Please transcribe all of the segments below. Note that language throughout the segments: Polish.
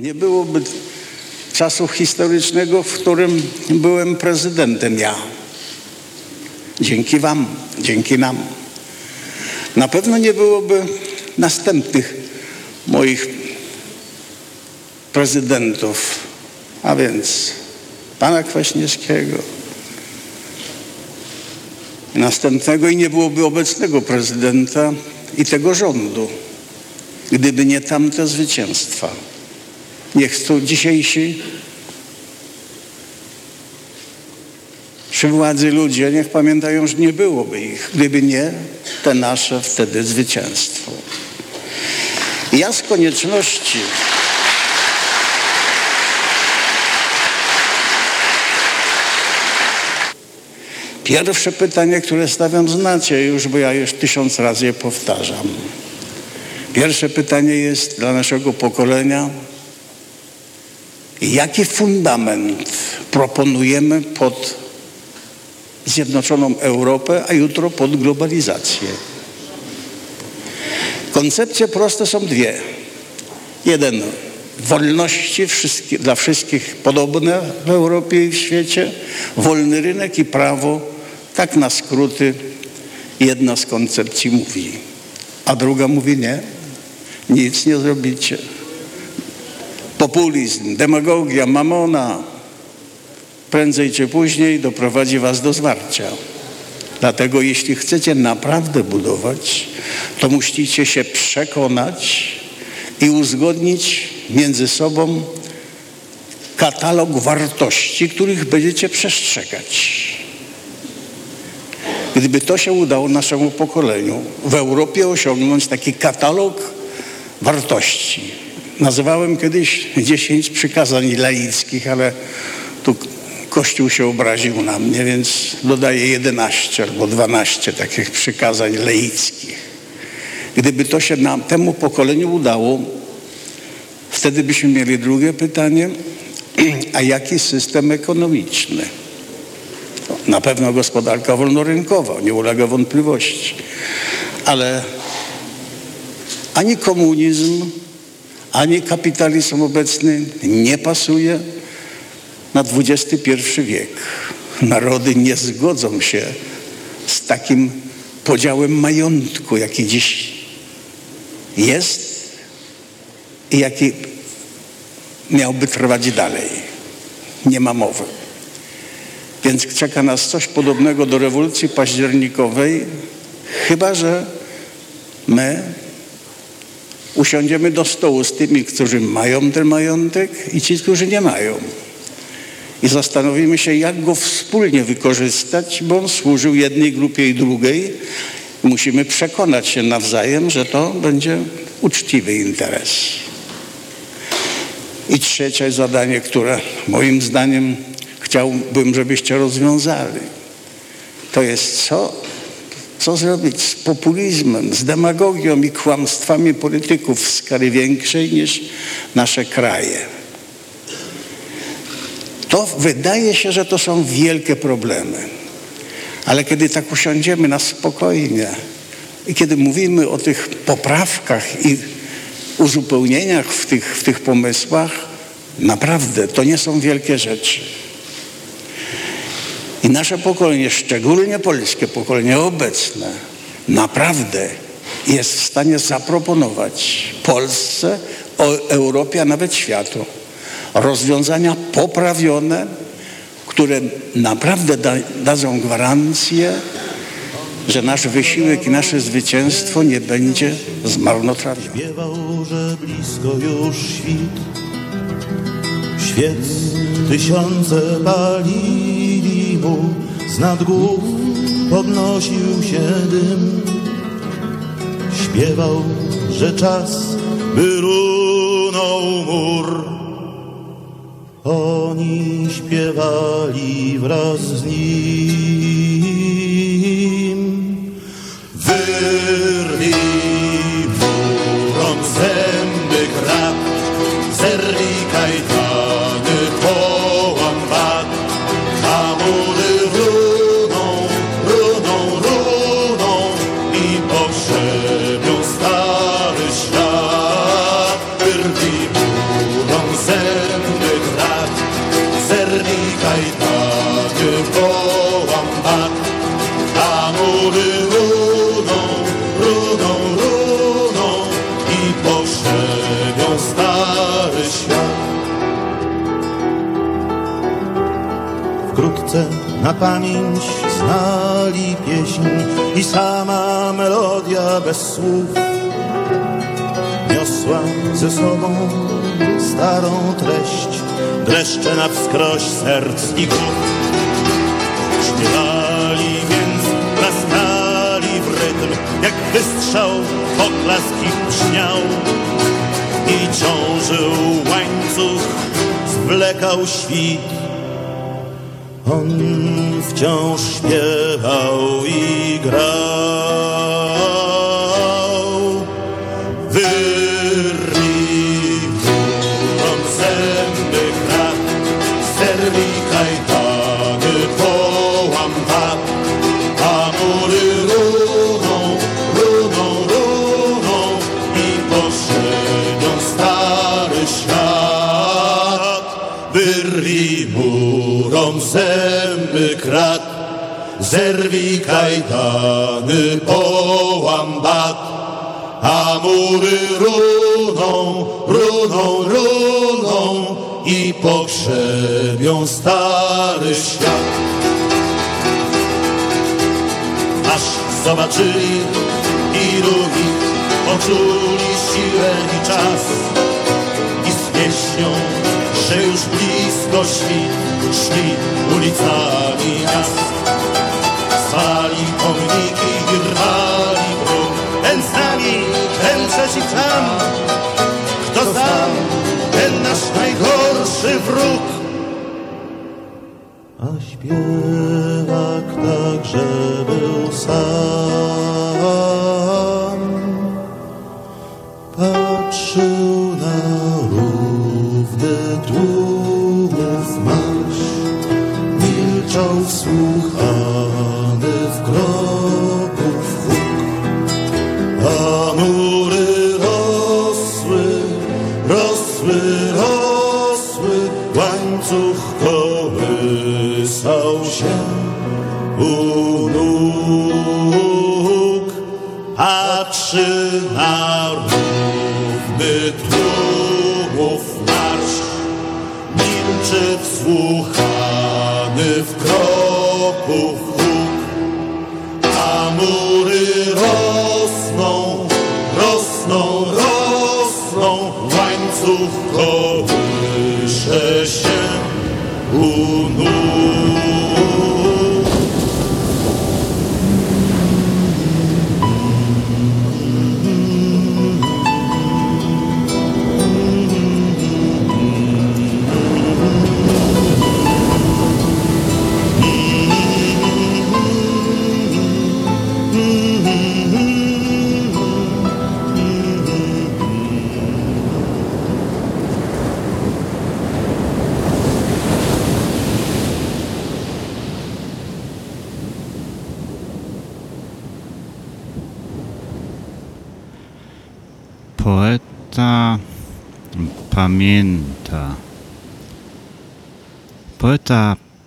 Nie byłoby czasu historycznego, w którym byłem prezydentem ja. Dzięki Wam, dzięki nam. Na pewno nie byłoby następnych moich prezydentów, a więc pana Kwaśniewskiego, następnego i nie byłoby obecnego prezydenta i tego rządu, gdyby nie tamte zwycięstwa. Niech tu dzisiejsi przy władzy ludzie niech pamiętają, że nie byłoby ich, gdyby nie te nasze wtedy zwycięstwo. Ja z konieczności Pierwsze pytanie, które stawiam, znacie już, bo ja już tysiąc razy je powtarzam. Pierwsze pytanie jest dla naszego pokolenia, jaki fundament proponujemy pod zjednoczoną Europę, a jutro pod globalizację? Koncepcje proste są dwie. Jeden, wolności wszystkie, dla wszystkich podobne w Europie i w świecie, wolny rynek i prawo, tak na skróty jedna z koncepcji mówi, a druga mówi nie, nic nie zrobicie. Populizm, demagogia, mamona prędzej czy później doprowadzi was do zwarcia. Dlatego jeśli chcecie naprawdę budować, to musicie się przekonać i uzgodnić między sobą katalog wartości, których będziecie przestrzegać. Gdyby to się udało naszemu pokoleniu w Europie osiągnąć taki katalog wartości. Nazywałem kiedyś dziesięć przykazań laickich, ale tu Kościół się obraził na mnie, więc dodaję jedenaście albo dwanaście takich przykazań laickich. Gdyby to się nam, temu pokoleniu udało, wtedy byśmy mieli drugie pytanie, a jaki system ekonomiczny? Na pewno gospodarka wolnorynkowa, nie ulega wątpliwości. Ale ani komunizm, ani kapitalizm obecny nie pasuje na XXI wiek. Narody nie zgodzą się z takim podziałem majątku, jaki dziś jest i jaki miałby trwać dalej. Nie ma mowy. Więc czeka nas coś podobnego do rewolucji październikowej, chyba że my usiądziemy do stołu z tymi, którzy mają ten majątek i ci, którzy nie mają. I zastanowimy się, jak go wspólnie wykorzystać, bo on służył jednej grupie i drugiej. Musimy przekonać się nawzajem, że to będzie uczciwy interes. I trzecie zadanie, które moim zdaniem chciałbym, żebyście rozwiązali. To jest co? Co zrobić z populizmem, z demagogią i kłamstwami polityków w skali większej niż nasze kraje. To wydaje się, że to są wielkie problemy. Ale kiedy tak usiądziemy na spokojnie i kiedy mówimy o tych poprawkach i uzupełnieniach w tych, w tych pomysłach, naprawdę to nie są wielkie rzeczy. I nasze pokolenie, szczególnie polskie pokolenie obecne, naprawdę jest w stanie zaproponować Polsce, Europie, a nawet światu rozwiązania poprawione, które naprawdę da, dadzą gwarancję, że nasz wysiłek i nasze zwycięstwo nie będzie zmarnotrawione. Śpiewał, że blisko już świt. Świec tysiące palili mu, z nad głów podnosił się dym. Śpiewał, że czas by runął mur. Oni śpiewali wraz z nim. Wyrwij na pamięć znali pieśń i sama melodia bez słów niosła ze sobą starą treść, dreszcze na wskroś serc i głów. Śpiewali więc, klaskali w rytm, jak wystrzał poklaski brzmiał i ciążył łańcuch, zwlekał świt on wciąż śpiewał i grał. Zerwij kajdany, połam bat, a mury runą, runą, runą i pogrzebią stary świat. Aż zobaczyli ilu ich poczuli siłę i czas i z pieśnią że już blisko świt szli ulicami miast. Spali pomniki i rwali ten z nami, ten przeciw nam. Kto sam, ten nasz najgorszy wróg. A śpiewak także był sam.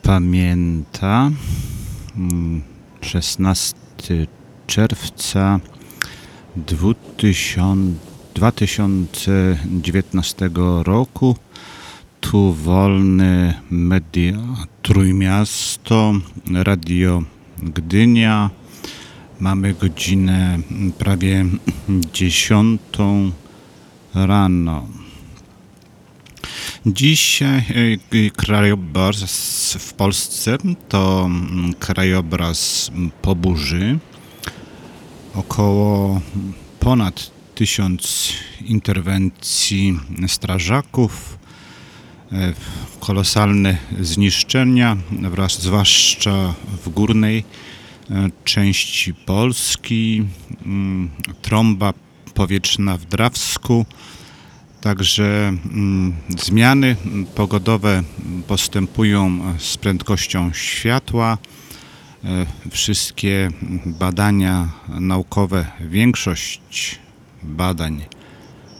Pamięta mm, 16 czerwca 2000 2019 roku. Tu wolny media Trójmiasto, Radio Gdynia. Mamy godzinę prawie dziesiątą rano. Dzisiaj e, krajobraz w Polsce to mm, krajobraz po burzy. Około ponad tysiąc interwencji strażaków, e, kolosalne zniszczenia, wraz, zwłaszcza w górnej e, części Polski, mm, trąba powietrzna w Drawsku. Także mm, zmiany pogodowe postępują z prędkością światła. E, Wszystkie badania naukowe, większość badań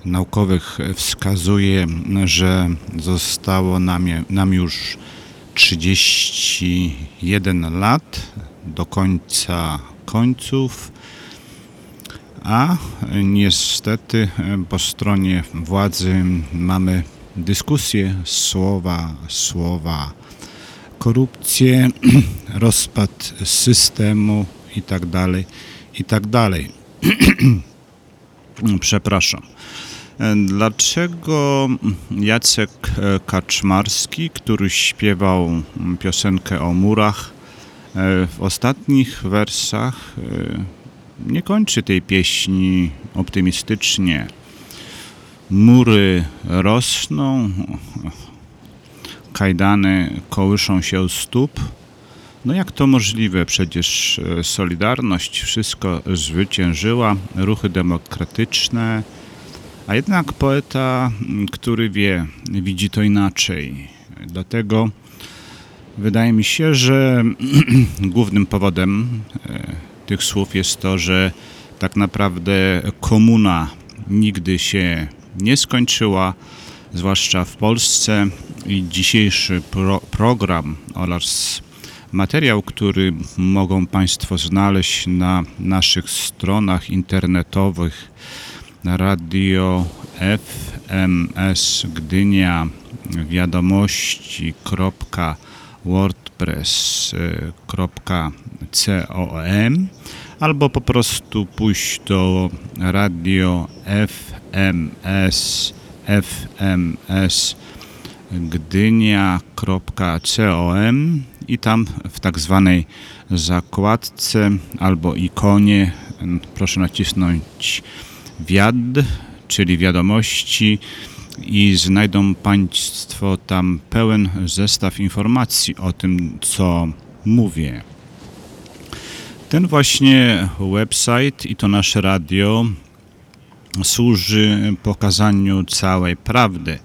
naukowych wskazuje, że zostało nam, nam już 31 lat do końca końców, a niestety po stronie władzy mamy dyskusję słowa, słowa korupcję, rozpad systemu i tak dalej, i tak. Przepraszam. Dlaczego Jacek Kaczmarski, który śpiewał piosenkę o murach, w ostatnich wersach nie kończy tej pieśni optymistycznie? Mury rosną, kajdany kołyszą się u stóp. No jak to możliwe? Przecież Solidarność wszystko zwyciężyła, ruchy demokratyczne, a jednak poeta, który wie, widzi to inaczej. Dlatego wydaje mi się, że głównym powodem tych słów jest to, że tak naprawdę komuna nigdy się nie skończyła, zwłaszcza w Polsce. I dzisiejszy pro program oraz materiał, który mogą Państwo znaleźć na naszych stronach internetowych radio FMS Gdynia wiadomości.wordpress.com albo po prostu pójść do radio FMS FMS gdynia.com i tam w tak zwanej zakładce albo ikonie proszę nacisnąć wiad, czyli wiadomości i znajdą Państwo tam pełen zestaw informacji o tym, co mówię. Ten właśnie website i to nasze radio służy pokazaniu całej prawdy.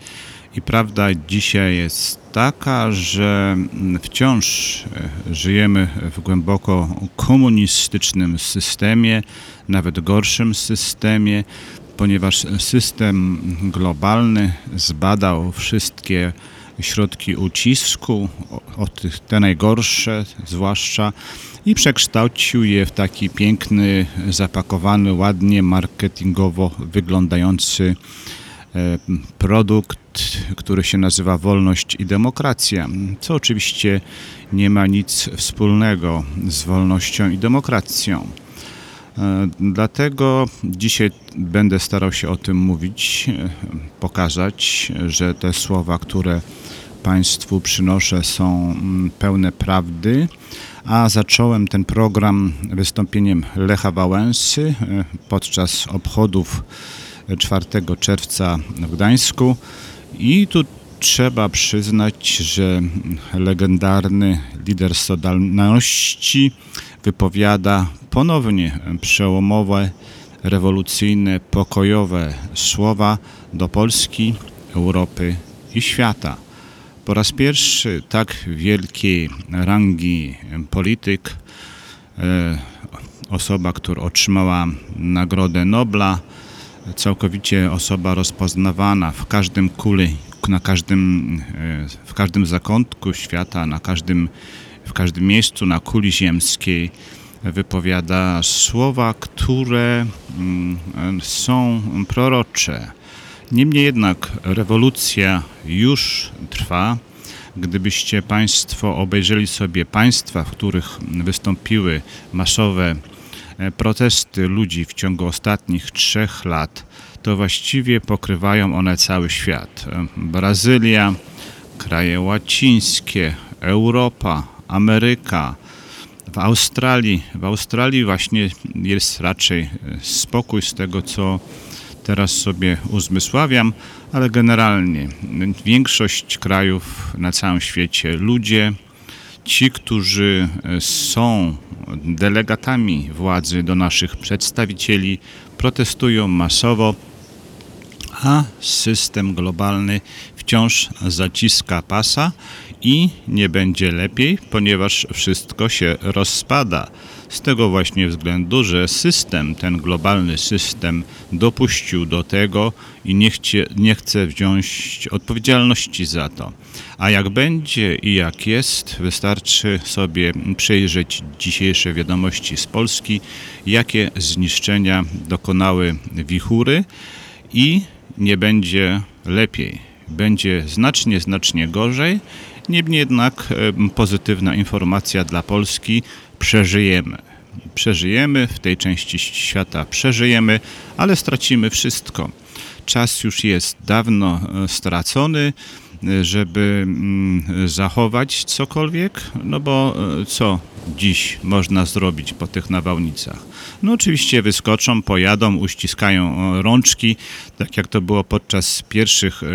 I prawda dzisiaj jest taka, że wciąż żyjemy w głęboko komunistycznym systemie, nawet gorszym systemie, ponieważ system globalny zbadał wszystkie środki ucisku, te najgorsze zwłaszcza, i przekształcił je w taki piękny, zapakowany, ładnie marketingowo wyglądający produkt, który się nazywa Wolność i Demokracja, co oczywiście nie ma nic wspólnego z wolnością i demokracją. Dlatego dzisiaj będę starał się o tym mówić, pokazać, że te słowa, które Państwu przynoszę, są pełne prawdy. A zacząłem ten program wystąpieniem Lecha Wałęsy podczas obchodów 4 czerwca w Gdańsku. I tu trzeba przyznać, że legendarny lider Solidarności wypowiada ponownie przełomowe, rewolucyjne, pokojowe słowa do Polski, Europy i świata. Po raz pierwszy tak wielkiej rangi polityk, osoba, która otrzymała Nagrodę Nobla, całkowicie osoba rozpoznawana w każdym kuli, na każdym, w każdym zakątku świata, na każdym, w każdym miejscu na kuli ziemskiej wypowiada słowa, które są prorocze. Niemniej jednak rewolucja już trwa. Gdybyście Państwo obejrzeli sobie państwa, w których wystąpiły masowe protesty ludzi w ciągu ostatnich trzech lat, to właściwie pokrywają one cały świat. Brazylia, kraje łacińskie, Europa, Ameryka, w Australii. W Australii właśnie jest raczej spokój z tego, co teraz sobie uzmysławiam, ale generalnie większość krajów na całym świecie, ludzie, ci, którzy są delegatami władzy do naszych przedstawicieli, protestują masowo, a system globalny wciąż zaciska pasa i nie będzie lepiej, ponieważ wszystko się rozpada. Z tego właśnie względu, że system, ten globalny system dopuścił do tego i nie, chcie, nie chce wziąć odpowiedzialności za to. A jak będzie i jak jest, wystarczy sobie przejrzeć dzisiejsze wiadomości z Polski, jakie zniszczenia dokonały wichury i nie będzie lepiej. Będzie znacznie, znacznie gorzej Niemniej jednak e, pozytywna informacja dla Polski, przeżyjemy. Przeżyjemy, w tej części świata przeżyjemy, ale stracimy wszystko. Czas już jest dawno e, stracony żeby mm, zachować cokolwiek, no bo e, co dziś można zrobić po tych nawałnicach? No oczywiście wyskoczą, pojadą, uściskają e, rączki, tak jak to było podczas pierwszych e,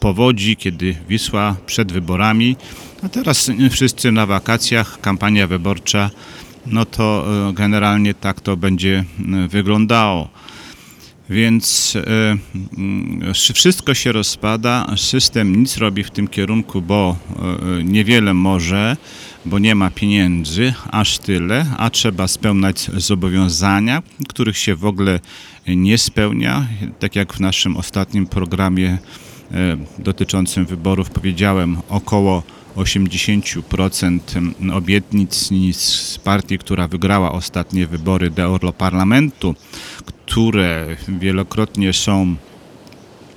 powodzi, kiedy Wisła przed wyborami, a teraz wszyscy na wakacjach, kampania wyborcza, no to generalnie tak to będzie wyglądało. Więc e, mm, wszystko się rozpada, system nic robi w tym kierunku, bo e, niewiele może, bo nie ma pieniędzy, aż tyle, a trzeba spełniać zobowiązania, których się w ogóle nie spełnia. Tak jak w naszym ostatnim programie e, dotyczącym wyborów powiedziałem, około 80% obietnic z partii, która wygrała ostatnie wybory do Europarlamentu, które wielokrotnie są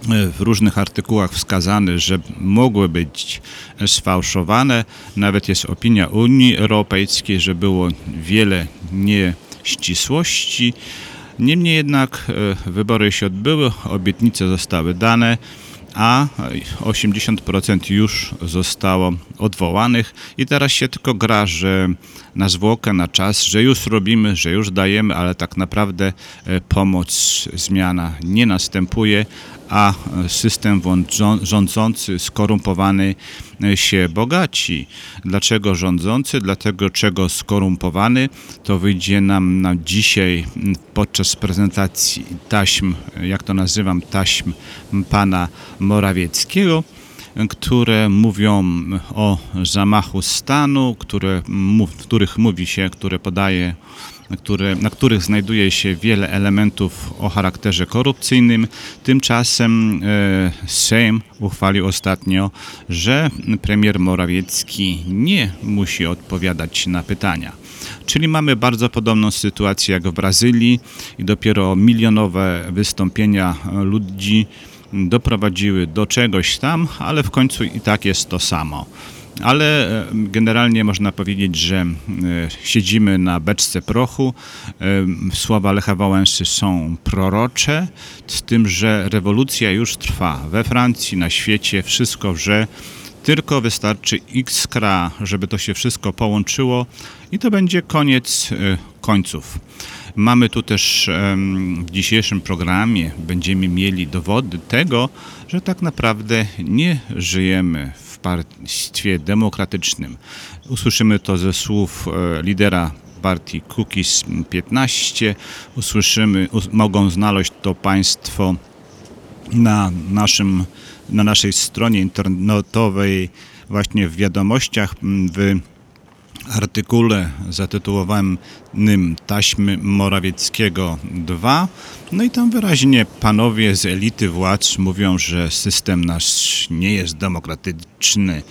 w różnych artykułach wskazane, że mogły być sfałszowane. Nawet jest opinia Unii Europejskiej, że było wiele nieścisłości. Niemniej jednak e, wybory się odbyły, obietnice zostały dane a 80% już zostało odwołanych i teraz się tylko gra, że na zwłokę, na czas, że już robimy, że już dajemy, ale tak naprawdę e, pomoc, zmiana nie następuje, a system rządzący, skorumpowany e, się bogaci. Dlaczego rządzący? Dlatego czego skorumpowany? To wyjdzie nam na dzisiaj podczas prezentacji taśm, jak to nazywam, taśm pana Morawieckiego które mówią o zamachu stanu, które, w których mówi się, które podaje które, na których znajduje się wiele elementów o charakterze korupcyjnym. Tymczasem e, Sejm uchwalił ostatnio, że premier Morawiecki nie musi odpowiadać na pytania. Czyli mamy bardzo podobną sytuację jak w Brazylii i dopiero milionowe wystąpienia ludzi doprowadziły do czegoś tam, ale w końcu i tak jest to samo ale e, generalnie można powiedzieć, że e, siedzimy na beczce prochu. E, słowa Lecha Wałęsy są prorocze, z tym, że rewolucja już trwa we Francji, na świecie, wszystko, że tylko wystarczy iskra, żeby to się wszystko połączyło i to będzie koniec końców. Mamy tu też w dzisiejszym programie, będziemy mieli dowody tego, że tak naprawdę nie żyjemy w państwie demokratycznym. Usłyszymy to ze słów e, lidera partii Kukiz 15. Usłyszymy, mogą znaleźć to państwo na, naszym, na naszej stronie internetowej, właśnie w wiadomościach, w artykule zatytułowanym Taśmy Morawieckiego 2. No i tam wyraźnie panowie z elity władz mówią, że system nasz nie jest demokratyczny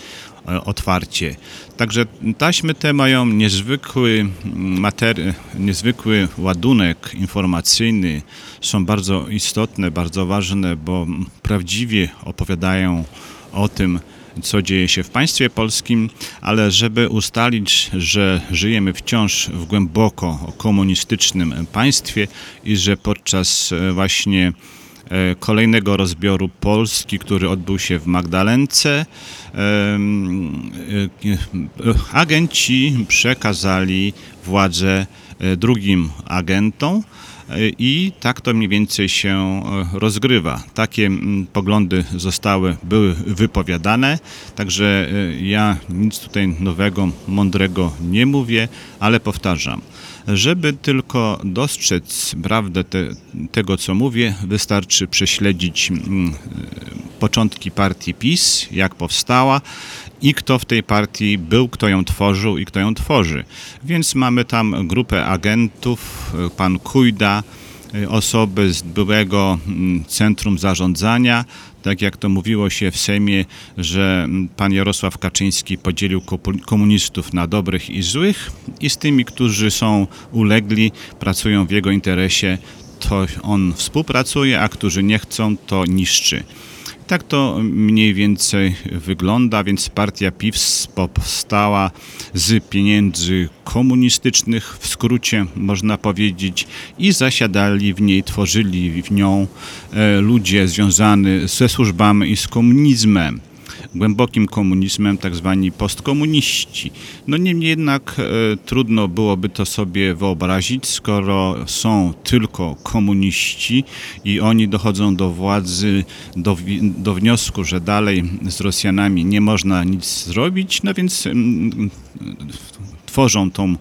e, otwarcie. Także taśmy te mają niezwykły, materi- niezwykły ładunek informacyjny, są bardzo istotne, bardzo ważne, bo prawdziwie opowiadają o tym, co dzieje się w państwie polskim, ale żeby ustalić, że żyjemy wciąż w głęboko komunistycznym państwie i że podczas e, właśnie e, kolejnego rozbioru Polski, który odbył się w Magdalence, e, agenci przekazali władzę drugim agentom, i tak to mniej więcej się e, rozgrywa. Takie mm, poglądy zostały, były wypowiadane, także e, ja nic tutaj nowego, mądrego nie mówię, ale powtarzam. Żeby tylko dostrzec prawdę te, tego, co mówię, wystarczy prześledzić mm, początki partii PiS, jak powstała i kto w tej partii był, kto ją tworzył i kto ją tworzy. Więc mamy tam grupę agentów, pan Kujda, osoby z byłego mm, centrum zarządzania, tak jak to mówiło się w Sejmie, że pan Jarosław Kaczyński podzielił komunistów na dobrych i złych i z tymi, którzy są ulegli, pracują w jego interesie, to on współpracuje, a którzy nie chcą, to niszczy. Tak to mniej więcej wygląda, więc partia PiS powstała z pieniędzy komunistycznych, w skrócie można powiedzieć, i zasiadali w niej, tworzyli w nią e, ludzie związani ze służbami i z komunizmem głębokim komunizmem, tak zwani postkomuniści. No niemniej jednak e, trudno byłoby to sobie wyobrazić, skoro są tylko komuniści i oni dochodzą do władzy, do, do wniosku, że dalej z Rosjanami nie można nic zrobić, no więc mm, tworzą tą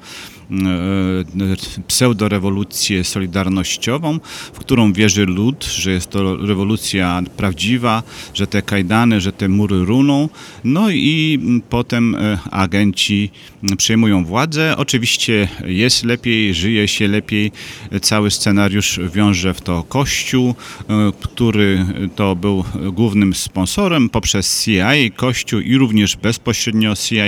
pseudorewolucję solidarnościową, w którą wierzy lud, że jest to rewolucja prawdziwa, że te kajdany, że te mury runą. No i potem e, agenci przejmują władzę. Oczywiście jest lepiej, żyje się lepiej. Cały scenariusz wiąże w to Kościół, e, który to był głównym sponsorem poprzez CIA, Kościół i również bezpośrednio CIA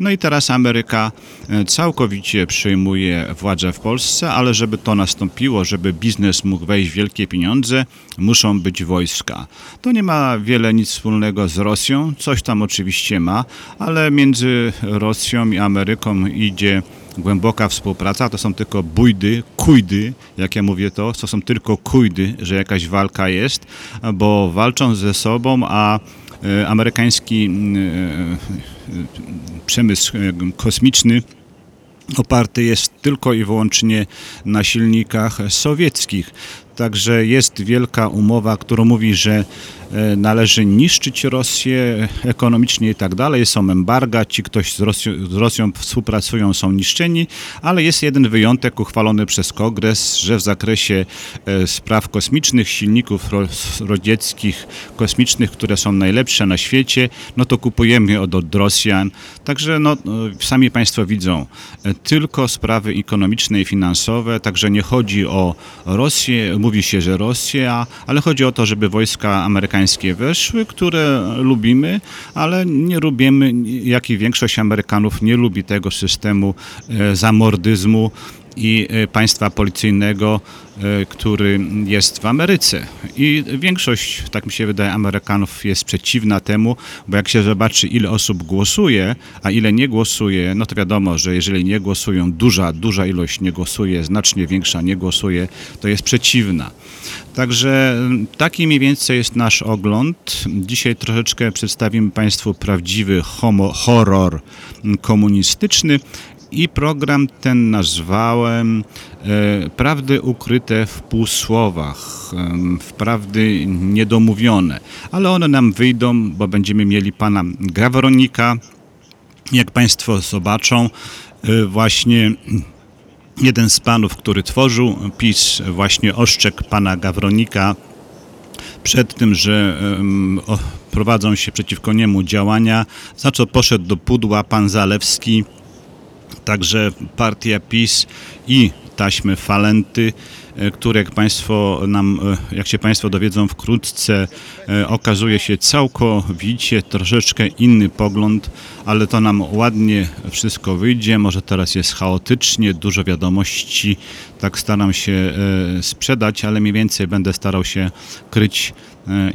no i teraz Ameryka e, całkowicie przejmuje władzę w Polsce, ale żeby to nastąpiło, żeby biznes mógł wejść w wielkie pieniądze, muszą być wojska. To nie ma wiele nic wspólnego z Rosją, coś tam oczywiście ma, ale między Rosją i Ameryką idzie głęboka współpraca, to są tylko bójdy, kujdy, jak ja mówię to, to są tylko kujdy, że jakaś walka jest, bo walczą ze sobą, a amerykański e, przemysł e, kosmiczny oparty jest tylko i wyłącznie na silnikach sowieckich. Także jest wielka umowa, która mówi, że e, należy niszczyć Rosję ekonomicznie i tak dalej. Są embarga, ci, ktoś z Rosją, z Rosją współpracują, są niszczeni, ale jest jeden wyjątek uchwalony przez Kongres, że w zakresie e, spraw kosmicznych, silników radzieckich, kosmicznych, które są najlepsze na świecie, no to kupujemy od, od Rosjan. Także no, sami Państwo widzą, e, tylko sprawy ekonomiczne i finansowe, także nie chodzi o Rosję, mówi się, że Rosja, ale chodzi o to, żeby wojska amerykańskie weszły, które lubimy, ale nie lubimy, jak i większość Amerykanów nie lubi tego systemu e, zamordyzmu i e, państwa policyjnego, e, który jest w Ameryce. I większość, tak mi się wydaje, Amerykanów jest przeciwna temu, bo jak się zobaczy, ile osób głosuje, a ile nie głosuje, no to wiadomo, że jeżeli nie głosują, duża, duża ilość nie głosuje, znacznie większa nie głosuje, to jest przeciwna. Także taki mniej więcej jest nasz ogląd. Dzisiaj troszeczkę przedstawimy Państwu prawdziwy homo, horror komunistyczny i program ten nazwałem e, Prawdy ukryte w półsłowach, e, w prawdy niedomówione, ale one nam wyjdą, bo będziemy mieli pana Gawronika. Jak Państwo zobaczą, e, właśnie jeden z panów, który tworzył PiS, właśnie ostrzegł pana Gawronika przed tym, że prowadzą się przeciwko niemu działania, za co poszedł do pudła pan Zalewski, Także partia PiS i taśmy Falenty, e, które jak Państwo nam, e, jak się Państwo dowiedzą wkrótce, e, okazuje się całkowicie troszeczkę inny pogląd, ale to nam ładnie wszystko wyjdzie. Może teraz jest chaotycznie, dużo wiadomości, tak staram się sprzedać, ale mniej więcej będę starał się kryć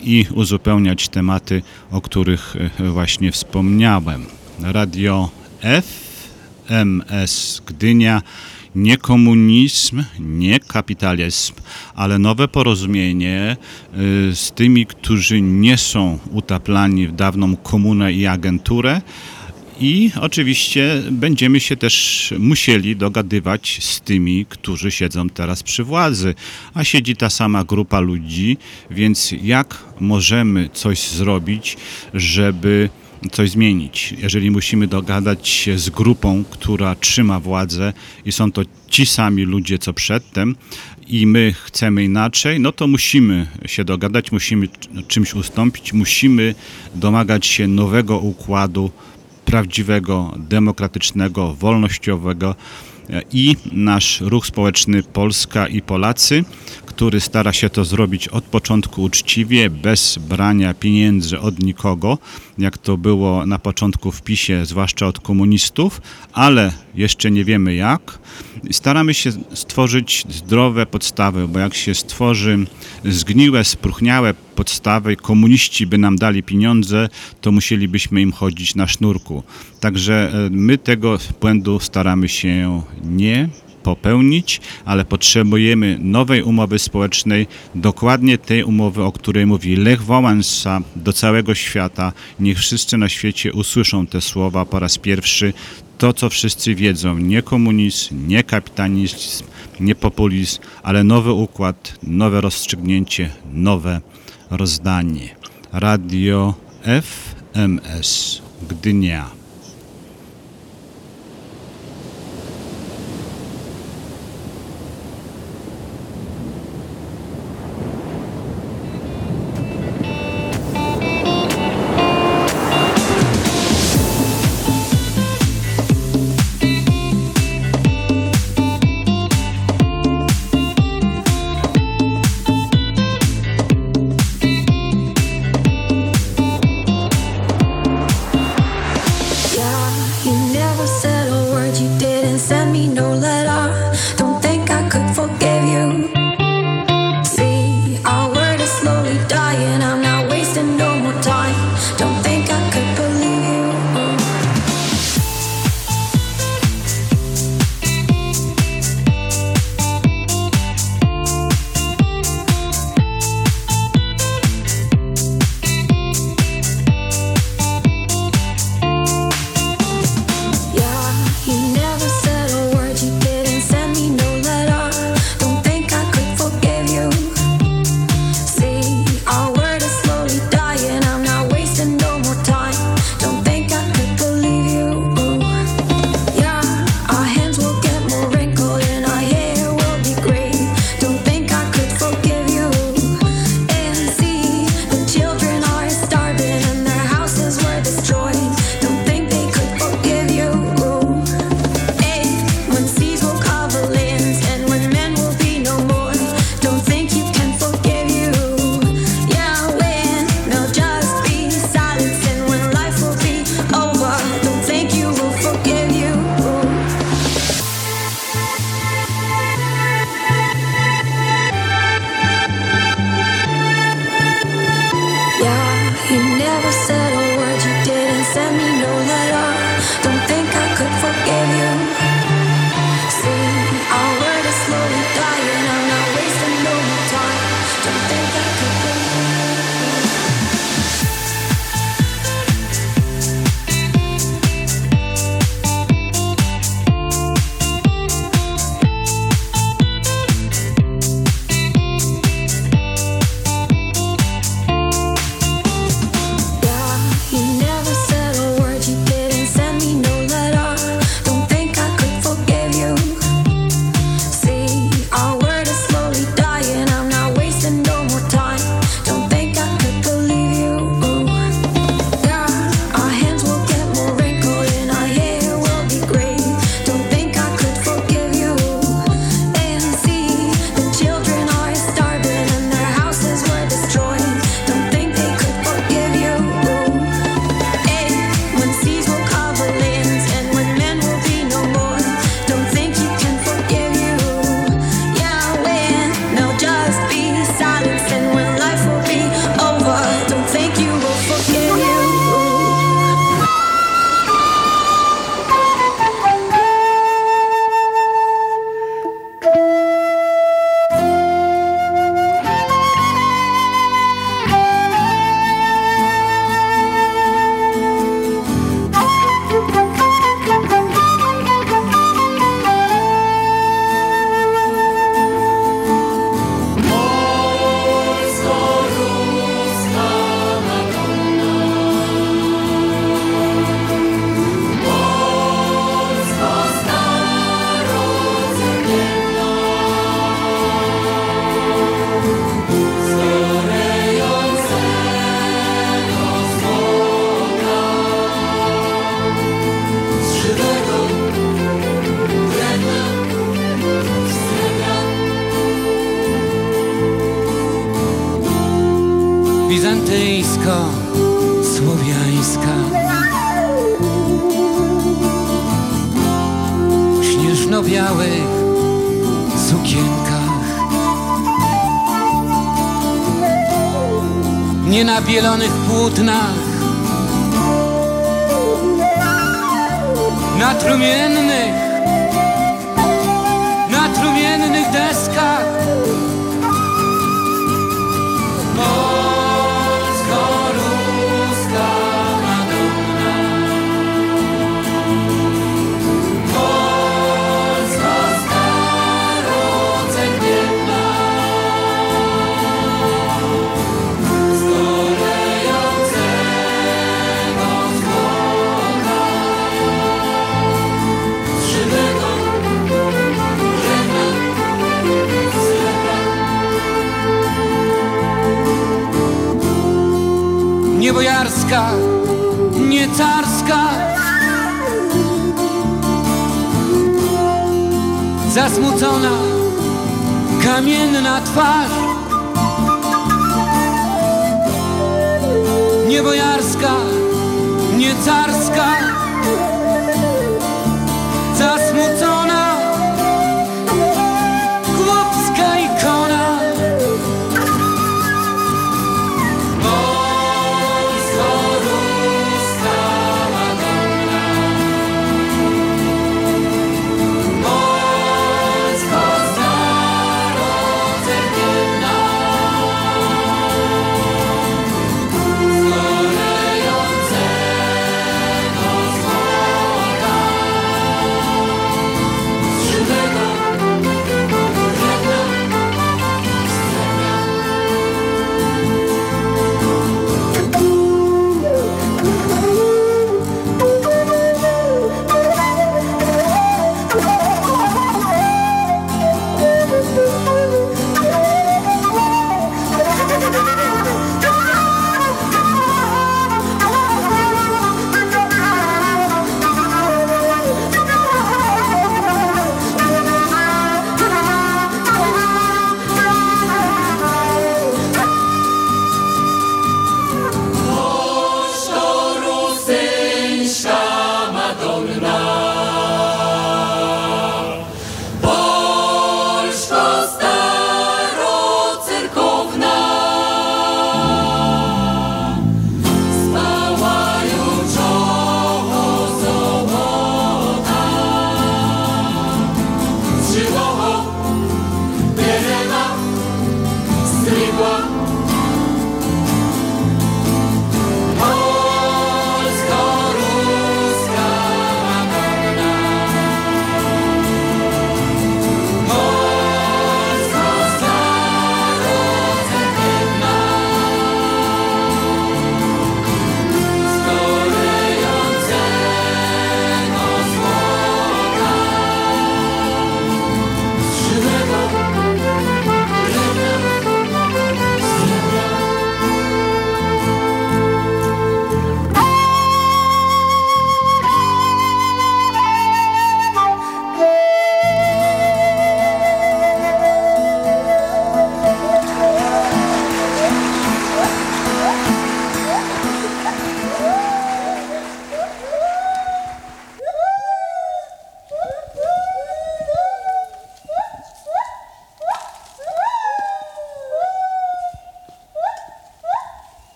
i uzupełniać tematy, o których właśnie wspomniałem. Radio F MS Gdynia nie komunizm, nie kapitalizm, ale nowe porozumienie y, z tymi, którzy nie są utaplani w dawną komunę i agenturę. I oczywiście będziemy się też musieli dogadywać z tymi, którzy siedzą teraz przy władzy, a siedzi ta sama grupa ludzi, więc jak możemy coś zrobić, żeby coś zmienić. Jeżeli musimy dogadać się z grupą, która trzyma władzę i są to ci sami ludzie co przedtem i my chcemy inaczej, no to musimy się dogadać, musimy czymś ustąpić, musimy domagać się nowego układu prawdziwego, demokratycznego, wolnościowego i nasz ruch społeczny Polska i Polacy który stara się to zrobić od początku uczciwie, bez brania pieniędzy od nikogo, jak to było na początku w PiSie, zwłaszcza od komunistów, ale jeszcze nie wiemy jak. Staramy się stworzyć zdrowe podstawy, bo jak się stworzy zgniłe, spruchniałe podstawy, komuniści by nam dali pieniądze, to musielibyśmy im chodzić na sznurku. Także e, my tego błędu staramy się nie popełnić, ale potrzebujemy nowej umowy społecznej, dokładnie tej umowy, o której mówi Lech Wałęsa do całego świata. Niech wszyscy na świecie usłyszą te słowa po raz pierwszy. To, co wszyscy wiedzą, nie komunizm, nie kapitalizm, nie populizm, ale nowy układ, nowe rozstrzygnięcie, nowe rozdanie. Radio FMS Gdynia.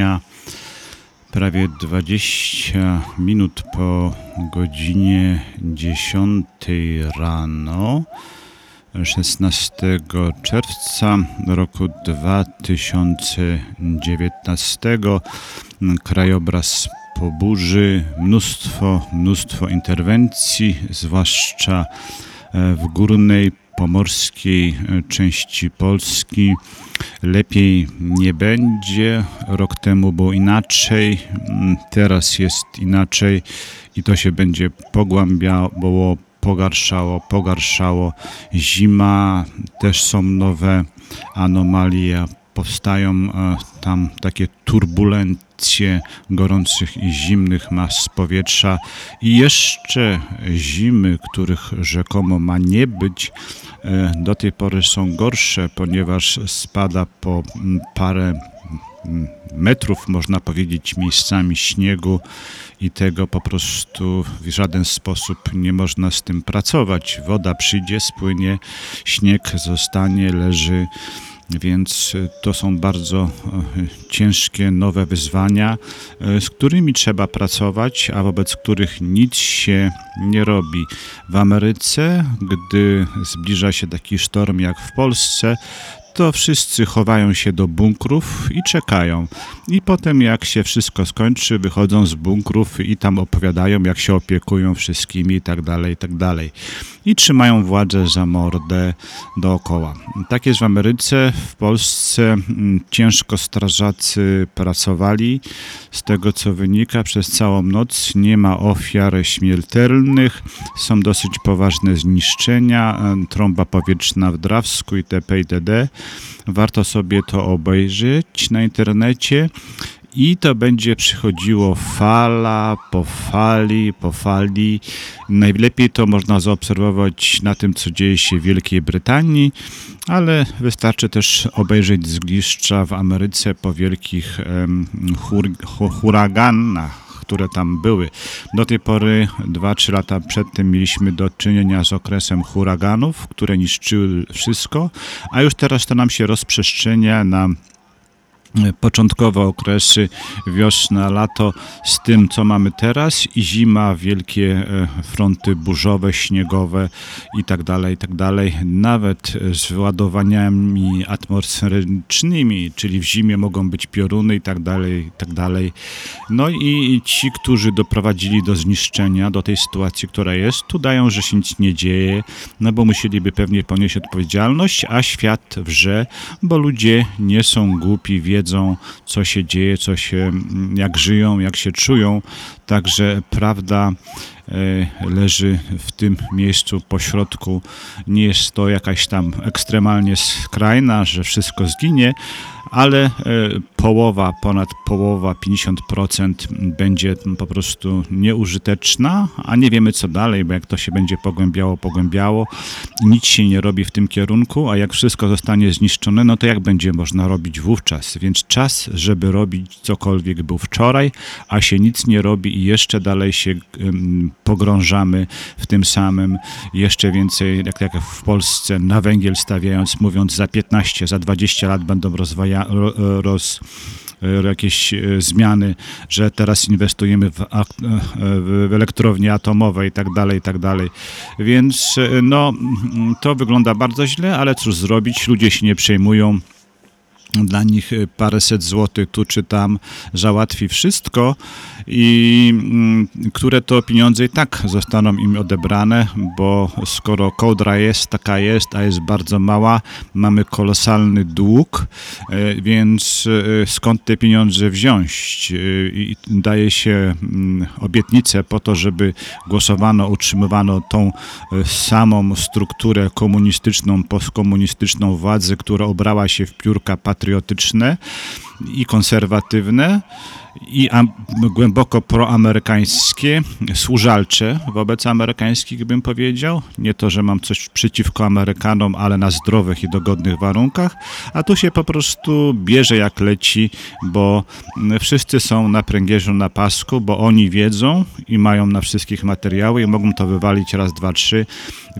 Gdynia. Prawie 20 minut po godzinie 10 rano 16 czerwca roku 2019 krajobraz po burzy, mnóstwo, mnóstwo interwencji, zwłaszcza e, w górnej pomorskiej e, części Polski. Lepiej nie będzie. Rok temu było inaczej, mm, teraz jest inaczej i to się będzie pogłębiało, pogarszało, pogarszało. Zima, też są nowe anomalie, powstają e, tam takie turbulencje gorących i zimnych mas powietrza i jeszcze zimy, których rzekomo ma nie być, e, do tej pory są gorsze, ponieważ spada po parę metrów, można powiedzieć, miejscami śniegu i tego po prostu w żaden sposób nie można z tym pracować. Woda przyjdzie, spłynie, śnieg zostanie, leży. Więc e, to są bardzo e, ciężkie, nowe wyzwania, e, z którymi trzeba pracować, a wobec których nic się nie robi. W Ameryce, gdy zbliża się taki sztorm jak w Polsce, to wszyscy chowają się do bunkrów i czekają. I potem, jak się wszystko skończy, wychodzą z bunkrów i tam opowiadają, jak się opiekują wszystkimi i tak dalej, i tak dalej. I trzymają władzę za mordę dookoła. Tak jest w Ameryce. W Polsce mm, ciężko strażacy pracowali. Z tego, co wynika, przez całą noc nie ma ofiar śmiertelnych. Są dosyć poważne zniszczenia. e, Trąba powietrzna w Drawsku itp. itd. Warto sobie to obejrzeć na internecie. I to będzie przychodziło fala po fali, po fali. Najlepiej to można zaobserwować na tym, co dzieje się w Wielkiej Brytanii, ale wystarczy też obejrzeć zgliszcza w Ameryce po wielkich em, hur, hu- huraganach które tam były. Do tej pory, 2-3 lata przed tym, mieliśmy do czynienia z okresem huraganów, które niszczyły wszystko, a już teraz to nam się rozprzestrzenia na początkowe okresy wiosna, lato z tym, co mamy teraz i zima, wielkie e, fronty burzowe, śniegowe i tak dalej, i tak dalej. Nawet z wyładowaniami atmosferycznymi, czyli w zimie mogą być pioruny i tak dalej, i tak dalej. No i ci, którzy doprowadzili do zniszczenia, do tej sytuacji, która jest, tu dają, że się nic nie dzieje, no bo musieliby pewnie ponieść odpowiedzialność, a świat wrze, bo ludzie nie są głupi, wiedzą, co się dzieje, co się, mm, jak żyją, jak się czują. Także prawda e, leży w tym miejscu pośrodku. Nie jest to jakaś tam ekstremalnie skrajna, że wszystko zginie, ale e, połowa, ponad połowa, 50% będzie po prostu nieużyteczna, a nie wiemy co dalej, bo jak to się będzie pogłębiało, pogłębiało, nic się nie robi w tym kierunku, a jak wszystko zostanie zniszczone, no to jak będzie można robić wówczas? Więc czas, żeby robić cokolwiek był wczoraj, a się nic nie robi i jeszcze dalej się pogrążamy w tym samym, jeszcze więcej, jak, jak w Polsce, na węgiel stawiając, mówiąc za 15, za 20 lat będą rozwaja, ro, roz, e, jakieś e, zmiany, że teraz inwestujemy w, e, w elektrownie atomowe i tak dalej, i tak dalej. Więc no, to wygląda bardzo źle, ale cóż zrobić, ludzie się nie przejmują dla nich y, paręset złotych tu czy tam załatwi wszystko i mm, które to pieniądze i tak zostaną im odebrane, bo skoro kołdra jest, taka jest, a jest bardzo mała, mamy kolosalny dług, y, więc y, skąd te pieniądze wziąć? I daje się mm, obietnicę po to, żeby głosowano, utrzymywano tą samą strukturę komunistyczną, postkomunistyczną władzę, która obrała się w piórka patriotyczne patriotyczne i konserwatywne i głęboko proamerykańskie, służalcze wobec amerykańskich, bym powiedział. Nie to, że mam coś przeciwko Amerykanom, ale na zdrowych i dogodnych warunkach, a tu się po prostu bierze jak leci, bo wszyscy są na pręgierzu, na pasku, bo oni wiedzą i mają na wszystkich materiały i mogą to wywalić raz, dwa, trzy,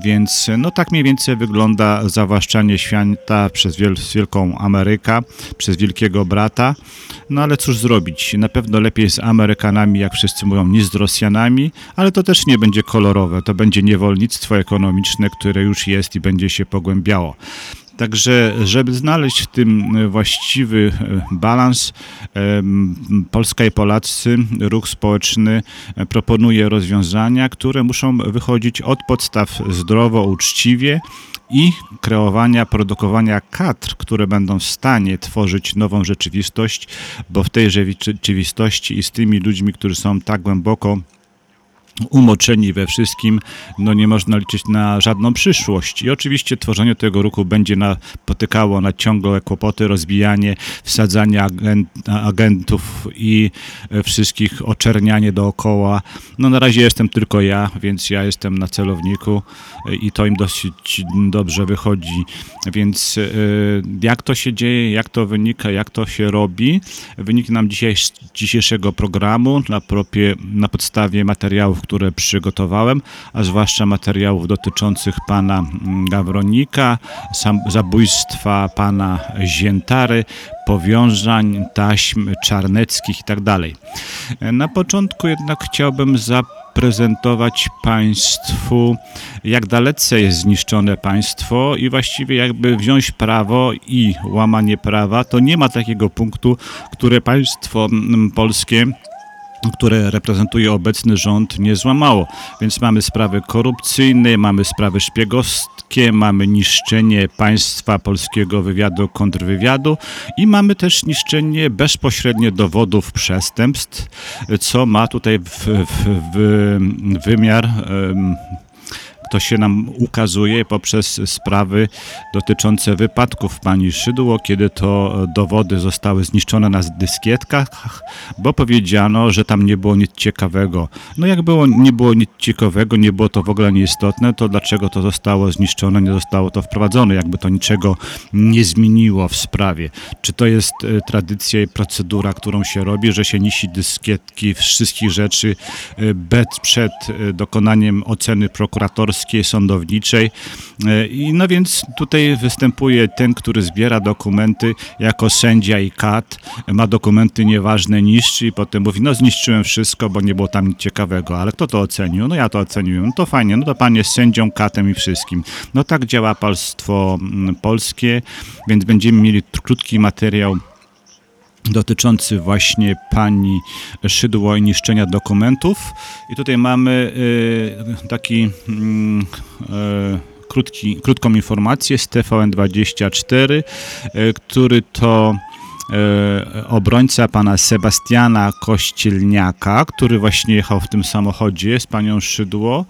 więc no tak mniej więcej wygląda zawłaszczanie świata przez wiel- wielką Amerykę, przez wielkiego brata. No ale cóż zrobić? Na pewno lepiej z Amerykanami, jak wszyscy mówią, niż z Rosjanami, ale to też nie będzie kolorowe. To będzie niewolnictwo ekonomiczne, które już jest i będzie się pogłębiało. Także, żeby znaleźć w tym e, właściwy e, balans, em, Polska i Polacy, ruch społeczny e, proponuje rozwiązania, które muszą wychodzić od podstaw zdrowo, uczciwie i kreowania, produkowania kadr, które będą w stanie tworzyć nową rzeczywistość, bo w tej rzeczywistości i z tymi ludźmi, którzy są tak głęboko umoczeni we wszystkim, no nie można liczyć na żadną przyszłość. I oczywiście tworzenie tego ruchu będzie napotykało na ciągłe kłopoty, rozbijanie, wsadzanie agent, agentów i e, wszystkich oczernianie dookoła. No na razie jestem tylko ja, więc ja jestem na celowniku e, i to im dosyć dobrze wychodzi. Więc e, jak to się dzieje, jak to wynika, jak to się robi, wynika nam dzisiaj, dzisiejszego programu na, propie, na podstawie materiałów, które przygotowałem, a zwłaszcza materiałów dotyczących pana mm, Gawronika, zabójstwa pana Ziętary, powiązań, taśm czarneckich i tak. Na początku jednak chciałbym zaprezentować Państwu, jak dalece jest zniszczone państwo i właściwie jakby wziąć prawo i łamanie prawa, to nie ma takiego punktu, które państwo mm, polskie które reprezentuje obecny rząd, nie złamało. Więc mamy sprawy korupcyjne, mamy sprawy szpiegowskie, mamy niszczenie państwa polskiego wywiadu, kontrwywiadu i mamy też niszczenie bezpośrednie dowodów przestępstw, co ma tutaj w, w, w wymiar to się nam ukazuje poprzez sprawy dotyczące wypadków pani Szydło, kiedy to dowody zostały zniszczone na dyskietkach, bo powiedziano, że tam nie było nic ciekawego. No jak było, nie było nic ciekawego, nie było to w ogóle nieistotne, to dlaczego to zostało zniszczone, nie zostało to wprowadzone, jakby to niczego nie zmieniło w sprawie. Czy to jest e, tradycja i procedura, którą się robi, że się nisi dyskietki wszystkich rzeczy e, bez, przed e, dokonaniem oceny prokuratorskiej, sądowniczej. E, I no więc tutaj występuje ten, który zbiera dokumenty jako sędzia i kat, ma dokumenty nieważne, niszczy i potem mówi, no zniszczyłem wszystko, bo nie było tam nic ciekawego, ale kto to ocenił? No ja to oceniłem, no to fajnie, no to pan jest sędzią, katem i wszystkim. No tak działa państwo mm, polskie, więc będziemy mieli krótki materiał dotyczący właśnie pani Szydło i niszczenia dokumentów. I tutaj mamy y, taki mm, y, krótki, krótką informację z TVN24, y, który to obrońca pana Sebastiana Kościelniaka, który właśnie jechał w tym samochodzie z panią Szydło.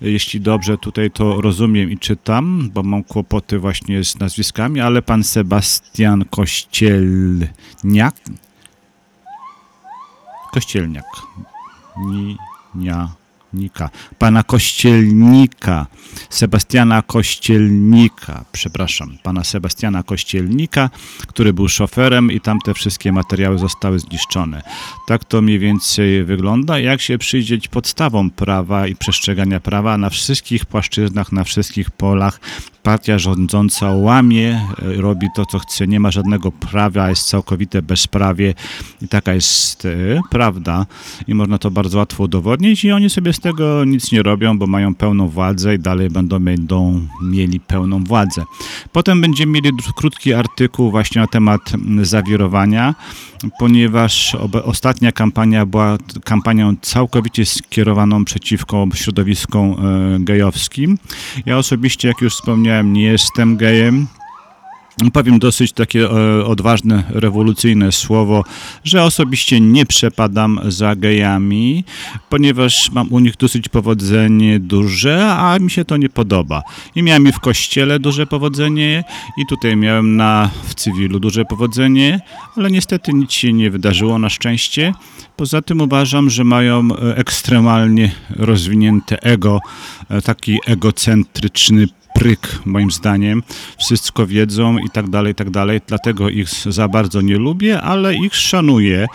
Jeśli dobrze tutaj to rozumiem i czytam, bo mam kłopoty właśnie z nazwiskami, ale pan Sebastian Kościelniak Kościelniak. Ni, nia, nika. Pana Kościelnika. Sebastiana Kościelnika. Przepraszam. Pana Sebastiana Kościelnika, który był szoferem i tam te wszystkie materiały zostały zniszczone. Tak to mniej więcej wygląda. Jak się przyjrzeć podstawom prawa i przestrzegania prawa na wszystkich płaszczyznach, na wszystkich polach, partia rządząca łamie, e, robi to, co chce, nie ma żadnego prawa, jest całkowite bezprawie i taka jest e, prawda i można to bardzo łatwo udowodnić i oni sobie z tego nic nie robią, bo mają pełną władzę i dalej będą, będą mieli pełną władzę. Potem będziemy mieli krótki artykuł właśnie na temat zawirowania, ponieważ ostatnia kampania była kampanią całkowicie skierowaną przeciwko środowiskom e, gejowskim. Ja osobiście, jak już wspomniałem, nie jestem gejem. Powiem dosyć takie e, odważne, rewolucyjne słowo, że osobiście nie przepadam za gejami, ponieważ mam u nich dosyć powodzenie duże, a mi się to nie podoba. I miałem i w kościele duże powodzenie, i tutaj miałem na, w cywilu duże powodzenie, ale niestety nic się nie wydarzyło na szczęście. Poza tym uważam, że mają e, ekstremalnie rozwinięte ego, e, taki egocentryczny pryk, moim zdaniem. Wszystko wiedzą i tak dalej, i tak dalej. Dlatego ich za bardzo nie lubię, ale ich szanuję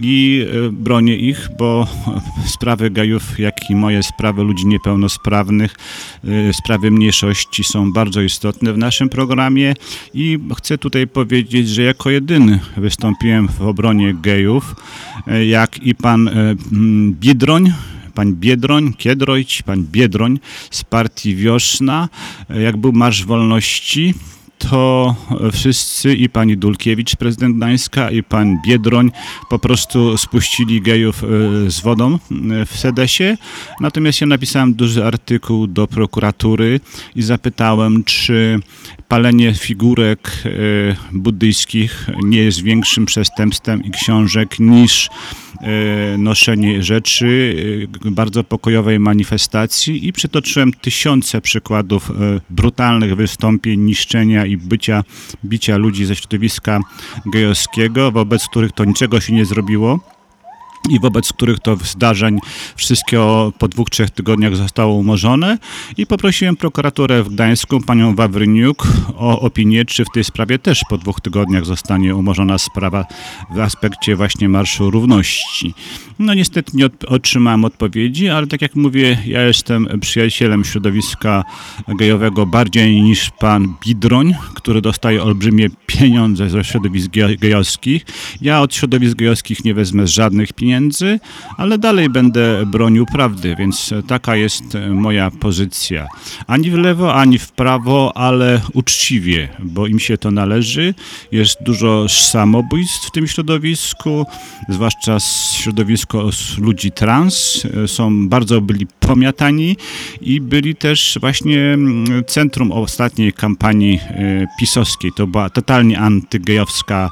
i e, bronię ich, bo sprawy gejów, jak i moje sprawy ludzi niepełnosprawnych, e, sprawy mniejszości są bardzo istotne w naszym programie i chcę tutaj powiedzieć, że jako jedyny wystąpiłem w obronie gejów, e, jak i pan Biedroń, pan Biedroń, Kiedroć, pan Biedroń z partii Wiosna, jak był Marsz Wolności, to wszyscy i pani Dulkiewicz, prezydent Gdańska i pan Biedroń po prostu spuścili gejów e, z wodą e, w Sedesie. Natomiast ja napisałem duży artykuł do prokuratury i zapytałem, czy palenie figurek e, buddyjskich nie jest większym przestępstwem i książek niż e, noszenie rzeczy e, bardzo pokojowej manifestacji i przytoczyłem tysiące przykładów brutalnych wystąpień, niszczenia i bycia, bicia ludzi ze środowiska gejowskiego, wobec których to niczego się nie zrobiło i wobec których to zdarzeń wszystkie po dwóch, trzech tygodniach zostało umorzone i poprosiłem prokuraturę w Gdańsku, panią Wawryniuk o opinię, czy w tej sprawie też po dwóch tygodniach zostanie umorzona sprawa w aspekcie właśnie Marszu Równości. No niestety nie otrzymałem odpowiedzi, ale tak jak mówię, ja jestem przyjacielem środowiska gejowego bardziej niż pan Bidroń, który dostaje olbrzymie pieniądze ze środowisk ge- gejowskich. Ja od środowisk gejowskich nie wezmę żadnych pieniędzy, ale dalej będę bronił prawdy, więc taka jest moja pozycja. Ani w lewo, ani w prawo, ale uczciwie, bo im się to należy. Jest dużo samobójstw w tym środowisku, zwłaszcza środowisko ludzi trans. Są bardzo byli pomiatani i byli też właśnie mm, centrum ostatniej kampanii e, pisowskiej. To była totalnie antygejowska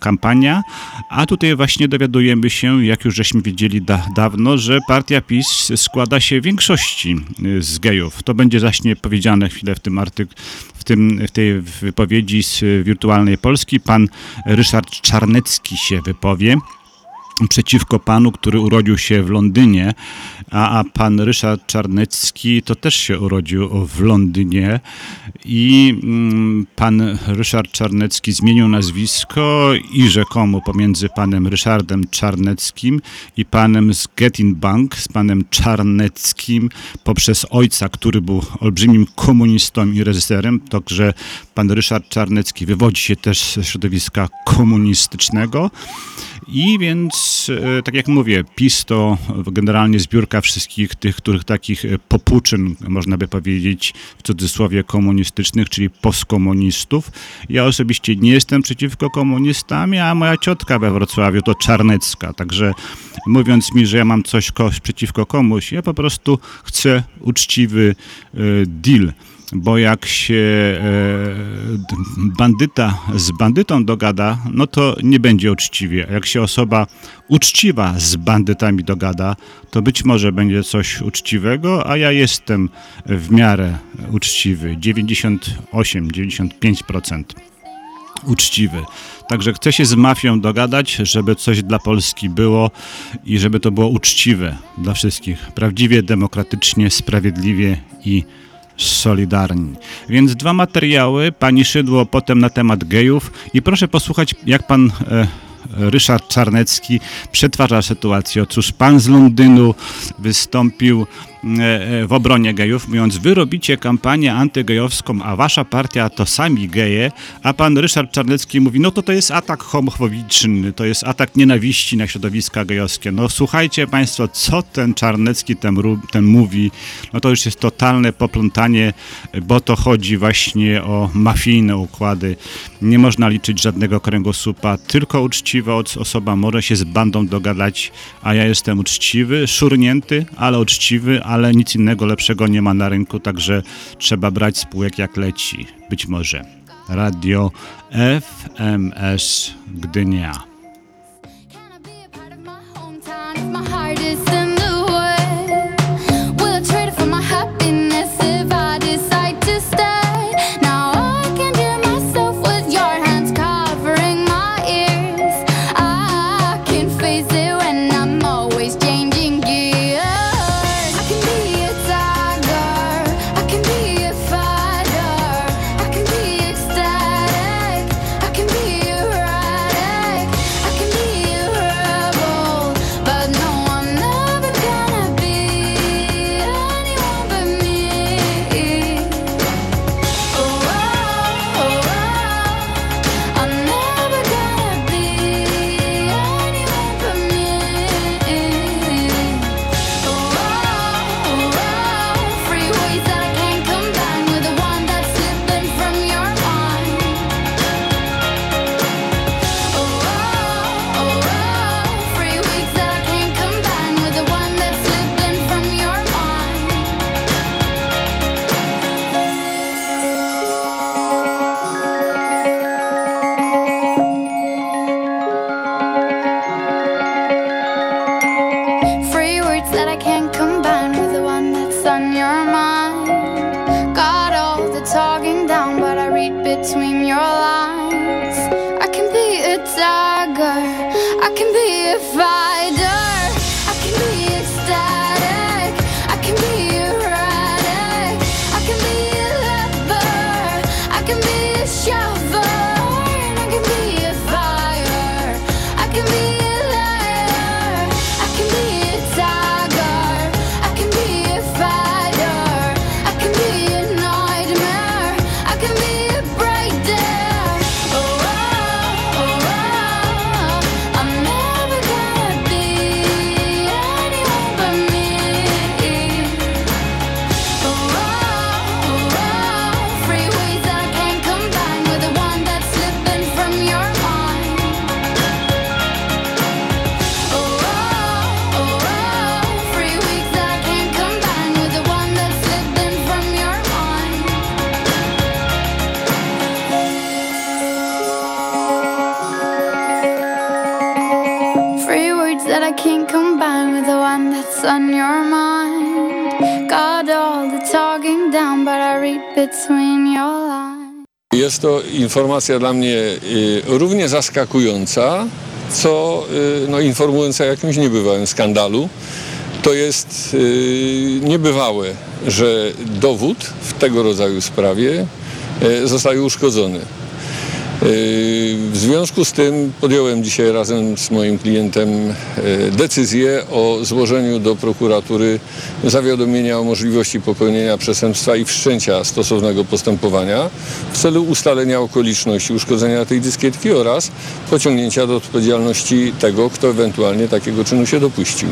kampania, a tutaj właśnie dowiadujemy się, jak już żeśmy wiedzieli da, dawno, że partia PiS składa się w większości y, z gejów. To będzie zaśnie powiedziane chwilę w tym artyku, w, tym, w tej wypowiedzi z y, Wirtualnej Polski. Pan Ryszard Czarnecki się wypowie przeciwko panu, który urodził się w Londynie, a, a pan Ryszard Czarnecki to też się urodził w Londynie i mm, pan Ryszard Czarnecki zmienił nazwisko i rzekomo pomiędzy panem Ryszardem Czarneckim i panem z Getin Bank, z panem Czarneckim poprzez ojca, który był olbrzymim komunistą i reżyserem, także pan Ryszard Czarnecki wywodzi się też ze środowiska komunistycznego. I więc, e, tak jak mówię, PiS to generalnie zbiórka wszystkich tych, których takich e, popuczyn, można by powiedzieć, w cudzysłowie komunistycznych, czyli postkomunistów. Ja osobiście nie jestem przeciwko komunistami, a moja ciotka we Wrocławiu to Czarnecka. Także mówiąc mi, że ja mam coś ko- przeciwko komuś, ja po prostu chcę uczciwy e, deal bo jak się e, bandyta z bandytą dogada, no to nie będzie uczciwie. A jak się osoba uczciwa z bandytami dogada, to być może będzie coś uczciwego, a ja jestem w miarę uczciwy. 98-95% uczciwy. Także chcę się z mafią dogadać, żeby coś dla Polski było i żeby to było uczciwe dla wszystkich. Prawdziwie, demokratycznie, sprawiedliwie i solidarni. Więc dwa materiały, pani Szydło potem na temat gejów i proszę posłuchać, jak pan e, Ryszard Czarnecki przetwarza sytuację. Otóż pan z Londynu wystąpił w obronie gejów, mówiąc, wy robicie kampanię antygejowską, a wasza partia to sami geje, a pan Ryszard Czarnecki mówi, no to to jest atak homofobiczny, to jest atak nienawiści na środowiska gejowskie. No słuchajcie państwo, co ten Czarnecki ten, ten mówi, no to już jest totalne poplątanie, bo to chodzi właśnie o mafijne układy. Nie można liczyć żadnego kręgosłupa, tylko uczciwa os- osoba może się z bandą dogadać, a ja jestem uczciwy, szurnięty, ale uczciwy, ale nic innego lepszego nie ma na rynku, także trzeba brać spółek jak leci. Być może. Radio FMS Gdynia. Jest to informacja dla mnie y, równie zaskakująca, co y, no, informująca o jakimś niebywałym skandalu. To jest y, niebywałe, że dowód w tego rodzaju sprawie zostaje uszkodzony. Yy, w związku z tym podjąłem dzisiaj razem z moim klientem yy, decyzję o złożeniu do prokuratury zawiadomienia o możliwości popełnienia przestępstwa i wszczęcia stosownego postępowania w celu ustalenia okoliczności uszkodzenia tej dyskietki oraz pociągnięcia do odpowiedzialności tego, kto ewentualnie takiego czynu się dopuścił.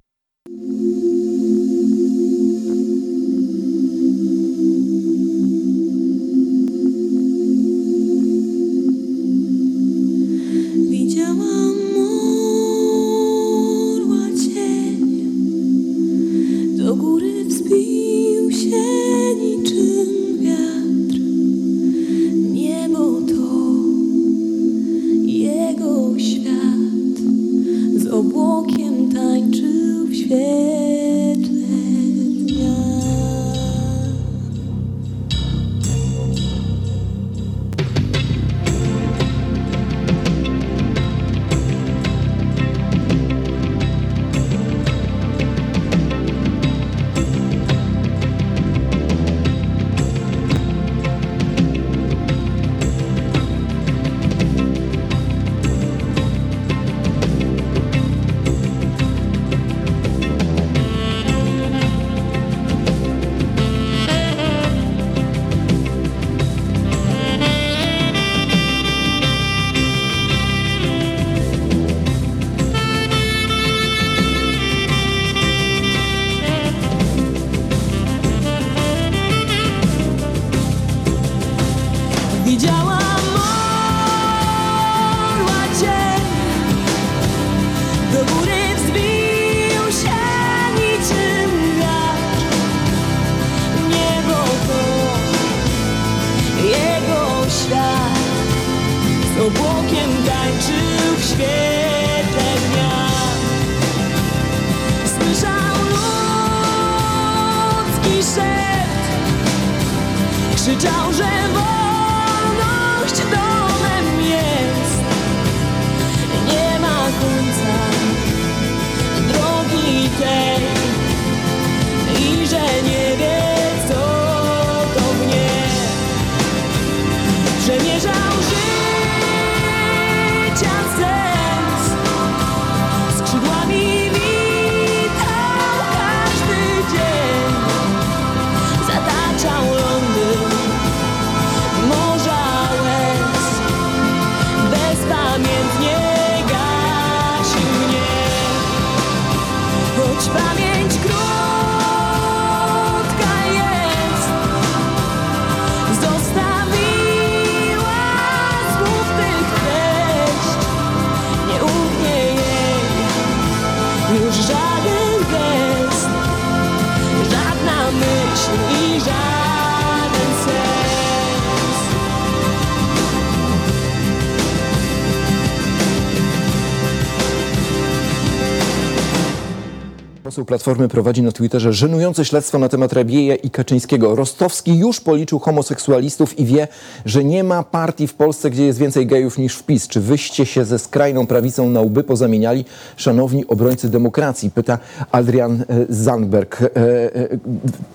Poseł Platformy prowadzi na Twitterze żenujące śledztwo na temat Rabieja i Kaczyńskiego. Rostowski już policzył homoseksualistów i wie, że nie ma partii w Polsce, gdzie jest więcej gejów niż w PiS. Czy wyście się ze skrajną prawicą na łby pozamieniali, szanowni obrońcy demokracji? Pyta Adrian e, Zandberg. E, e,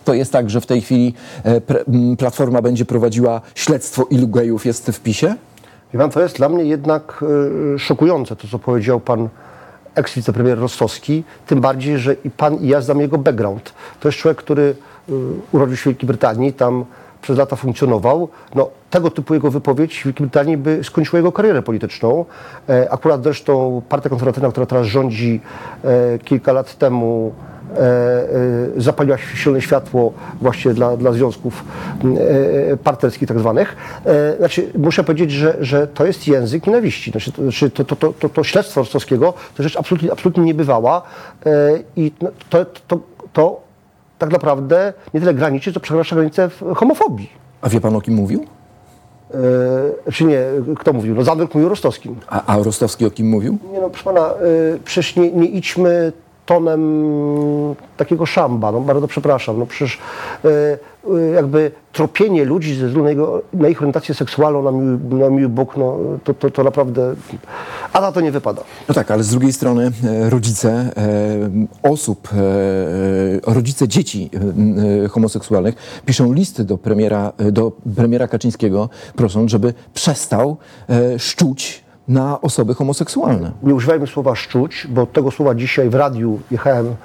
To jest tak, że w tej chwili Platforma będzie prowadziła śledztwo, ilu gejów jest w PiSie? Wie pan, to jest dla mnie jednak szokujące, to co powiedział pan eks-wicepremier Rostowski, tym bardziej, że i pan i ja znam jego background. To jest człowiek, który e, urodził się w Wielkiej Brytanii, tam przez lata funkcjonował. No, tego typu jego wypowiedź w Wielkiej Brytanii by skończyła jego karierę polityczną. E, akurat zresztą partia konserwatywna, która teraz rządzi e, kilka lat temu zapaliła silne światło właśnie dla, dla związków e, partnerskich tak zwanych. E, Znaczy, muszę powiedzieć, że, że to jest język nienawiści. Znaczy, to, znaczy, to, to, to, to, śledztwo Rostowskiego to rzecz absolutnie, absolutnie niebywała e, i no, to, to, to tak naprawdę nie tyle graniczy, co przekracza granicę w homofobii. A wie pan o kim mówił? E, Czy nie, kto mówił? No Zandberg mówił o Rostowskim. A, a Rostowski o kim mówił? Nie no, proszę pana, y, przecież nie, nie idźmy tonem takiego szamba, no bardzo przepraszam, no przecież y, y, jakby tropienie ludzi ze względu na, ich orientację seksualną na miły, na miły Bóg, no to, to, to naprawdę, a na to nie wypada. No tak, ale z drugiej strony e, rodzice e, osób, e, rodzice dzieci e, e, homoseksualnych piszą listy do premiera, e, do premiera Kaczyńskiego, prosząc, żeby przestał e, szczuć na osoby homoseksualne. Nie używajmy słowa szczuć, bo tego słowa dzisiaj w radiu jechałem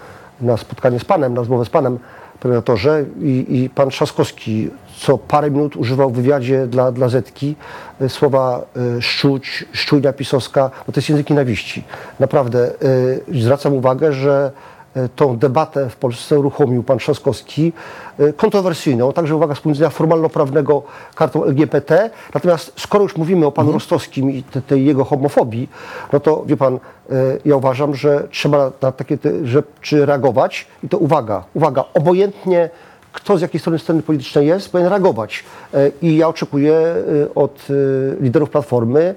na spotkanie z panem, na rozmowę z panem premiatorze i, i pan Trzaskowski co parę minut używał w wywiadzie dla, dla Zetki y, słowa y, szczuć, szczujnia pisowska, no to jest język nienawiści. Naprawdę y, zwracam uwagę, że tą debatę w Polsce uruchomił pan Trzaskowski, y, kontrowersyjną, także uwaga z punktu widzenia formalno-prawnego kartą LGBT. Natomiast skoro już mówimy o panu Rostowskim i te- tej jego homofobii, no to wie pan, y, ja uważam, że trzeba na, takie rzeczy reagować i to uwaga, uwaga, obojętnie kto z jakiej strony sceny politycznej jest, powinien reagować. E, I ja oczekuję e, od e, liderów Platformy e,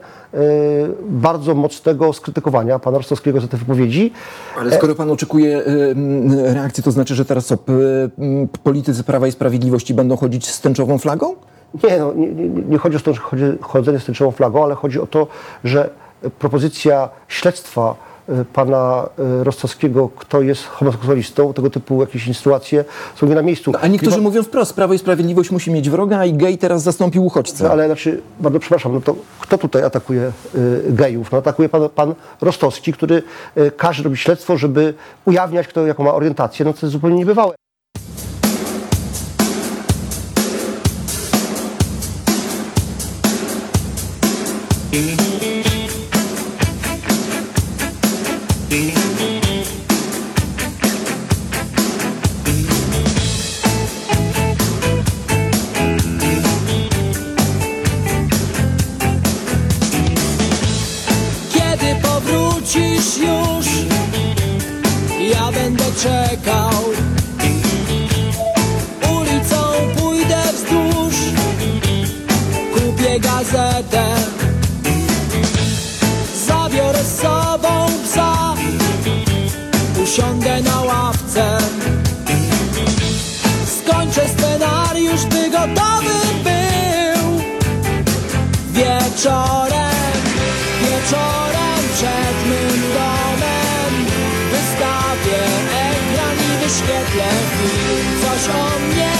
bardzo mocnego skrytykowania pana Rostowskiego za te wypowiedzi. Ale skoro pan oczekuje e, reakcji, to znaczy, że teraz co, politycy Prawa i Sprawiedliwości będą chodzić z tęczową flagą? Nie, no, nie, nie, nie chodzi o to, że chodzi, chodzenie z tęczową flagą, ale chodzi o to, że e, propozycja śledztwa e, pana e, Rostowskiego, kto jest homoseksualistą, tego typu jakieś insynuacje są nie na miejscu. A niektórzy bo- mówią wprost, Prawo i Sprawiedliwość musi mieć wroga, a i gej teraz zastąpił uchodźcę. No, ale znaczy, bardzo przepraszam, no to kto tutaj atakuje y, gejów? No, atakuje pan, pan Rostowski, który y, każe robić śledztwo, żeby ujawniać, kto jaką ma orientację. No to jest zupełnie niebywałe. Kiedy film Coś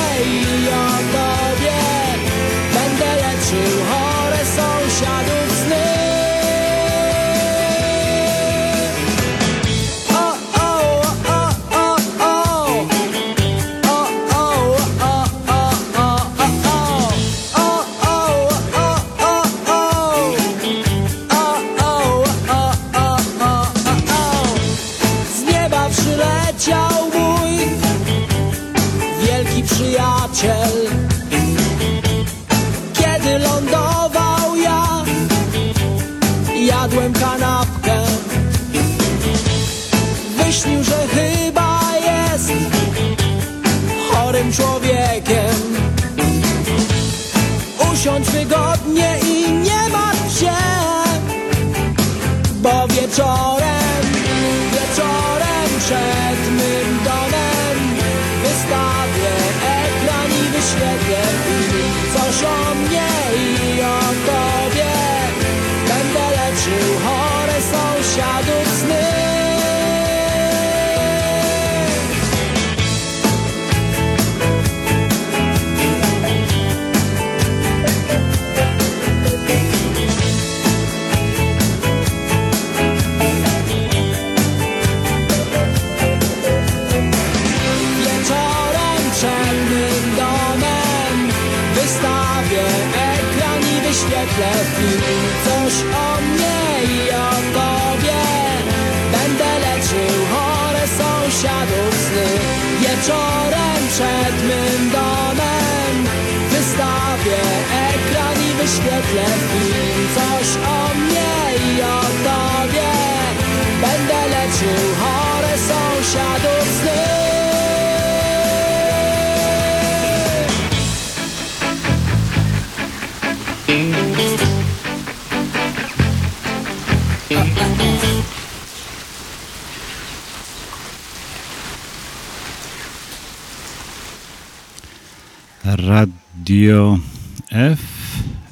Radio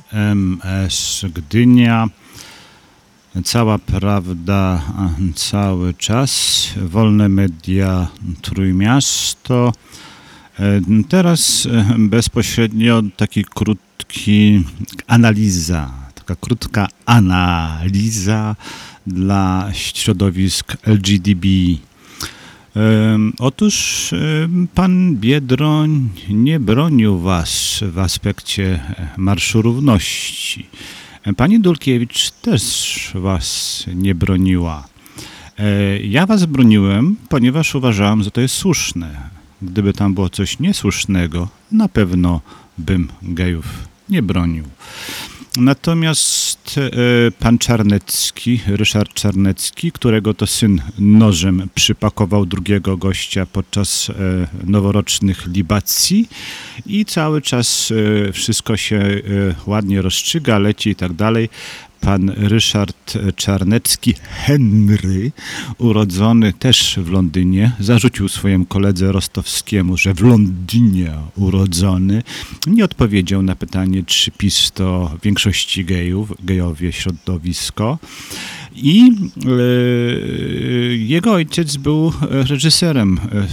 FMS Gdynia. Cała prawda cały czas. Wolne media Trójmiasto. E, Teraz e, bezpośrednio taki krótki analiza, taka krótka analiza dla środowisk LGDB. Otóż pan Biedroń nie bronił was w aspekcie e, Marszu Równości. E, Pani Dulkiewicz też was nie broniła. E, Ja was broniłem, ponieważ uważałem, że to jest słuszne. Gdyby tam było coś niesłusznego, na pewno bym gejów nie bronił. Natomiast e, pan Czarnecki, Ryszard Czarnecki, którego to syn nożem przypakował drugiego gościa podczas e, noworocznych libacji i cały czas e, wszystko się ładnie rozstrzyga, leci i tak dalej. Pan Ryszard Czarnecki, Henry, urodzony też w Londynie, zarzucił swojemu koledze rostowskiemu, że w Londynie urodzony, nie odpowiedział na pytanie, czy PiS to większości gejów, gejowie środowisko. I e, jego ojciec był reżyserem. E,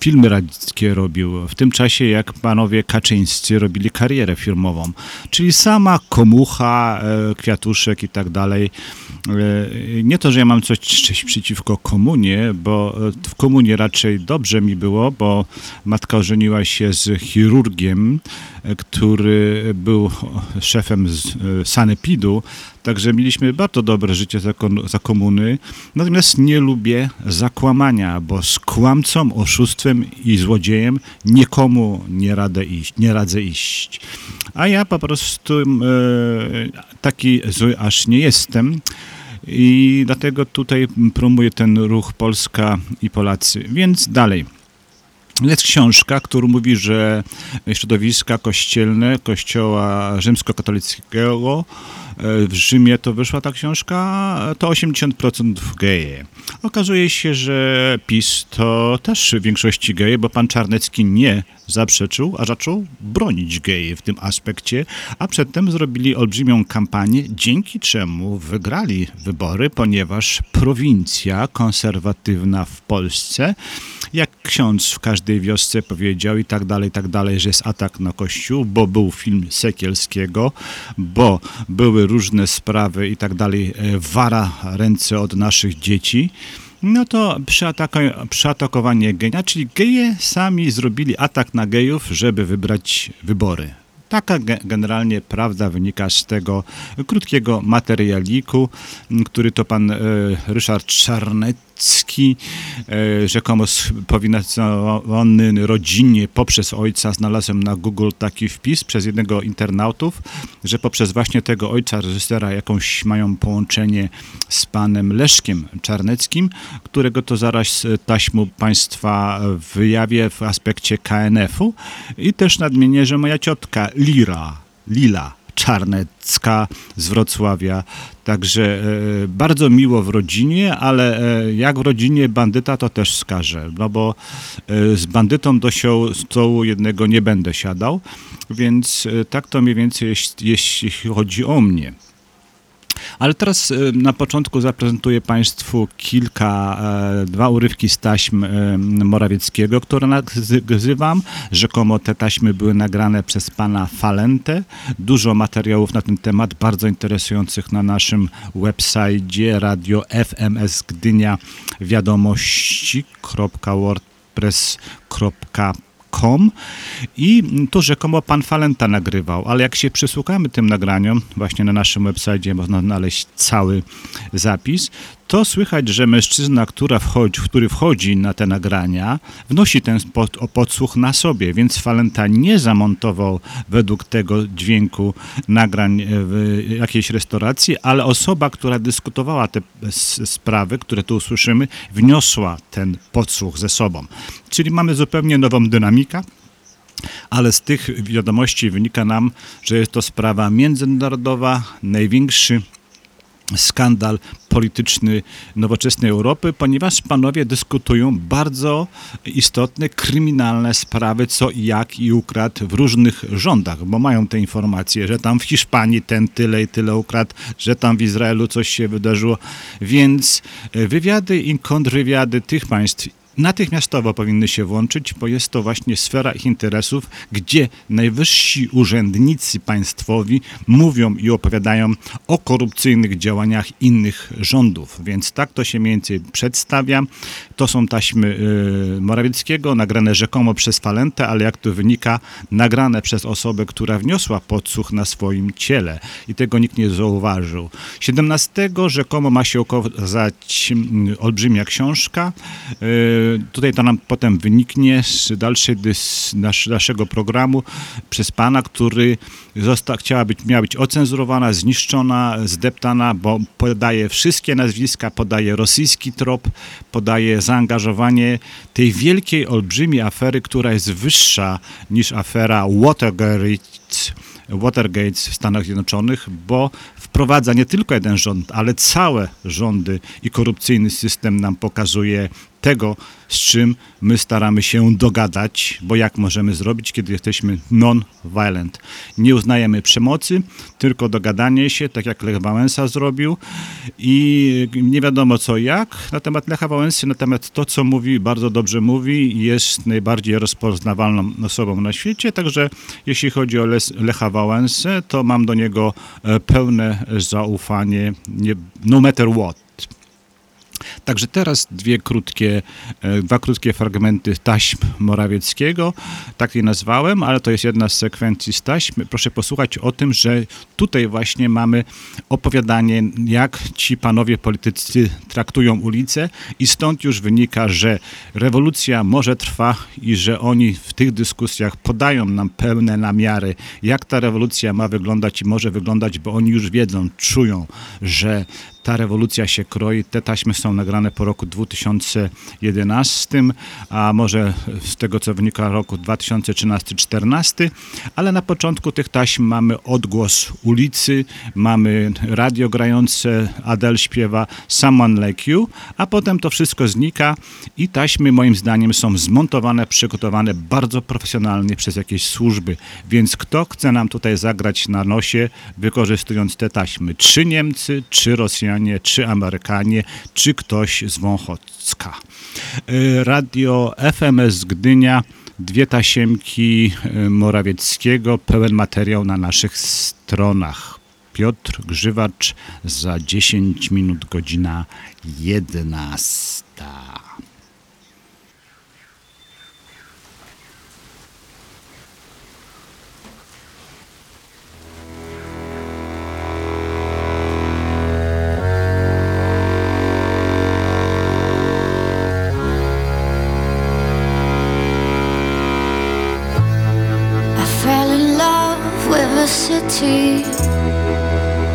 Filmy radzickie robił w tym czasie, jak panowie Kaczyńscy robili karierę filmową. Czyli sama komucha, e, kwiatuszek i tak dalej. Nie to, że ja mam coś coś przeciwko komunie, bo w komunie raczej dobrze mi było, bo matka ożeniła się z chirurgiem, który był szefem e, sanepidu, Także mieliśmy bardzo dobre życie za, za komuny. Natomiast nie lubię zakłamania, bo z kłamcą, oszustwem i złodziejem nikomu nie radę iść, nie radzę iść. A ja po prostu e, taki zły aż nie jestem. I dlatego tutaj promuję ten ruch Polska i Polacy. Więc dalej. Jest książka, która mówi, że środowiska kościelne Kościoła Rzymskokatolickiego w Rzymie to wyszła ta książka, to 80% geje. Okazuje się, że PiS to też w większości geje, bo pan Czarnecki nie zaprzeczył, a zaczął bronić geje w tym aspekcie, a przedtem zrobili olbrzymią kampanię, dzięki czemu wygrali wybory, ponieważ prowincja konserwatywna w Polsce, jak ksiądz w każdej wiosce powiedział i tak dalej, i tak dalej, że jest atak na kościół, bo był film Sekielskiego, bo były różne sprawy i tak dalej, e, wara ręce od naszych dzieci, no to przeatako- przeatakowanie geja, czyli geje sami zrobili atak na gejów, żeby wybrać wybory. Taka ge- generalnie prawda wynika z tego krótkiego materialiku, który to pan e, Ryszard Czarnecki, e, rzekomo s- powinacowany rodzinnie poprzez ojca, znalazłem na Google taki wpis przez jednego internautów, że poprzez właśnie tego ojca reżysera jakąś mają połączenie z panem Leszkiem Czarneckim, którego to zaraz e, taśmu państwa wyjawię w aspekcie KNF-u i też nadmienię, że moja ciotka Lira, Lila Czarnecka z Wrocławia. Także e, bardzo miło w rodzinie, ale e, jak w rodzinie bandyta, to też skażę. No bo e, z bandytą do stołu jednego nie będę siadał, więc tak to mniej więcej jest, jeśli chodzi o mnie. Ale teraz e, na początku zaprezentuję Państwu kilka, e, dwa urywki z taśm e, Morawieckiego, które nazywam. Rzekomo te taśmy były nagrane przez pana Falentę. Dużo materiałów na ten temat, bardzo interesujących na naszym website radio FMS Gdynia wiadomości.wordpress.com com i tu rzekomo pan Falenta nagrywał, ale jak się przysłuchamy tym nagraniom, właśnie na naszym website można znaleźć cały zapis, to słychać, że mężczyzna, która wchodzi, który wchodzi na te nagrania, wnosi ten pod, podsłuch na sobie, więc Falenta nie zamontował według tego dźwięku nagrań w jakiejś restauracji, ale osoba, która dyskutowała te sprawy, które tu usłyszymy, wniosła ten podsłuch ze sobą. Czyli mamy zupełnie nową dynamikę, ale z tych wiadomości wynika nam, że jest to sprawa międzynarodowa, największy skandal polityczny nowoczesnej Europy, ponieważ panowie dyskutują bardzo istotne, kryminalne sprawy, co i jak i ukradł w różnych rządach, bo mają te informacje, że tam w Hiszpanii ten tyle i tyle ukradł, że tam w Izraelu coś się wydarzyło, więc wywiady i kontrwywiady tych państw natychmiastowo powinny się włączyć, bo jest to właśnie sfera ich interesów, gdzie najwyżsi urzędnicy państwowi mówią i opowiadają o korupcyjnych działaniach innych rządów. Więc tak to się mniej więcej przedstawia. To są taśmy y, Morawieckiego, nagrane rzekomo przez Falentę, ale jak to wynika, nagrane przez osobę, która wniosła podsłuch na swoim ciele i tego nikt nie zauważył. 17 rzekomo ma się okazać mm, olbrzymia książka. Tutaj to nam potem wyniknie z dalszej naszego programu przez pana, który zosta, chciała być, miała być ocenzurowana, zniszczona, zdeptana, bo podaje wszystkie nazwiska, podaje rosyjski trop, podaje zaangażowanie tej wielkiej, olbrzymiej afery, która jest wyższa niż afera Watergate Watergate w Stanach Zjednoczonych, bo wprowadza nie tylko jeden rząd, ale całe rządy i korupcyjny system nam pokazuje tego, z czym my staramy się dogadać, bo jak możemy zrobić, kiedy jesteśmy non-violent. Nie uznajemy przemocy, tylko dogadanie się, tak jak Lech Wałęsa zrobił i nie wiadomo co jak na temat Lecha Wałęsy, natomiast to, co mówi, bardzo dobrze mówi jest najbardziej rozpoznawalną osobą na świecie, także jeśli chodzi o Lecha Wałęsę, to mam do niego e, pełne zaufanie, nie, no matter what. Także teraz dwie krótkie, e, dwa krótkie fragmenty taśm Morawieckiego, tak je nazwałem, ale to jest jedna z sekwencji z taśm. Proszę posłuchać o tym, że tutaj właśnie mamy opowiadanie, jak ci panowie politycy traktują ulicę i stąd już wynika, że rewolucja może trwa i że oni w tych dyskusjach podają nam pełne namiary, jak ta rewolucja ma wyglądać i może wyglądać, bo oni już wiedzą, czują, że ta rewolucja się kroi. Te taśmy są nagrane po roku 2011, a może z tego co wynika roku 2013-2014, ale na początku tych taśm mamy odgłos ulicy, mamy radio grające, Adele śpiewa Someone Like You, a potem to wszystko znika i taśmy moim zdaniem są zmontowane, przygotowane bardzo profesjonalnie przez jakieś służby, więc kto chce nam tutaj zagrać na nosie, wykorzystując te taśmy? Czy Niemcy, czy Rosjanie, czy Amerykanie, czy ktoś z Wąchocka. Y, Radio FMS Gdynia, dwie tasiemki y, Morawieckiego, pełen materiał na naszych stronach. Piotr Grzywacz za 10 minut, godzina 11. City.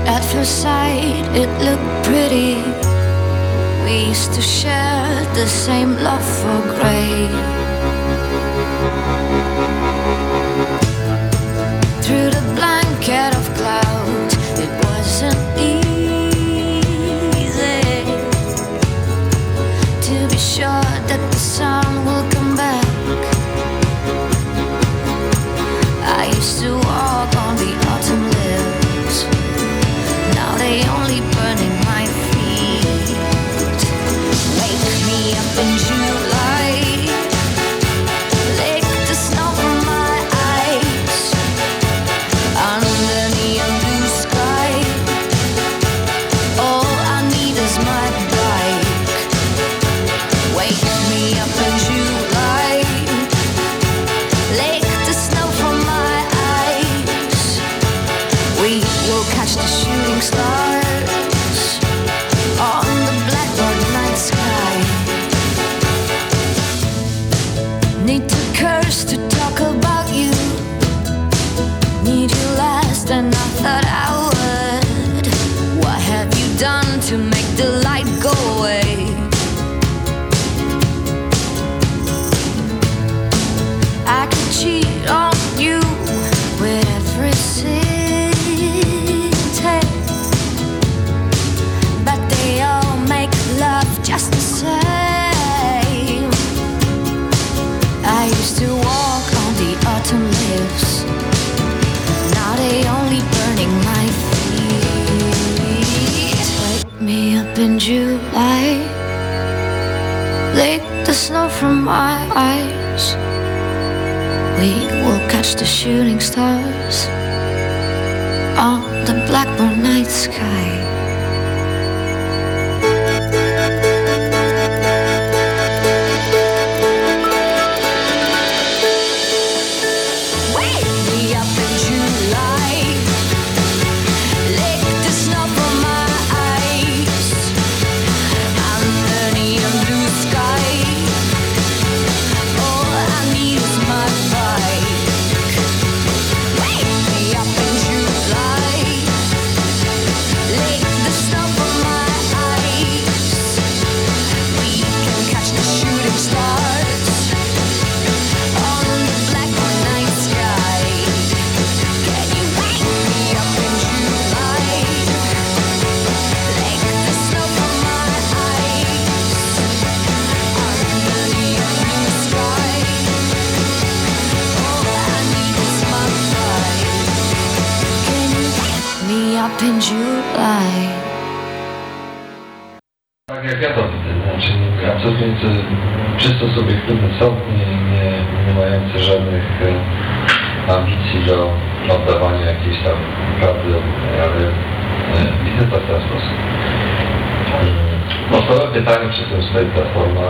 At first sight, it looked pretty. We used to share the same love for gray. Through the blanket of clouds, it wasn't easy to be sure that the sun will come back. I used to walk on in July. Lick the snow from my eyes. We will catch the shooting stars on the blackbird night sky. Czysto subiektywny sąd, nie, nie, nie mający żadnych e, ambicji do oddawania jakiejś tam prawdy, ale e, widzę to w ten sposób. Podstawowe pytanie, przy tym stoi platforma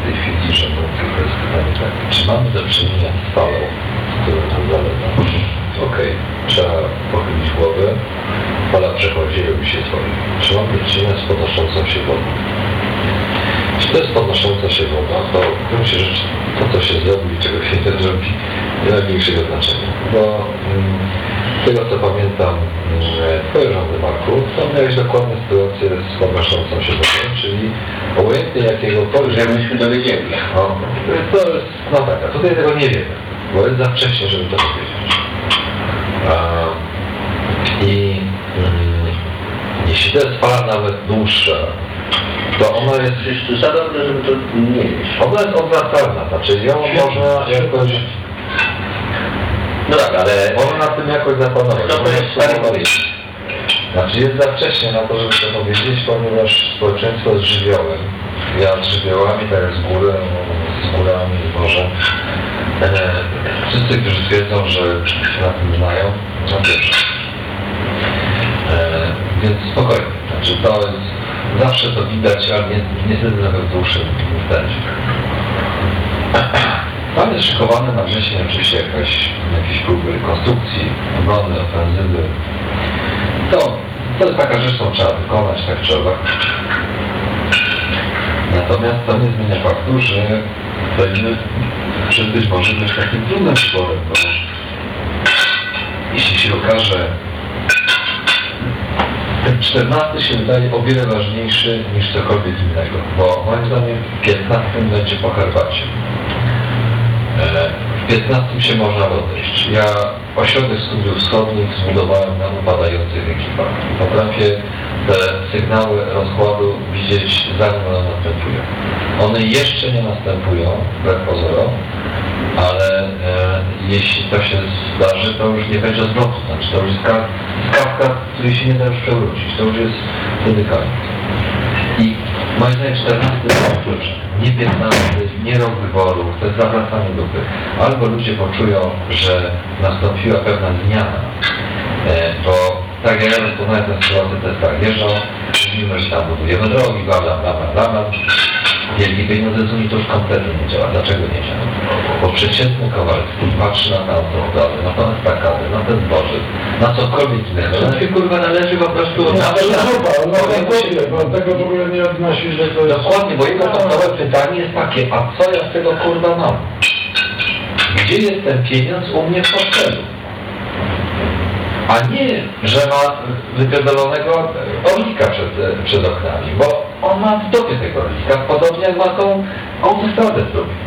w tej chwili rządząca, to jest pytanie takie, czy mamy do czynienia z falą, którą nam zalewa? Okej, trzeba pochylić głowę, fala przechodzi i robi się swoje. Czy mamy do czynienia z podnoszącą się wodą? Jeśli to jest podnosząca się woda, to w gruncie rzeczy to, co się zrobi i czego się nie zrobi, nie ma większego znaczenia. Bo mm, z tego, co pamiętam Twoje rządy, Marku, to miałeś dokładnie sytuację z podnoszącą się wodą, czyli obojętnie jakiego poziomu... Że myśmy dowiedzieli. No, to jest, no tak, a tutaj tego nie wiemy, bo jest za wcześnie, żeby to powiedzieć. A, I jeśli to jest fala nawet dłuższa, to ona jest... Za dobre, żeby to nie mieć. Ona jest odwracalna, znaczy ją można jakoś... No tak, ale... Można na tym jakoś zapanować. To jest spróbować. Znaczy jest za wcześnie na to, żeby to powiedzieć, ponieważ społeczeństwo jest żywiołem. Ja z żywiołami, tak jak z górą, z górami, z morzem. E, wszyscy, którzy twierdzą, że się na tym znają, no wiesz. E, więc spokojnie. Znaczy to jest, zawsze to widać, ale ni niestety nawet w dłuższym wstępie. Tam jest szykowane na wrzesień oczywiście jakaś, jakieś próby rekonstrukcji, obrony, ofensywy. To, to jest taka rzecz, którą trzeba wykonać, tak trzeba. Natomiast to nie zmienia faktu, że będziemy przed być może też takim trudnym wyborem, bo jeśli się okaże, ten 14 się wydaje o wiele ważniejszy niż cokolwiek innego, bo moim zdaniem 15 będzie po herbacie. E, W 15 się można odejść. Ja ośrodek studiów wschodnich zbudowałem na upadających ekipach. Potrafię te sygnały rozkładu widzieć zanim one następują. One jeszcze nie następują, wbrew pozorom, ale jeśli to się zdarzy, to już nie będzie zwrotu. Znaczy to już jest ka- skawka, której się nie da już przewrócić. To już jest wtedy. I moim zdaniem 14 rok klucz, nie 15, nie rok wyborów, to jest zawracanie dupy. Albo ludzie poczują, że nastąpiła pewna zmiana, e, bo tak jak ja rozpoznałem tę sytuację, to jest tak, jeżdżą, mówimy, że tam budujemy drogi, bla bla bla bla, bla. Wielkie pieniądze z Unii, to już kompletnie nie działa. Dlaczego nie działa? Bo przeciętny Kowalski patrzy na tę autostradę, na tę estakadę, na ten dworzec, na cokolwiek innego. On się kurwa należy po prostu nawet na... bo tego w ogóle nie odnosi, że to jest... Dokładnie, bo jego podstawowe pytanie jest takie, a co ja z tego kurwa mam? Gdzie jest ten pieniądz u mnie w portfelu? A nie, że ma wypierdolonego orlika przed, przed oknami, bo on ma w dopie tego orlika, podobnie jak ma tą autostradę w dupie.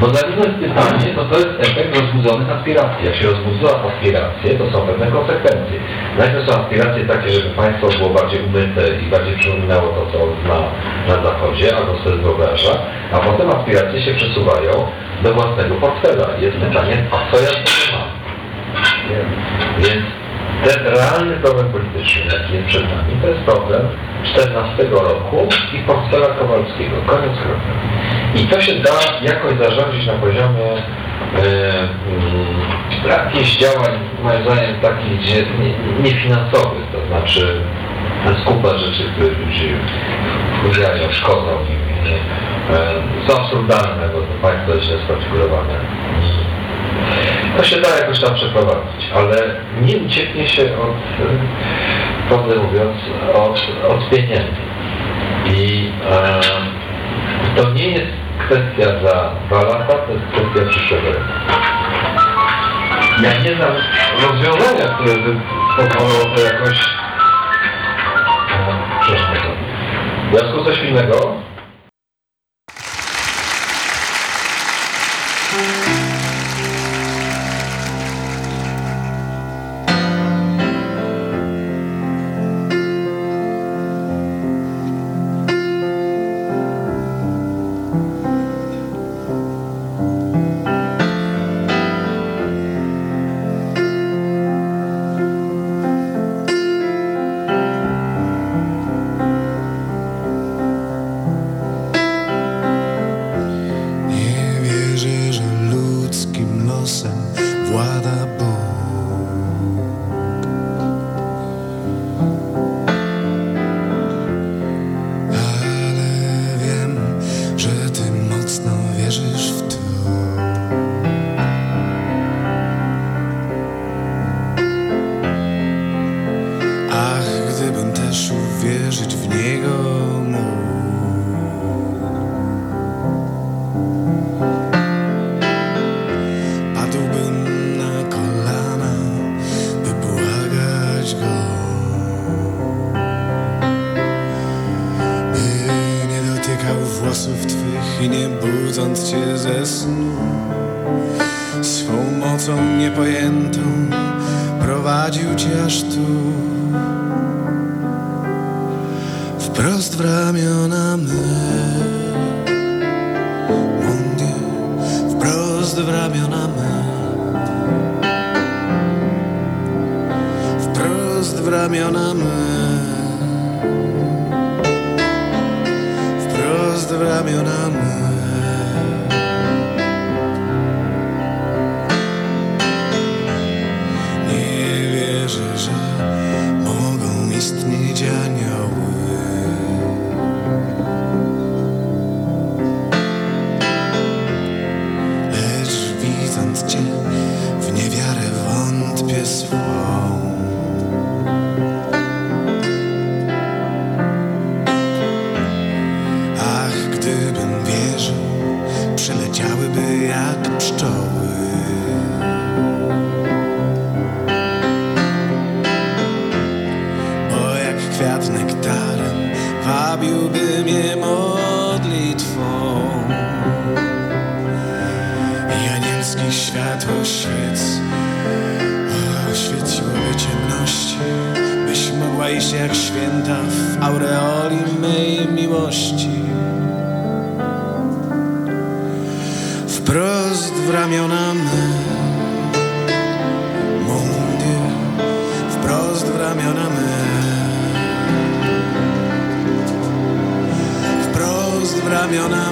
Bo niego jest pytanie, to to jest efekt rozbudzonych aspiracji. Jak się rozbudzą aspiracje, to są pewne konsekwencje. Najpierw są aspiracje takie, żeby państwo było bardziej umyte i bardziej przypominało to, co zna na zachodzie, albo sobie wyobraża, a potem aspiracje się przesuwają do własnego portfela. Jest pytanie, a co ja z tego mam? Więc ten realny problem polityczny, jaki jest przed nami, to jest problem 14 roku i portfela Kowalskiego. Koniec kropka. I to się da jakoś zarządzić na poziomie mm, jakichś działań, moim zdaniem, takich gdzie nie- niefinansowych, to znaczy skupa rzeczy, które ludzi wkurzają, szkodzą im. e, Są absurdalne, bo to państwo jest źle. To się da jakoś tam przeprowadzić, ale nie ucieknie się od, prawdę mówiąc, od, od pieniędzy. I e, to nie jest kwestia za dwa lata, to jest kwestia przyszłego roku. Ja nie znam rozwiązania, które by pozwalało to jakoś e. W związku z coś innego, włosów twych nie budząc cię ze snu. Swą mocą niepojętą prowadził cię aż tu. Wprost w ramiona me Mundię wprost w ramiona me Wprost w ramiona me Nie wierzę, że mogą istnieć anioły. Lecz widząc Cię w niewiarę wątpię swą jak pszczoły. Jak kwiat nektarem wabiłby mnie modlitwą. I anielski światło świec oświeciłoby ciemności, byś mogła iść jak święta w aureoli mej miłości. Ramiona me, mundial, wprost w ramiona me. Wprost w ramiona me.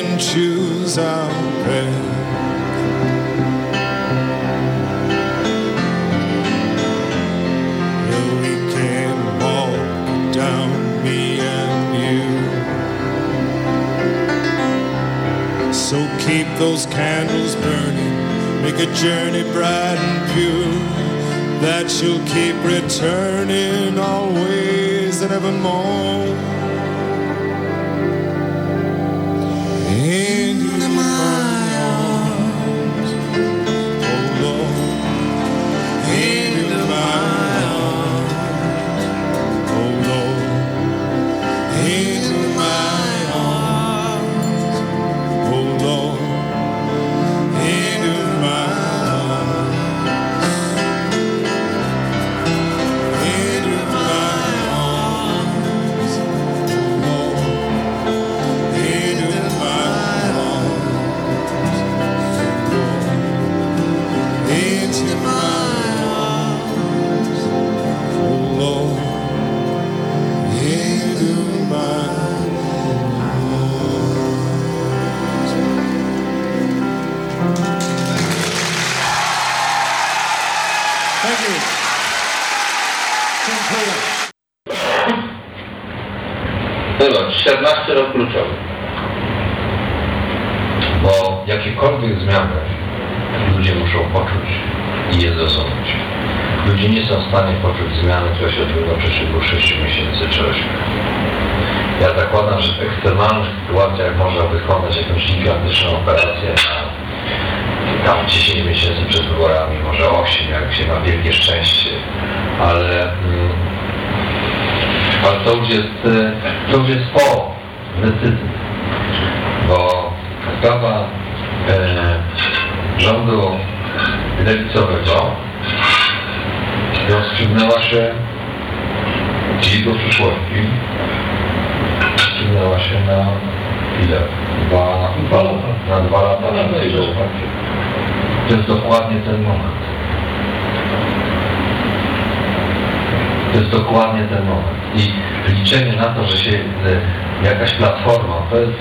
Can choose our path. We can walk down me and you. So keep those candles burning, make a journey bright and pure. That you'll keep returning always and evermore. Kluczowy. Bo jakiekolwiek zmiany ludzie muszą poczuć i je zrozumieć. Ludzie nie są w stanie poczuć zmiany, która się odbywa w przeciągu 6 miesięcy czy 8. Ja zakładam, że w ekstremalnych sytuacjach można wykonać jakąś gigantyczną operację na tam 10 miesięcy przed wyborami, może 8, jak się ma wielkie szczęście, ale mm, ale to już jest, e, to już jest po decyzji, bo sprawa e, rządu lewicowego rozstrzygnęła się dziś do przyszłości, rozstrzygnęła się na ile? Dwa, dwa lata. Na dwa lata. To jest dokładnie ten moment. To jest dokładnie ten moment. I liczenie na to, że się e, jakaś platforma, to jest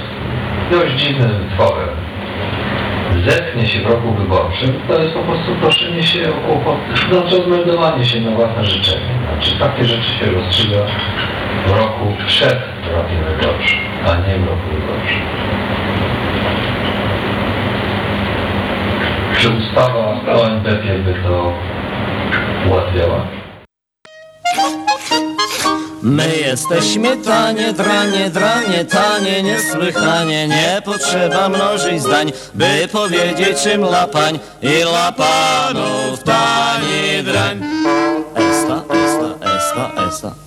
dość dziwnym wytworem, zepchnie się w roku wyborczym, to jest po prostu proszenie się o kłopoty, znaczy odmeldowanie się na własne życzenie. Znaczy takie rzeczy się rozstrzyga w roku przed rokiem wyborczym, a nie w roku wyborczym. Czy ustawa o NBP by to ułatwiała? My jesteśmy tanie, dranie, dranie, tanie, niesłychanie. Nie potrzeba mnożyć zdań, by powiedzieć czym lapań I lapanów tani drań. Esta, esta, esta, esta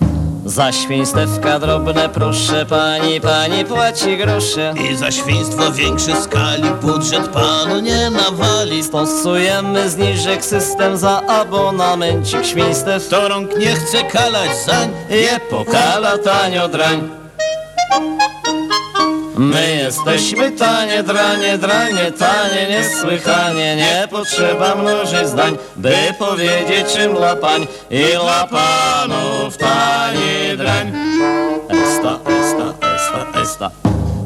za świństewka drobne proszę pani, pani płaci grosze. I za świństwo większej skali budżet panu nie nawali. Stosujemy zniżek system za abonamencik świństw. To rąk nie chce kalać zań Je pokala tanio drań. My jesteśmy tanie, dranie, dranie, tanie, niesłychanie. Nie potrzeba mnożyć zdań, by powiedzieć czym lapań I lapanów tani drań Esta, esta, esta, esta.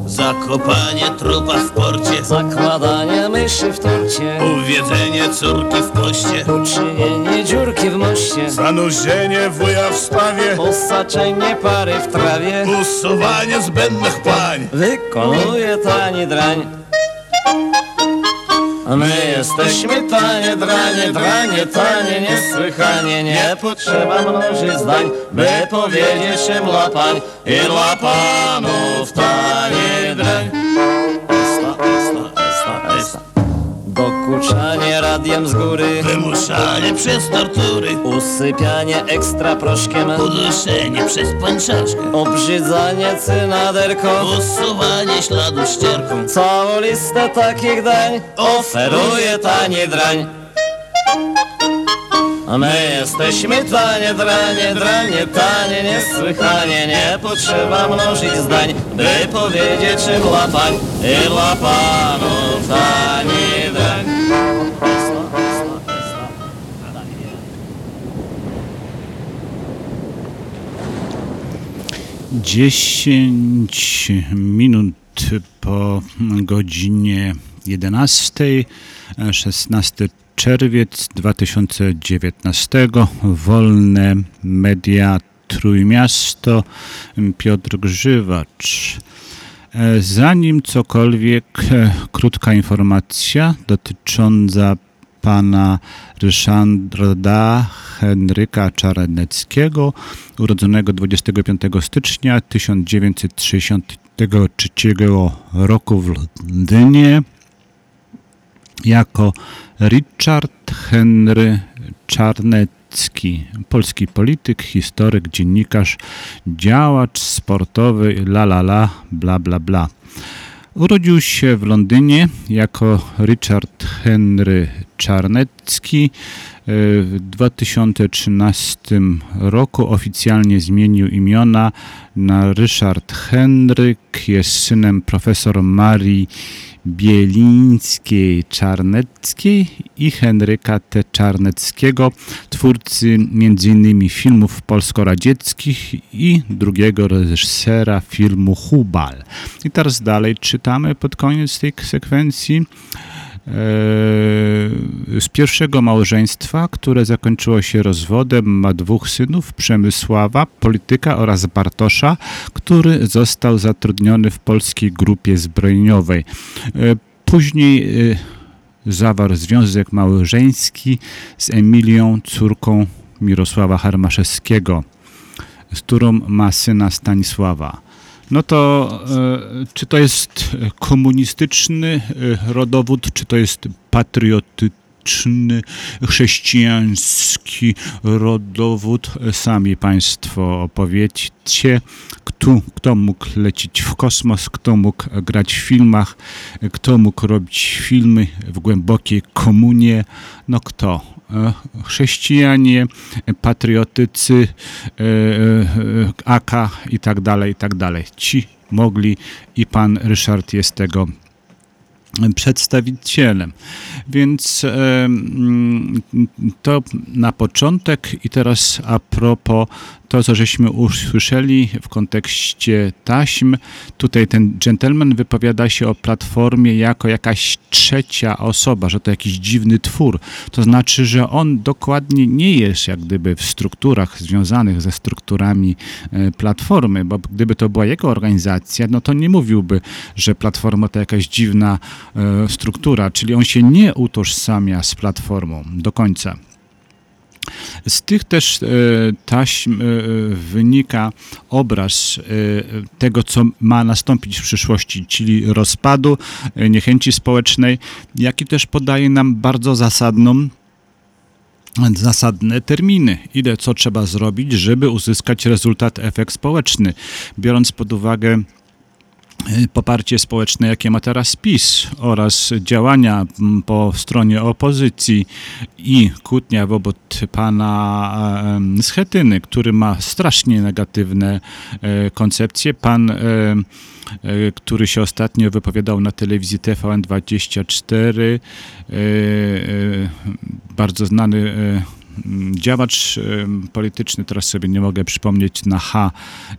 Zakopanie trupa w porcie. Zakładanie myszy w torcie. Uwiedzenie córki w poście. Uczynienie dziurki w moście. Zanurzenie wuja w spawie. Posaczenie pary w trawie. Usuwanie zbędnych pań. Wykonuje tani drań My jesteśmy tanie, dranie, dranie, tanie, niesłychanie Nie potrzeba mnożyć zdań, by powiedzieć czym lapań I lapanów tanie drań Esta, esta, esta, esta Dokuczanie radiem z góry. Wymuszanie przez tortury. Usypianie ekstra proszkiem. Uduszenie przez pańczaczkę Obrzydzanie cynaderką. Usuwanie śladu ścierką. Całą listę takich dań Oferuje tanie drań A my jesteśmy tanie, dranie, dranie, tanie, niesłychanie. Nie potrzeba mnożyć zdań, by powiedzieć czym lapań I Dziesięć minut po godzinie 11, 16 czerwiec 2019, wolne media Trójmiasto, Piotr Grzywacz. Zanim cokolwiek, e, krótka informacja dotycząca pana Ryszarda Henryka Czarneckiego, urodzonego 25 stycznia 1963 roku w Londynie jako Richard Henry Czarnecki, polski polityk, historyk, dziennikarz, działacz sportowy, la la la, bla bla bla. Urodził się w Londynie jako Richard Henry Czarnecki. W 2013 roku oficjalnie zmienił imiona na Richard Henryk. Jest synem profesor Marii Bielińskiej-Czarneckiej i Henryka T. Czarneckiego, twórcy m.in. filmów polsko-radzieckich i drugiego reżysera filmu Hubal. I teraz dalej czytamy pod koniec tej sekwencji z pierwszego małżeństwa, które zakończyło się rozwodem, ma dwóch synów, Przemysława, polityka oraz Bartosza, który został zatrudniony w polskiej grupie zbrojeniowej. E, Później e, zawarł związek małżeński z Emilią, córką Mirosława Harmaszewskiego, z którą ma syna Stanisława. No to e, czy to jest komunistyczny e, rodowód, czy to jest patriotyczny, chrześcijański rodowód? Sami Państwo opowiedzcie, kto, kto mógł lecieć w kosmos, kto mógł grać w filmach, kto mógł robić filmy w głębokiej komunie, no kto? Chrześcijanie, patriotycy, e, e, AK i tak dalej, i tak dalej. Ci mogli i pan Ryszard jest tego przedstawicielem. Więc e, mm, to na początek i teraz a propos to, co żeśmy usłyszeli w kontekście taśm. Tutaj ten gentleman wypowiada się o platformie jako jakaś trzecia osoba, że to jakiś dziwny twór. To znaczy, że on dokładnie nie jest jak gdyby w strukturach związanych ze strukturami e, platformy, bo gdyby to była jego organizacja, no to nie mówiłby, że platforma to jakaś dziwna e, struktura, czyli on się nie utożsamia z platformą do końca. Z tych też e, taśm e, wynika obraz e, tego, co ma nastąpić w przyszłości, czyli rozpadu, niechęci społecznej, jaki też podaje nam bardzo zasadną zasadne terminy, ile co trzeba zrobić, żeby uzyskać rezultat, efekt społeczny, biorąc pod uwagę poparcie społeczne, jakie ma teraz PiS oraz działania m, po stronie opozycji i kłótnia wobec pana Schetyny, który ma strasznie negatywne e, koncepcje. Pan, e, który się ostatnio wypowiadał na telewizji TVN24, e, bardzo znany działacz e, polityczny, teraz sobie nie mogę przypomnieć na H,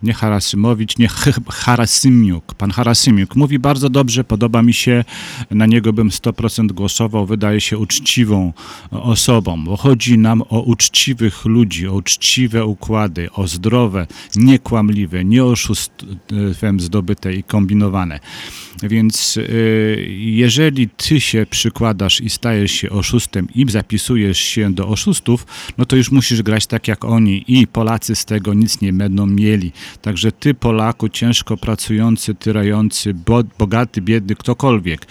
nie Harasymowicz, nie Harasymiuk, pan Harasymiuk mówi bardzo dobrze, podoba mi się, na niego bym 100% głosował, wydaje się uczciwą osobą, bo chodzi nam o uczciwych ludzi, o uczciwe układy, o zdrowe, niekłamliwe, nie oszustwem zdobyte i kombinowane. Więc y, jeżeli ty się przykładasz i stajesz się oszustem i zapisujesz się do oszustów, no to już musisz grać tak jak oni i Polacy z tego nic nie będą mieli. Także ty Polaku, ciężko pracujący, tyrający, bo, bogaty, biedny, ktokolwiek,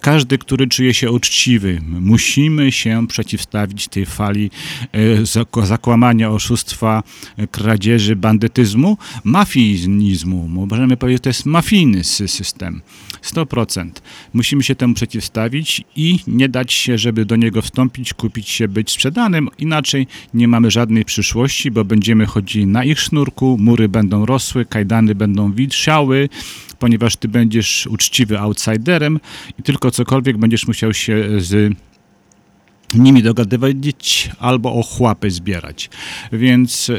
każdy, który czuje się uczciwy, musimy się przeciwstawić tej fali e, zak- zakłamania, oszustwa, e, kradzieży, bandytyzmu, mafinizmu. Możemy powiedzieć, że to jest mafijny sy- system. 100%. Musimy się temu przeciwstawić i nie dać się, żeby do niego wstąpić, kupić się, być sprzedanym. Inaczej nie mamy żadnej przyszłości, bo będziemy chodzili na ich sznurku, mury będą rosły, kajdany będą wisiały, ponieważ ty będziesz uczciwy outsiderem i tylko cokolwiek będziesz musiał się z nimi dogadywać albo o chłapy zbierać. Więc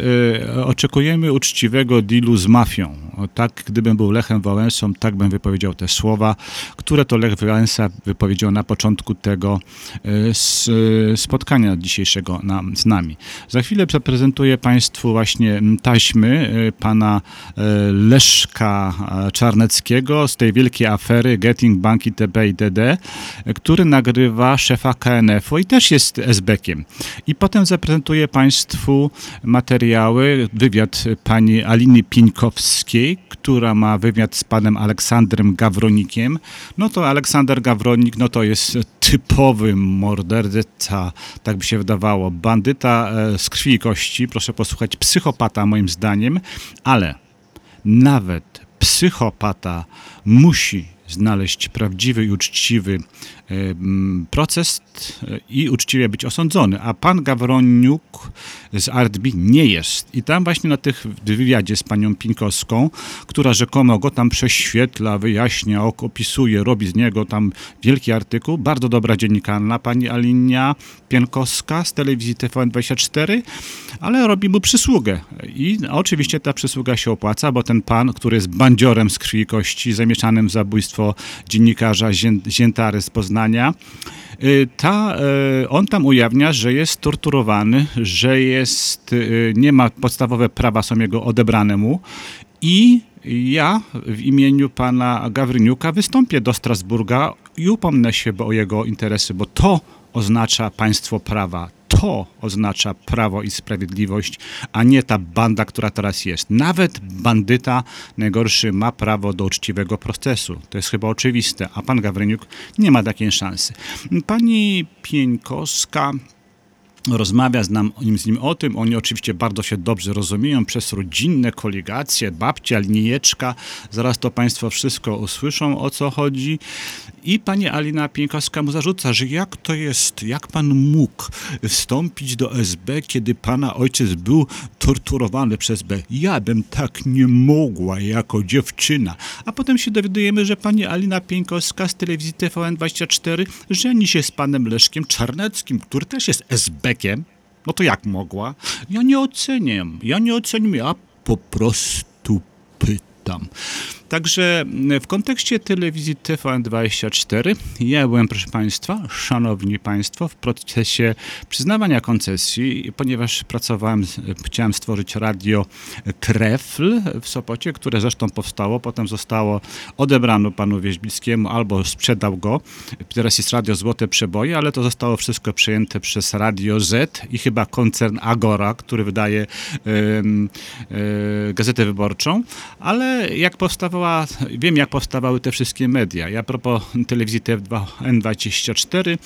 e, oczekujemy uczciwego dealu z mafią. Tak, gdybym był Lechem Wałęsą, tak bym wypowiedział te słowa, które to Lech Wałęsa wypowiedział na początku tego e, spotkania dzisiejszego na, z nami. Za chwilę zaprezentuję Państwu właśnie taśmy pana Leszka Czarneckiego z tej wielkiej afery Getting Bank itp. itd., e, który nagrywa szefa KNF-u i jest SB-kiem. I potem zaprezentuję Państwu materiały, wywiad pani Aliny Pieńkowskiej, która ma wywiad z panem Aleksandrem Gawronikiem. No to Aleksander Gawronik, no to jest typowy morderca, tak by się wydawało, bandyta e, z krwi i kości, proszę posłuchać, psychopata moim zdaniem, ale nawet psychopata musi znaleźć prawdziwy i uczciwy e, mm, proces e, i uczciwie być osądzony. A pan Gawroniuk z Artbi nie jest. I tam właśnie na tych wywiadzie z panią Pinkowską, która rzekomo go tam prześwietla, wyjaśnia, opisuje, robi z niego tam wielki artykuł. Bardzo dobra dziennikarna pani Alinia Pienkowska z telewizji TVN24, ale robi mu przysługę. I oczywiście ta przysługa się opłaca, bo ten pan, który jest bandziorem z krwi i kości, zamieszanym w zabójstwo dziennikarza Zię- Ziętary z Poznania, y, ta, y, on tam ujawnia, że jest torturowany, że jest, y, nie ma podstawowe prawa są jego odebrane mu. I ja w imieniu pana Gawryniuka wystąpię do Strasburga i upomnę się o jego interesy, bo to oznacza państwo prawa. To oznacza prawo i sprawiedliwość, a nie ta banda, która teraz jest. Nawet bandyta najgorszy ma prawo do uczciwego procesu. To jest chyba oczywiste, a pan Gawryniuk nie ma takiej szansy. Pani Pieńkowska rozmawia z, nam, z nim o tym. Oni oczywiście bardzo się dobrze rozumieją przez rodzinne koligacje, babcia, linijeczka. Zaraz to Państwo wszystko usłyszą, o co chodzi. I pani Alina Pieńkowska mu zarzuca, że jak to jest, jak pan mógł wstąpić do SB, kiedy pana ojciec był torturowany przez B. Ja bym tak nie mogła jako dziewczyna. A potem się dowiadujemy, że pani Alina Pieńkowska z telewizji TVN24 żeni się z panem Leszkiem Czarneckim, który też jest SB-kiem. No to jak mogła? Ja nie oceniam, ja nie oceniam, ja po prostu pytam. Także w kontekście telewizji TVN24 ja byłem, proszę Państwa, Szanowni Państwo, w procesie przyznawania koncesji, ponieważ pracowałem, chciałem stworzyć radio Trefl w Sopocie, które zresztą powstało, potem zostało odebrano panu Wieźbickiemu albo sprzedał go. Teraz jest radio Złote Przeboje, ale to zostało wszystko przejęte przez Radio Z i chyba koncern Agora, który wydaje em, e, gazetę wyborczą, ale jak wiem jak powstawały te wszystkie media. Ja propos telewizji TF2N24,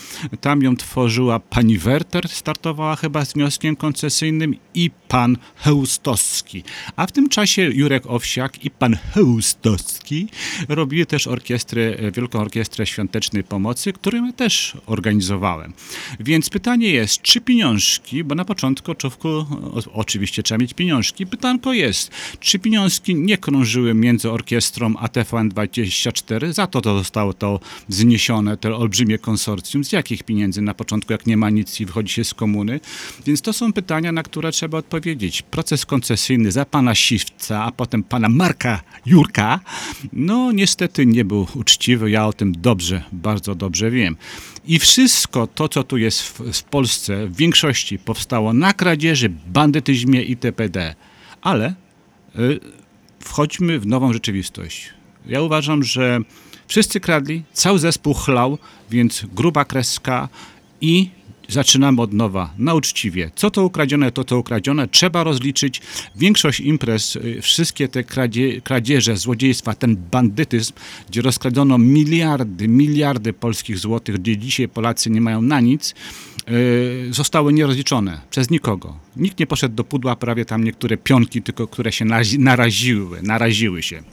tam ją tworzyła pani Werter, startowała chyba z wnioskiem koncesyjnym i pan Heustowski. A w tym czasie Jurek Owsiak i pan Heustowski robili też orkiestrę, Wielką Orkiestrę Świątecznej Pomocy, którą ja też organizowałem. Więc pytanie jest, czy pieniążki, bo na początku czówku oczywiście trzeba mieć pieniążki, pytanko jest, czy pieniążki nie krążyły między orkiestrą a TVN24, za to to zostało to zniesione, to olbrzymie konsorcjum, z jakich pieniędzy na początku, jak nie ma nic i wychodzi się z komuny. Więc to są pytania, na które trzeba odpowiedzieć. Proces koncesyjny za pana Siwca, a potem pana Marka Jurka, no niestety nie był uczciwy, ja o tym dobrze, bardzo dobrze wiem. I wszystko to, co tu jest w, w Polsce, w większości powstało na kradzieży, bandytyzmie itp. Ale y, wchodźmy w nową rzeczywistość. Ja uważam, że wszyscy kradli, cały zespół chlał, więc gruba kreska i zaczynamy od nowa, na uczciwie. Co to ukradzione, to to ukradzione, trzeba rozliczyć. Większość imprez, y, wszystkie te kradzie, kradzieże, złodziejstwa, ten bandytyzm, gdzie rozkradziono miliardy, miliardy polskich złotych, gdzie dzisiaj Polacy nie mają na nic, zostały nierozliczone przez nikogo. Nikt nie poszedł do pudła, prawie tam niektóre pionki, tylko które się narazi- naraziły, naraziły się.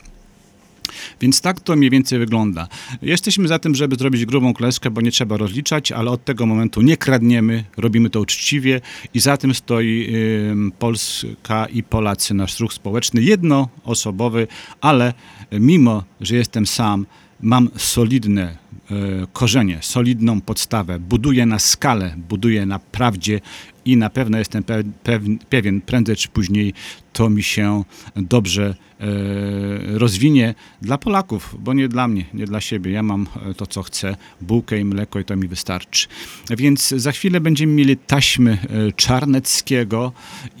Więc tak to mniej więcej wygląda. Jesteśmy za tym, żeby zrobić grubą kleskę, bo nie trzeba rozliczać, ale od tego momentu nie kradniemy, robimy to uczciwie i za tym stoi Polska i Polacy, nasz ruch społeczny, jednoosobowy, ale mimo, że jestem sam, mam solidne korzenie, solidną podstawę, buduje na skalę, buduje na prawdzie i na pewno jestem pe- pew- pewien, prędzej czy później to mi się dobrze e, rozwinie dla Polaków, bo nie dla mnie, nie dla siebie. Ja mam e, to, co chcę, bułkę i mleko i to mi wystarczy. Więc za chwilę będziemy mieli taśmy e, Czarneckiego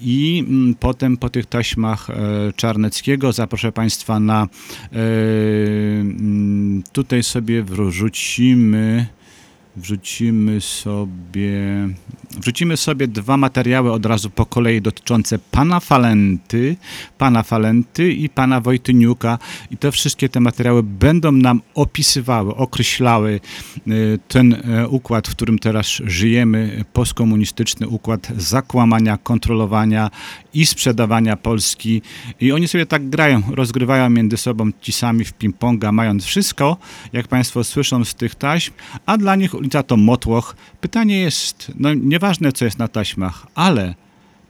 i mm, potem po tych taśmach Czarneckiego zaproszę Państwa na mm, tutaj sobie wrzucimy wrzucimy sobie wrzucimy sobie dwa materiały od razu po kolei dotyczące pana Falenty, pana Falenty i pana Wojtyniuka. I te wszystkie te materiały będą nam opisywały, określały y, ten e, układ, w którym teraz żyjemy, postkomunistyczny układ zakłamania, kontrolowania i sprzedawania Polski. I oni sobie tak grają, rozgrywają między sobą ci sami w ping-ponga, mając wszystko, jak Państwo słyszą z tych taśm, a dla nich ulica to motłoch. Pytanie jest, no nieważne co jest na taśmach, ale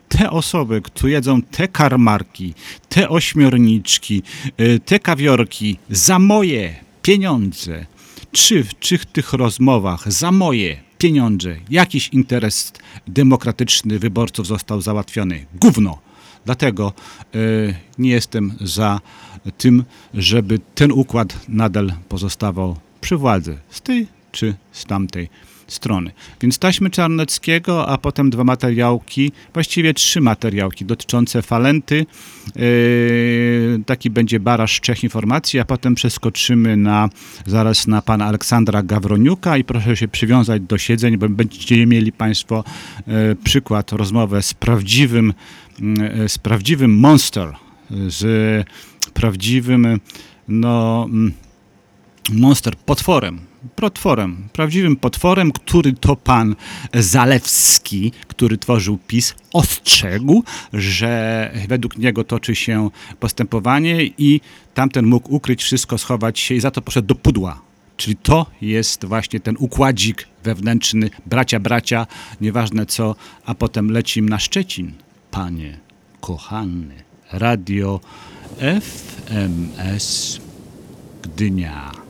te osoby, które jedzą te karmarki, te ośmiorniczki, y, te kawiorki za moje pieniądze, czy w czy tych rozmowach za moje pieniądze jakiś interes demokratyczny wyborców został załatwiony? Gówno! Dlatego y, nie jestem za tym, żeby ten układ nadal pozostawał przy władzy z tej czy z tamtej strony. Więc taśmy Czarneckiego, a potem dwa materiałki, właściwie trzy materiałki dotyczące Falenty. Yy, taki będzie baraż trzech informacji, a potem przeskoczymy na, zaraz na pana Aleksandra Gawroniuka i proszę się przywiązać do siedzeń, bo będziecie mieli Państwo yy, przykład, rozmowę z prawdziwym, yy, z prawdziwym monster, z prawdziwym, no, mm, monster, potworem, potworem, prawdziwym potworem, który to pan Zalewski, który tworzył PiS, ostrzegł, że według niego toczy się postępowanie i tamten mógł ukryć wszystko, schować się i za to poszedł do pudła. Czyli to jest właśnie ten układzik wewnętrzny, bracia, bracia, nieważne co, a potem lecim na Szczecin. Panie kochany, radio FMS Gdynia.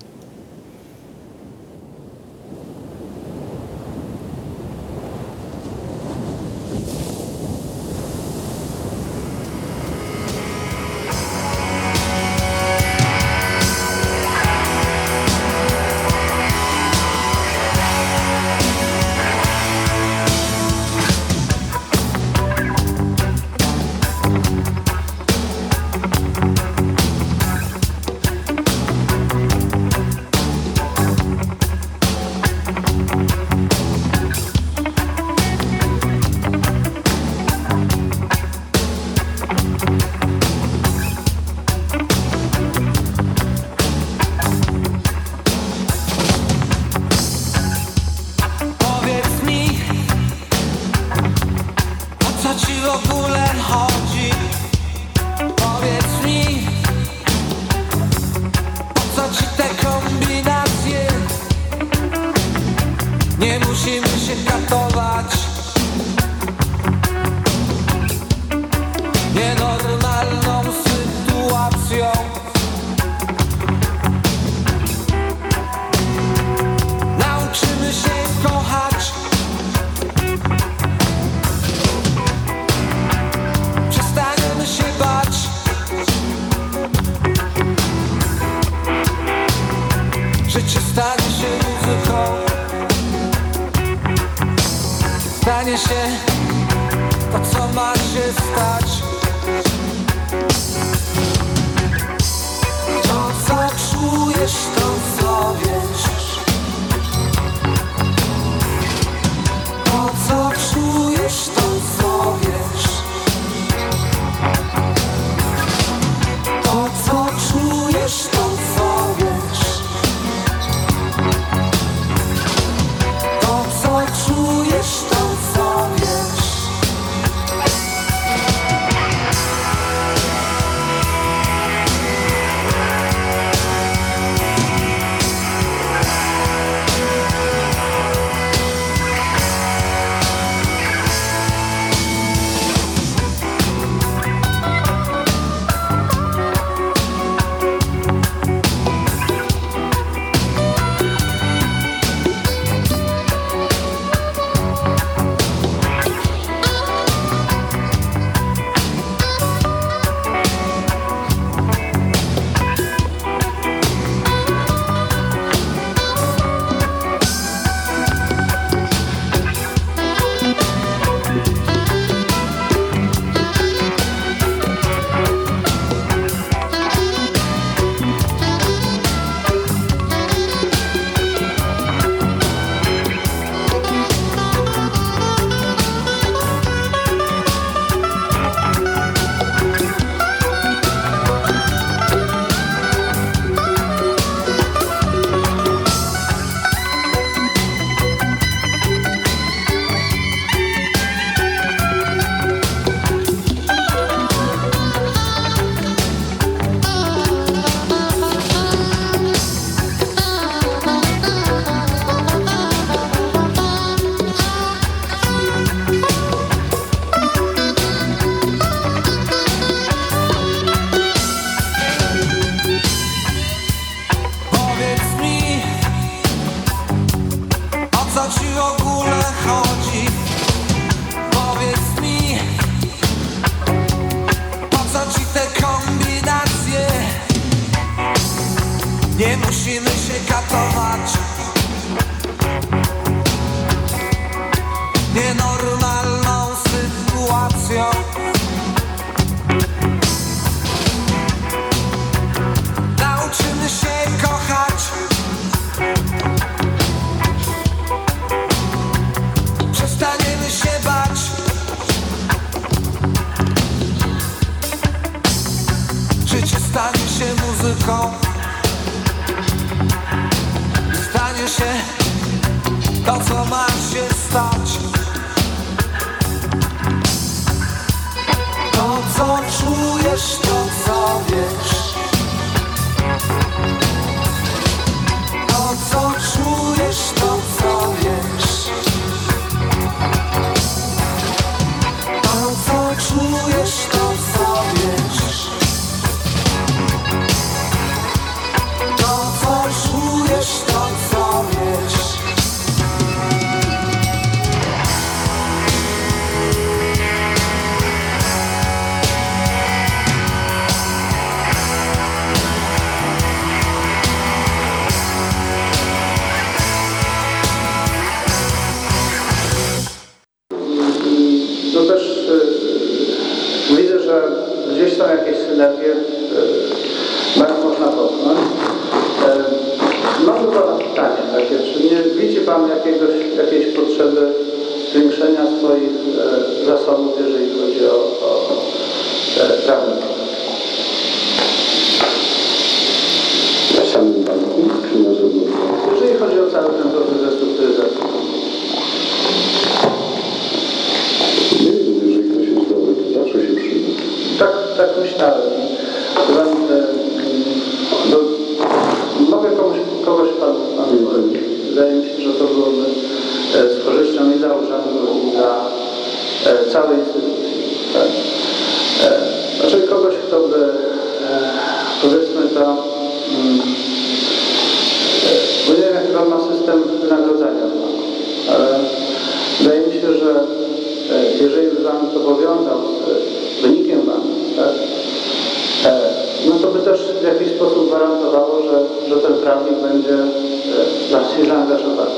no to by też w jakiś sposób gwarantowało, że, że ten prawnik będzie e, znaczy bardziej zaangażowany.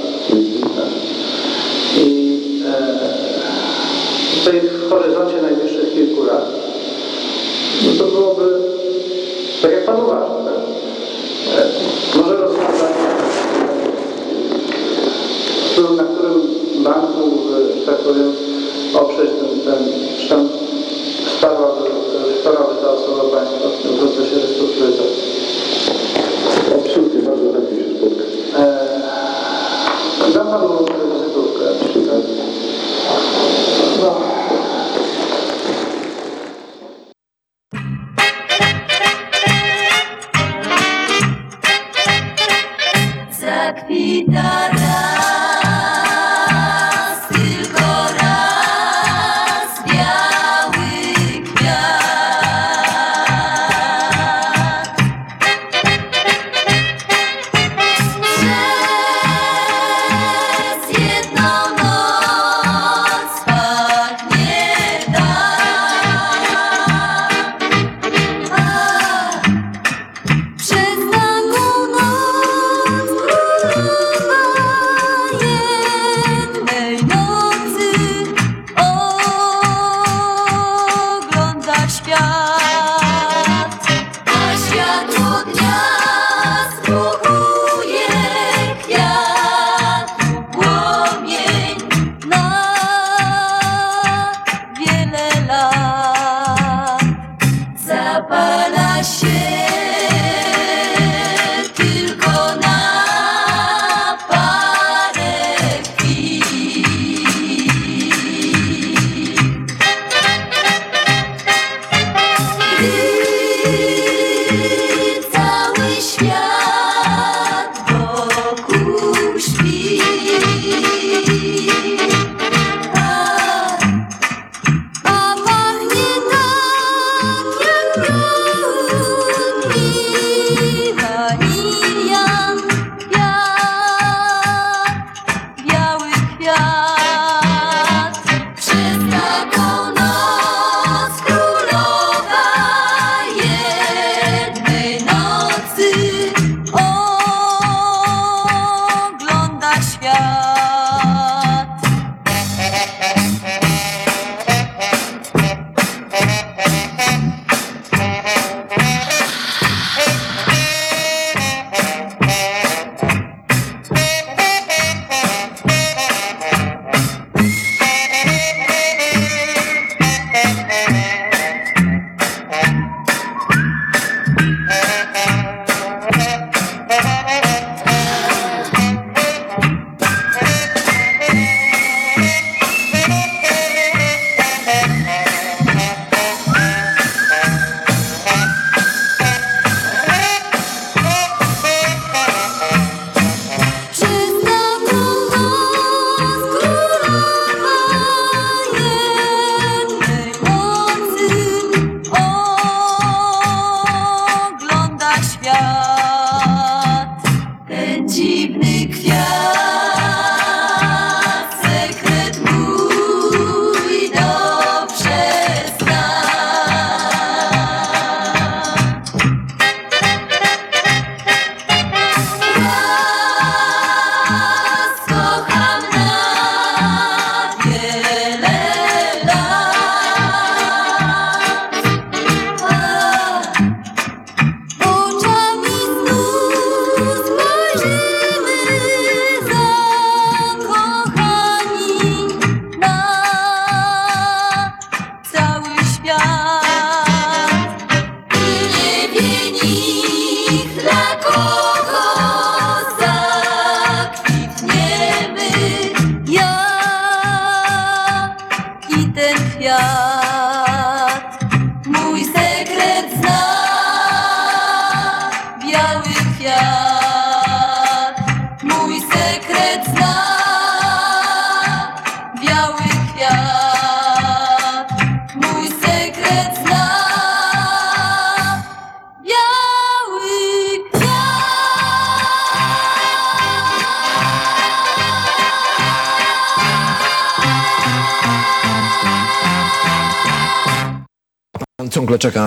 Tak. I e, tutaj w horyzoncie najbliższych kilku lat no to byłoby, tak jak Pan uważa, tak? E, może rozwiązanie, e, na którym banku, że tak powiem, oprzeć ten, ten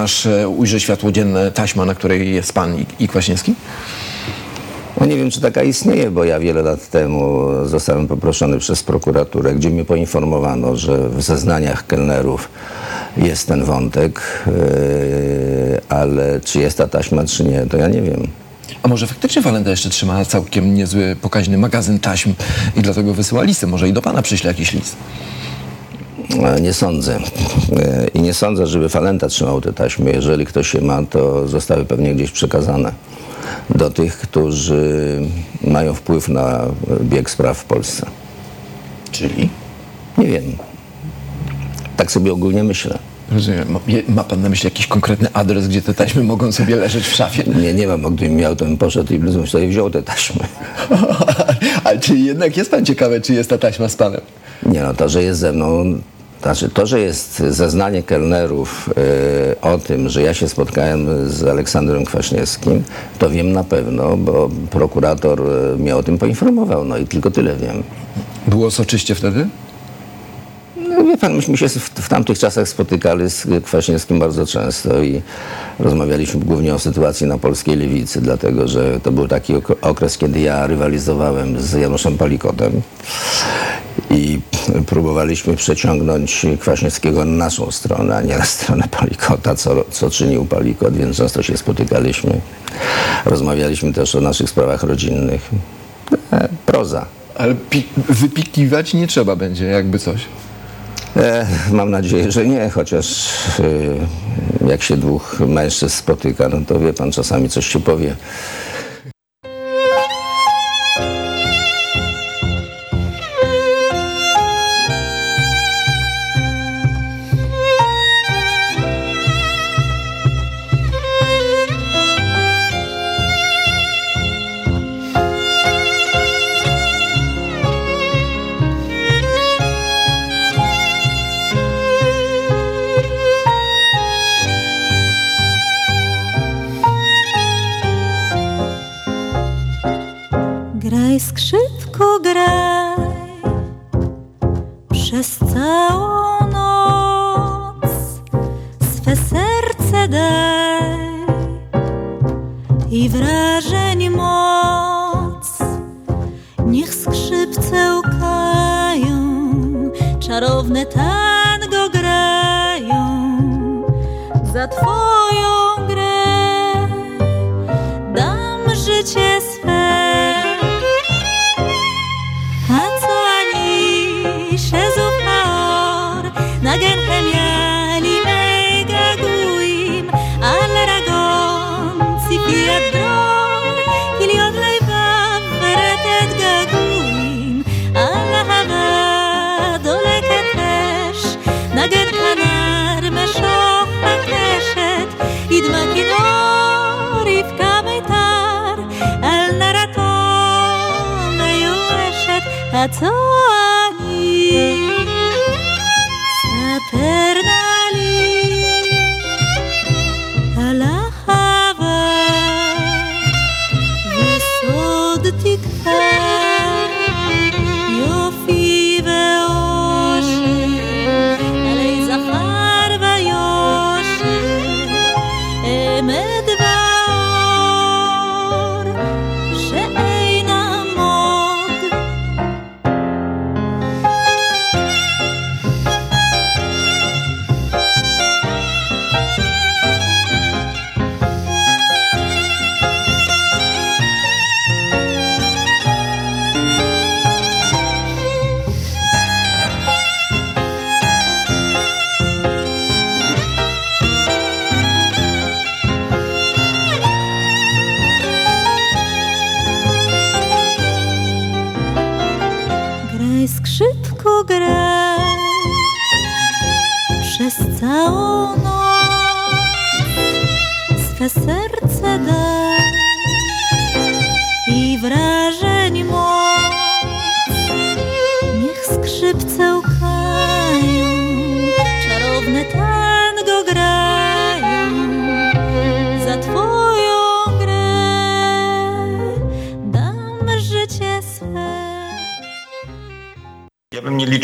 aż e, ujrzy światło dzienne taśma, na której jest pan i, i Kwaśniewski? No nie wiem, czy taka istnieje, bo ja wiele lat temu zostałem poproszony przez prokuraturę, gdzie mnie poinformowano, że w zeznaniach kelnerów jest ten wątek, yy, ale czy jest ta taśma, czy nie, to ja nie wiem. A może faktycznie Walenda jeszcze trzyma całkiem niezły, pokaźny magazyn taśm i dlatego wysyła listy? Może i do pana przyśle jakiś list? E, Nie sądzę. E, I nie sądzę, żeby Falenta trzymał te taśmy. Jeżeli ktoś je ma, to zostały pewnie gdzieś przekazane do tych, którzy mają wpływ na bieg spraw w Polsce. Czyli? Nie wiem. Tak sobie ogólnie myślę. Rozumiem. Ma, pan na myśli jakiś konkretny adres, gdzie te taśmy mogą sobie leżeć w szafie? Nie, nie mam, bo gdybym miał, to bym poszedł i bym sobie wziął te taśmy. Ale czy jednak jest pan ciekawy, czy jest ta taśma z panem? Nie no, to, że jest ze mną, znaczy to, że jest zeznanie kelnerów e, o tym, że ja się spotkałem z Aleksandrem Kwaśniewskim, to wiem na pewno, bo prokurator e, mnie o tym poinformował, no i tylko tyle wiem. Było soczyście wtedy? No wie pan, myśmy się w, w tamtych czasach spotykali z Kwaśniewskim bardzo często i rozmawialiśmy głównie o sytuacji na polskiej lewicy, dlatego że to był taki ok- okres, kiedy ja rywalizowałem z Januszem Palikotem próbowaliśmy przeciągnąć Kwaśniewskiego na naszą stronę, a nie na stronę Palikota, co, co czynił Palikot, więc często się spotykaliśmy. Rozmawialiśmy też o naszych sprawach rodzinnych. E, proza. Ale pi- wypikiwać nie trzeba będzie, jakby coś. E, mam nadzieję, że nie, chociaż e, jak się dwóch mężczyzn spotyka, no to wie pan, czasami coś się powie.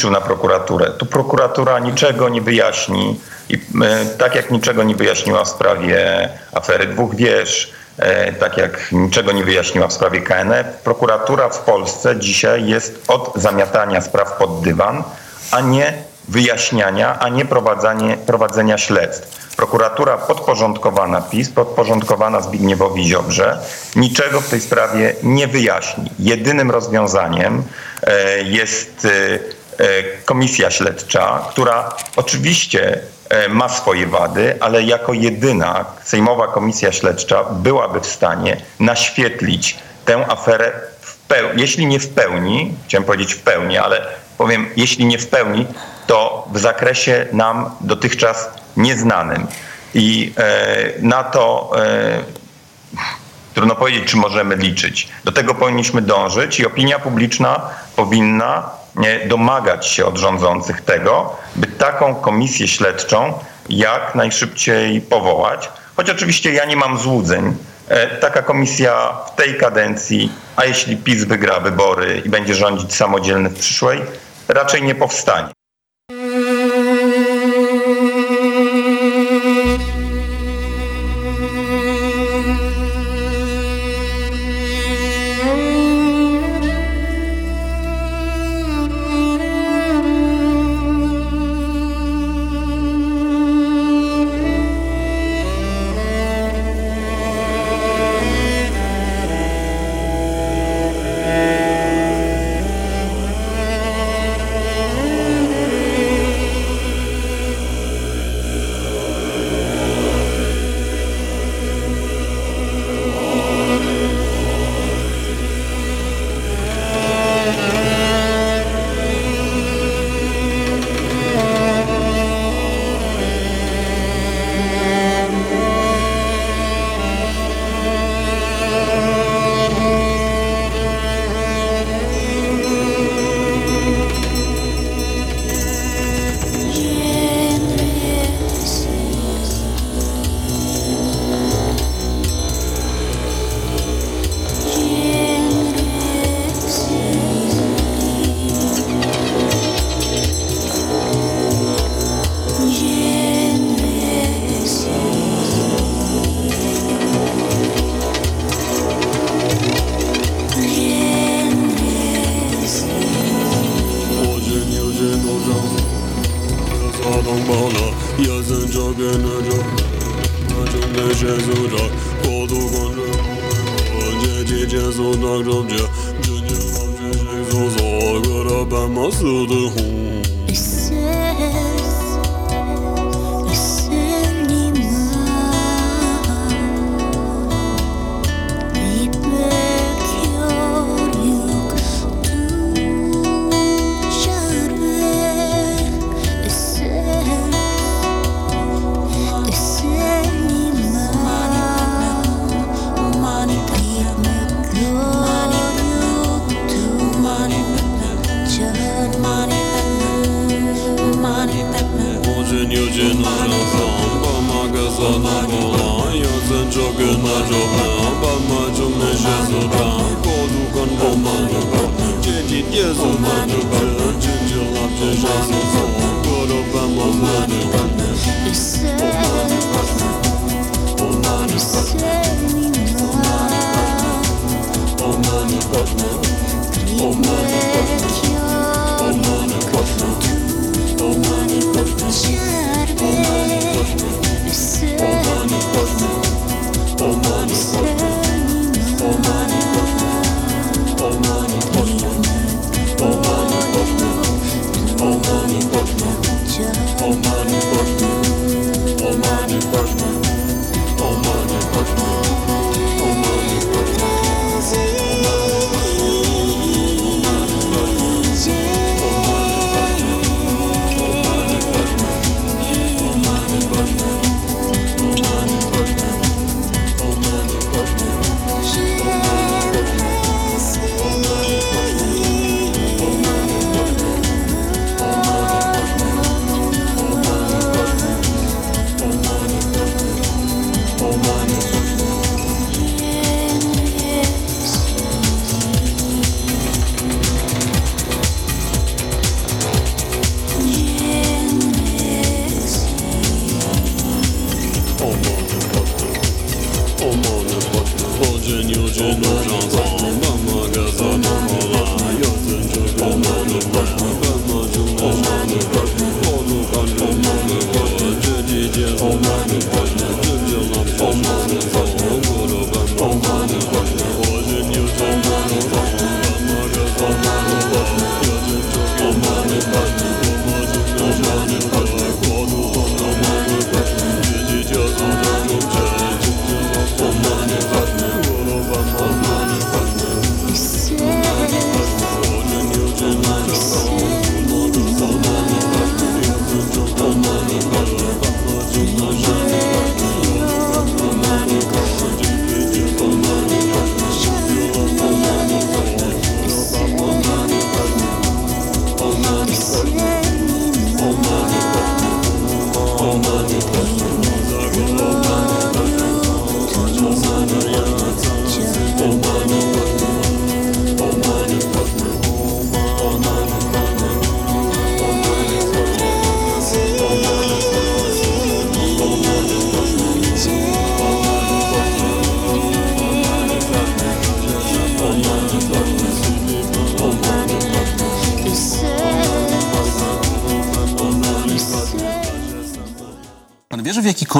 Liczył na prokuraturę. Tu prokuratura niczego nie wyjaśni i e, tak jak niczego nie wyjaśniła w sprawie afery dwóch wież, e, tak jak niczego nie wyjaśniła w sprawie KNF, prokuratura w Polsce dzisiaj jest od zamiatania spraw pod dywan, a nie wyjaśniania, a nie prowadzenia śledztw. Prokuratura podporządkowana PiS, podporządkowana Zbigniewowi Ziobrze, niczego w tej sprawie nie wyjaśni. Jedynym rozwiązaniem e, jest komisja śledcza, która oczywiście e, ma swoje wady, ale jako jedyna Sejmowa Komisja Śledcza byłaby w stanie naświetlić tę aferę jeśli nie w pełni, chciałem powiedzieć w pełni, ale powiem, jeśli nie w pełni, to w zakresie nam dotychczas nieznanym. I e, na to e, trudno powiedzieć, czy możemy liczyć. Do tego powinniśmy dążyć i opinia publiczna powinna e, domagać się od rządzących tego, by taką komisję śledczą jak najszybciej powołać. Choć oczywiście ja nie mam złudzeń. E, Taka komisja w tej kadencji, a jeśli PiS wygra wybory i będzie rządzić samodzielny w przyszłej, raczej nie powstanie.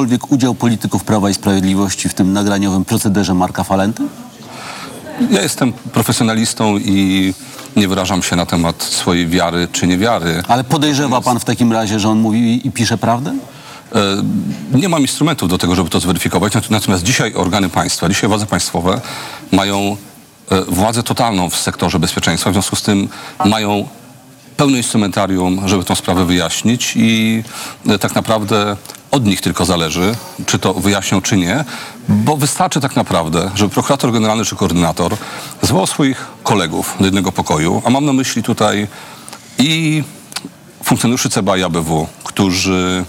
Jakikolwiek udział polityków Prawa i Sprawiedliwości w tym nagraniowym procederze Marka Falenty? Ja jestem profesjonalistą i nie wyrażam się na temat swojej wiary czy niewiary. Ale podejrzewa pan w takim razie, że on mówi i pisze prawdę? E, Nie mam instrumentów do tego, żeby to zweryfikować. Nat- Natomiast dzisiaj organy państwa, dzisiaj władze państwowe mają e, władzę totalną w sektorze bezpieczeństwa. W związku z tym mają pełne instrumentarium, żeby tę sprawę wyjaśnić i e, tak naprawdę od nich tylko zależy, czy to wyjaśnią, czy nie, bo wystarczy tak naprawdę, żeby prokurator generalny czy koordynator zwołał swoich kolegów do jednego pokoju, a mam na myśli tutaj i funkcjonariuszy CBA i ABW, którzy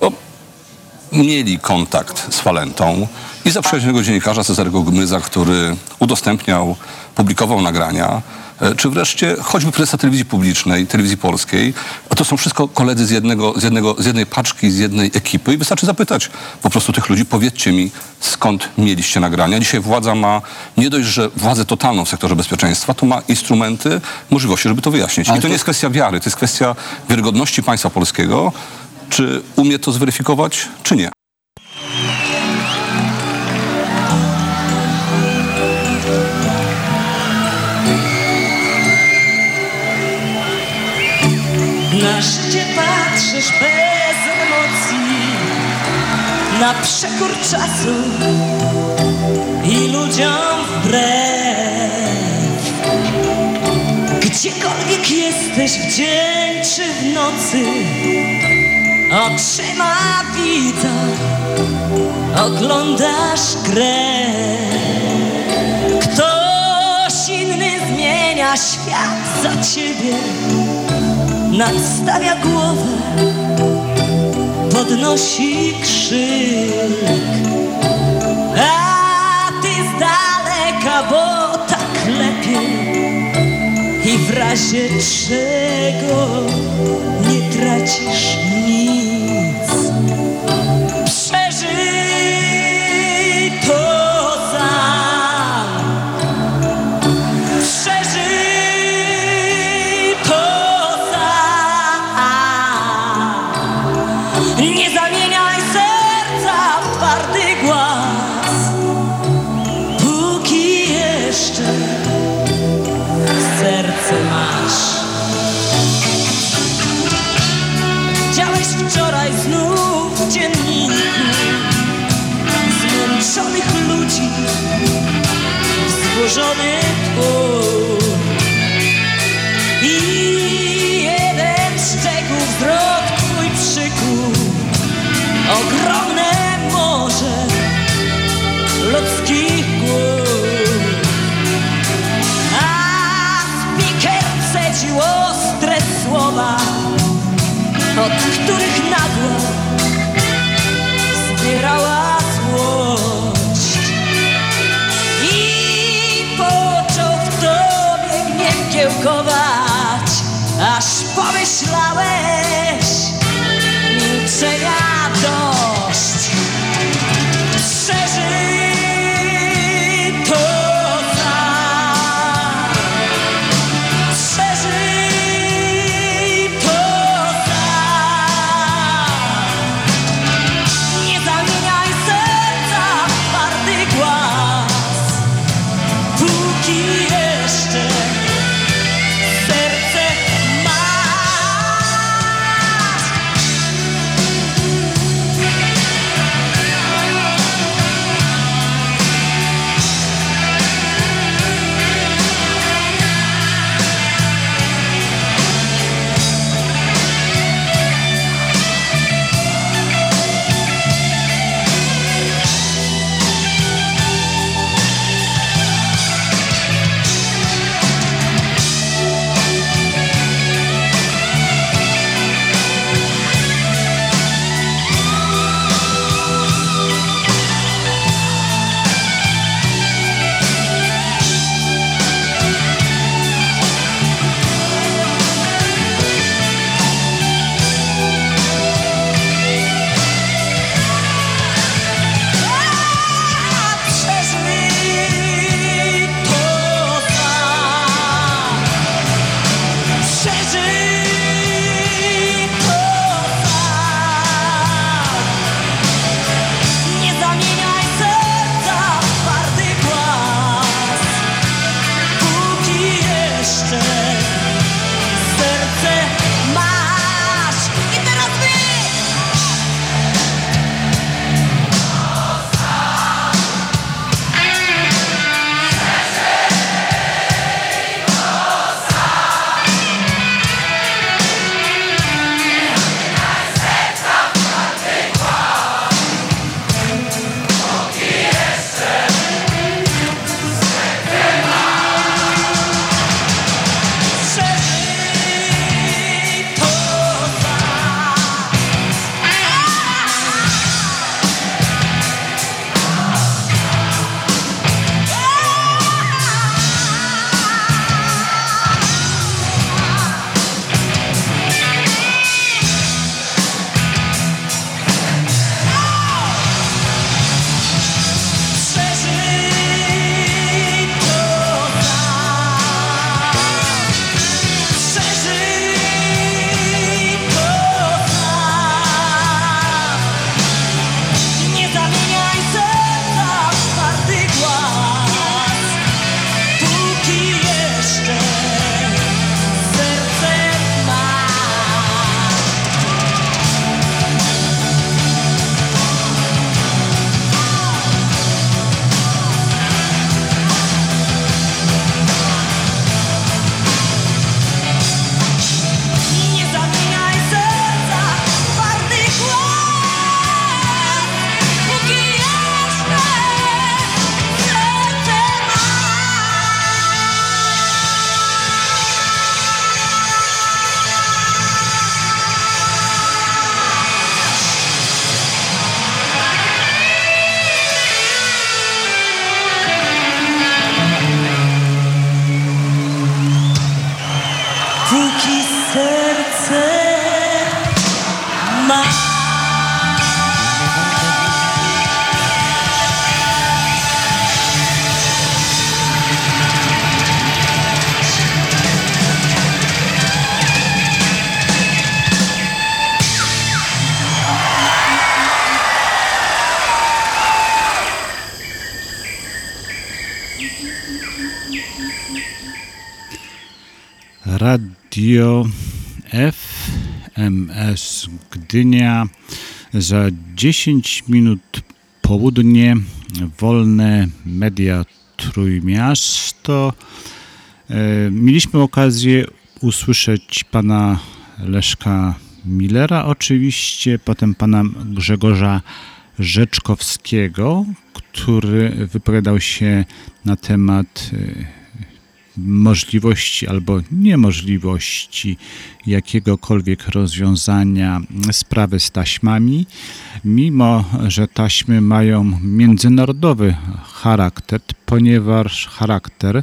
no, mieli kontakt z Falentą i zaprzyjaźnionego dziennikarza Cezarego Gmyza, który udostępniał, publikował nagrania, e, czy wreszcie choćby prezesa telewizji publicznej, telewizji polskiej, to są wszystko koledzy z, jednego, z, jednego, z jednej paczki, z jednej ekipy i wystarczy zapytać po prostu tych ludzi, powiedzcie mi, skąd mieliście nagrania. Dzisiaj władza ma nie dość, że władzę totalną w sektorze bezpieczeństwa, to ma instrumenty, możliwości, żeby to wyjaśnić. Ale I to to- nie jest kwestia wiary, to jest kwestia wiarygodności państwa polskiego, czy umie to zweryfikować, czy nie. Przekór czasu I ludziom wbrew. Gdziekolwiek jesteś w dzień czy w nocy Oczyma widza Oglądasz grę. Ktoś inny zmienia świat za ciebie nadstawia głowę, podnosi krzyk. A ty z daleka, bo tak lepiej i w razie czego nie tracisz nic. Radio FMS Gdynia za 10 minut południe wolne media Trójmiasto. E, Mieliśmy okazję usłyszeć pana Leszka Millera oczywiście, potem pana Grzegorza Rzeczkowskiego, który wypowiadał się na temat e, możliwości albo niemożliwości jakiegokolwiek rozwiązania sprawy z taśmami, mimo że taśmy mają międzynarodowy charakter, ponieważ charakter,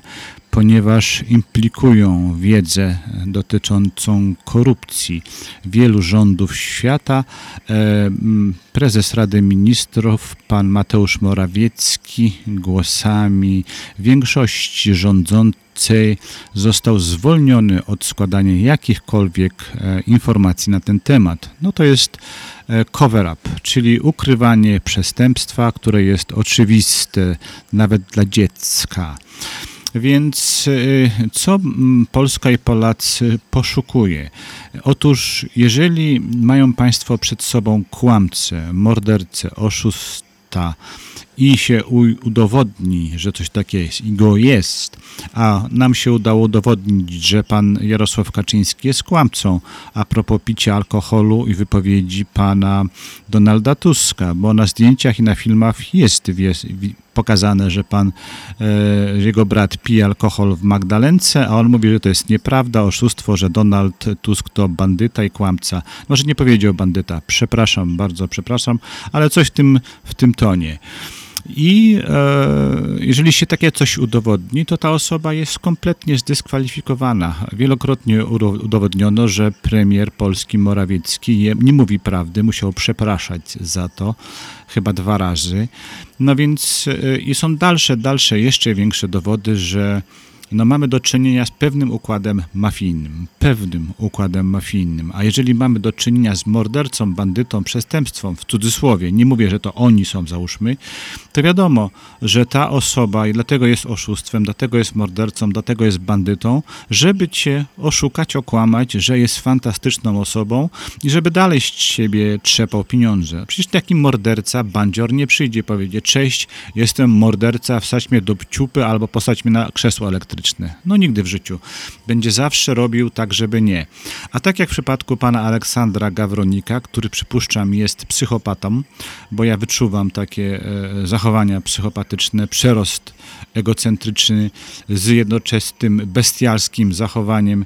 ponieważ implikują wiedzę dotyczącą korupcji wielu rządów świata. E, Prezes Rady Ministrów, pan Mateusz Morawiecki, głosami większości rządzącej został zwolniony od składania jakichkolwiek e, informacji na ten temat. No to jest e, cover-up, czyli ukrywanie przestępstwa, które jest oczywiste nawet dla dziecka. Więc y, co Polska i Polacy poszukuje? Otóż, jeżeli mają Państwo przed sobą kłamcę, mordercę, oszusta i się udowodni, że coś takiego jest i go jest, a nam się udało udowodnić, że pan Jarosław Kaczyński jest kłamcą a propos picia alkoholu i wypowiedzi pana Donalda Tuska, bo na zdjęciach i na filmach jest pokazane, że pan, e, jego brat pije alkohol w Magdalence, a on mówi, że to jest nieprawda, oszustwo, że Donald Tusk to bandyta i kłamca. Może nie powiedział bandyta, przepraszam, bardzo przepraszam, ale coś w tym, w tym tonie. I e, jeżeli się takie coś udowodni, to ta osoba jest kompletnie zdyskwalifikowana. Wielokrotnie udowodniono, że premier Polski Morawiecki nie mówi prawdy, musiał przepraszać za to chyba dwa razy. No więc e, i są dalsze, dalsze, jeszcze większe dowody, że no mamy do czynienia z pewnym układem mafijnym, pewnym układem mafijnym. A jeżeli mamy do czynienia z mordercą, bandytą, przestępstwem, w cudzysłowie, nie mówię, że to oni są, załóżmy, to wiadomo, że ta osoba, i dlatego jest oszustwem, dlatego jest mordercą, dlatego jest bandytą, żeby cię oszukać, okłamać, że jest fantastyczną osobą i żeby dalej z ciebie trzepał pieniądze. Przecież taki morderca, bandzior nie przyjdzie powiedzieć, cześć, jestem morderca, wsadź mnie do ciupy albo posadź mnie na krzesło elektryczne. No nigdy w życiu. Będzie zawsze robił tak, żeby nie. A tak jak w przypadku pana Aleksandra Gawronika, który przypuszczam jest psychopatą, bo ja wyczuwam takie e, zachowania psychopatyczne, przerost egocentryczny z jednoczesnym bestialskim zachowaniem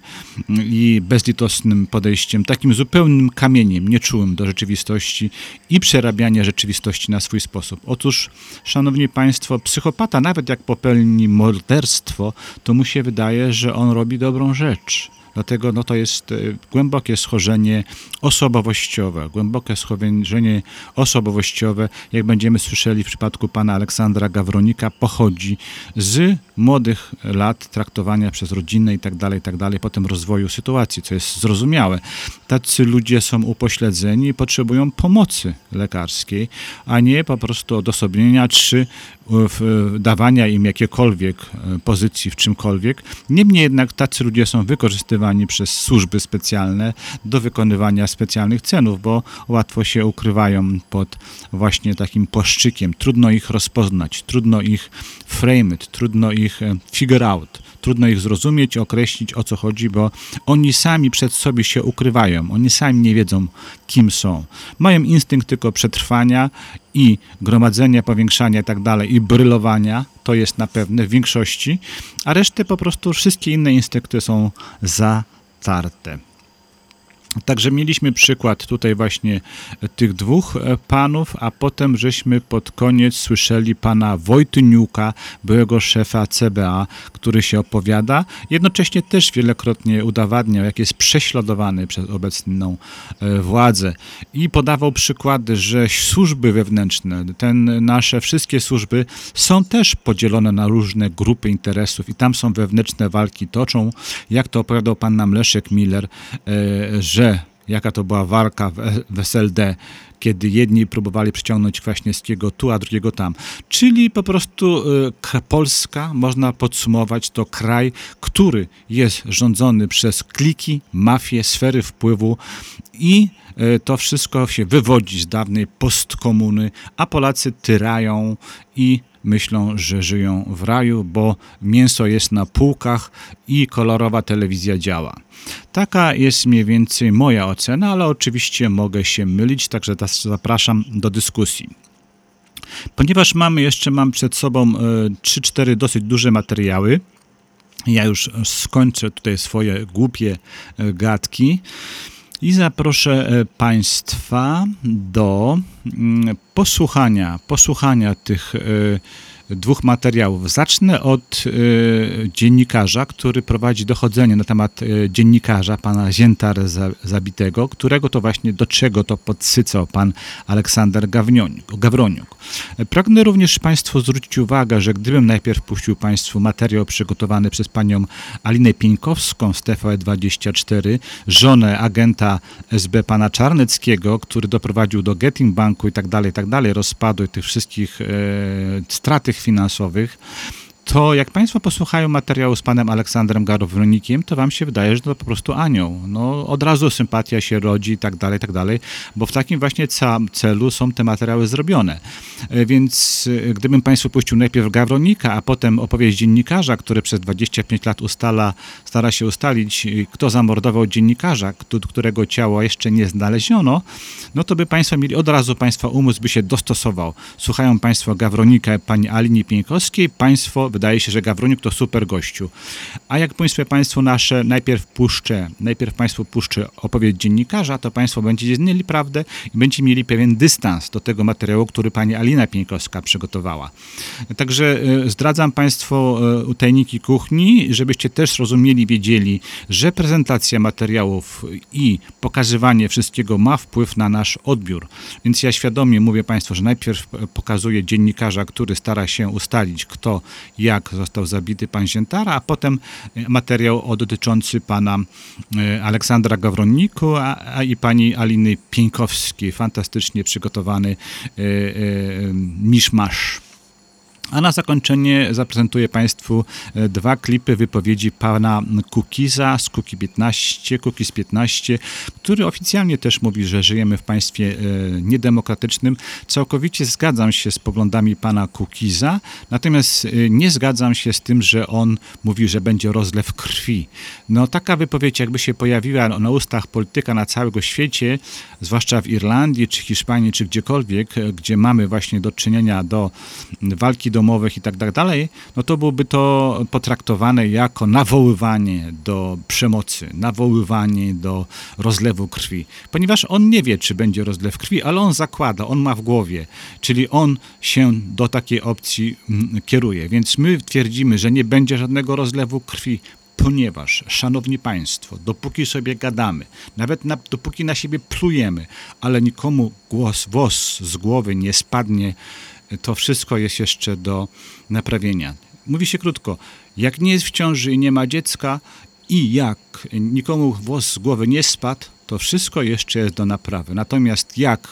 mm, i bezlitosnym podejściem, takim zupełnym kamieniem, nieczułym do rzeczywistości i przerabianie rzeczywistości na swój sposób. Otóż, szanowni państwo, psychopata, nawet jak popełni morderstwo, to mu się wydaje, że on robi dobrą rzecz. Dlatego no, to jest e, głębokie schorzenie osobowościowe. Głębokie schorzenie osobowościowe, jak będziemy słyszeli w przypadku pana Aleksandra Gawronika, pochodzi z młodych lat traktowania przez rodzinę i tak dalej, i tak dalej, potem rozwoju sytuacji, co jest zrozumiałe. Tacy ludzie są upośledzeni i potrzebują pomocy lekarskiej, a nie po prostu odosobnienia czy w, dawania im jakiekolwiek e, pozycji w czymkolwiek. Niemniej jednak tacy ludzie są wykorzystywani przez służby specjalne do wykonywania specjalnych cenów, bo łatwo się ukrywają pod właśnie takim płaszczykiem. Trudno ich rozpoznać, trudno ich frame it, trudno ich e, figure out. Trudno ich zrozumieć, określić o co chodzi, bo oni sami przed sobie się ukrywają. Oni sami nie wiedzą, kim są. Mają instynkt tylko przetrwania i gromadzenia, powiększania i tak dalej, i brylowania. To jest na pewne w większości, a reszty po prostu wszystkie inne instynkty są zatarte. Także mieliśmy przykład tutaj właśnie tych dwóch e, panów, a potem żeśmy pod koniec słyszeli pana Wojtyniuka, byłego szefa CBA, który się opowiada. Jednocześnie też wielokrotnie udowadniał, jak jest prześladowany przez obecną e, władzę i podawał przykłady, że służby wewnętrzne, ten, nasze wszystkie służby są też podzielone na różne grupy interesów i tam są wewnętrzne walki toczą. Jak to opowiadał pan nam Leszek Miller, e, jaka to była walka w, w SLD, kiedy jedni próbowali przyciągnąć Kwaśniewskiego tu, a drugiego tam. Czyli po prostu y, Polska, można podsumować, to kraj, który jest rządzony przez kliki, mafie, sfery wpływu i y, to wszystko się wywodzi z dawnej postkomuny, a Polacy tyrają i myślą, że żyją w raju, bo mięso jest na półkach i kolorowa telewizja działa. Taka jest mniej więcej moja ocena, ale oczywiście mogę się mylić, także zapraszam do dyskusji. Ponieważ mamy jeszcze mam przed sobą e, 3-4 dosyć duże materiały, ja już skończę tutaj swoje głupie e, gadki i zaproszę e, Państwa do mm, posłuchania, posłuchania tych e, dwóch materiałów. Zacznę od e, dziennikarza, który prowadzi dochodzenie na temat e, dziennikarza, pana Ziętar za- Zabitego, którego to właśnie do czego to podsycał pan Aleksander Gawroniuk. E, Pragnę również Państwu zwrócić uwagę, że gdybym najpierw puścił Państwu materiał przygotowany przez panią Alinę Pieńkowską z TVE24, żonę agenta SB pana Czarneckiego, który doprowadził do Getting Banku i tak dalej, i tak dalej, rozpadu i tych wszystkich e, strat finansowych, to jak Państwo posłuchają materiału z panem Aleksandrem Garowronikiem, to Wam się wydaje, że to po prostu anioł. No, od razu sympatia się rodzi i tak dalej, tak dalej, bo w takim właśnie celu są te materiały zrobione. E, Więc e, gdybym Państwu puścił najpierw Gawronika, a potem opowieść dziennikarza, który przez 25 lat ustala, stara się ustalić, e, kto zamordował dziennikarza, którego ciało jeszcze nie znaleziono, no to by Państwo mieli, od razu Państwa umysł by się dostosował. Słuchają Państwo Gawronika, pani Alini Pieńkowskiej, Państwo, wydaje się, że Gawronik to super gościu. A jak Państwo, Państwo nasze najpierw puszczę, najpierw Państwu puszczę opowieść dziennikarza, to Państwo będziecie znali prawdę i będziecie mieli pewien dystans do tego materiału, który pani Alina Pieńkowska przygotowała. Także e, zdradzam Państwu e, tajniki kuchni, żebyście też rozumieli, wiedzieli, że prezentacja materiałów i pokazywanie wszystkiego ma wpływ na nasz odbiór. Więc ja świadomie mówię Państwu, że najpierw e, pokazuję dziennikarza, który stara się ustalić, kto, jak został zabity pan Ziętara, a potem e, materiał o dotyczący pana e, Aleksandra Gawroniku a, a i pani Aliny Pieńkowskiej. Fantastycznie przygotowany e, miszmasz. A na zakończenie zaprezentuję Państwu e, dwa klipy wypowiedzi pana Kukiza z Kuki 15, Kukiz 15, który oficjalnie też mówi, że żyjemy w państwie e, niedemokratycznym. Całkowicie zgadzam się z poglądami pana Kukiza, natomiast e, nie zgadzam się z tym, że on mówi, że będzie rozlew krwi. No taka wypowiedź jakby się pojawiła na ustach polityka na całego świecie, zwłaszcza w Irlandii, czy Hiszpanii, czy gdziekolwiek, gdzie mamy właśnie do czynienia do walki domowych i tak dalej, no to byłoby to potraktowane jako nawoływanie do przemocy, nawoływanie do rozlewu krwi. Ponieważ on nie wie, czy będzie rozlew krwi, ale on zakłada, on ma w głowie, czyli on się do takiej opcji mm, kieruje. Więc my twierdzimy, że nie będzie żadnego rozlewu krwi, ponieważ, szanowni państwo, dopóki sobie gadamy, nawet na, dopóki na siebie plujemy, ale nikomu głos, włos z głowy nie spadnie, to wszystko jest jeszcze do naprawienia. Mówi się krótko, jak nie jest w ciąży i nie ma dziecka i jak nikomu włos z głowy nie spadł, to wszystko jeszcze jest do naprawy. Natomiast jak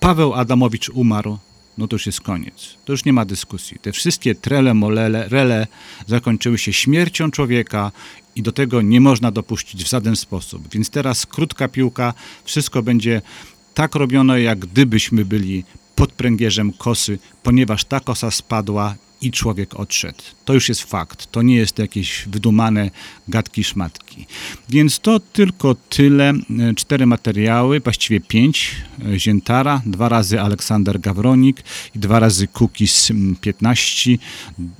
Paweł Adamowicz umarł, no to już jest koniec. To już nie ma dyskusji. Te wszystkie trele, molele, rele zakończyły się śmiercią człowieka i do tego nie można dopuścić w żaden sposób. Więc teraz krótka piłka, wszystko będzie tak robione, jak gdybyśmy byli pod pręgierzem kosy, ponieważ ta kosa spadła i człowiek odszedł. To już jest fakt. To nie jest jakieś wydumane gadki szmatki. Więc to tylko tyle. E, Cztery materiały, właściwie pięć. E, Ziętara, dwa razy Aleksander Gawronik i dwa razy Kukiz 15.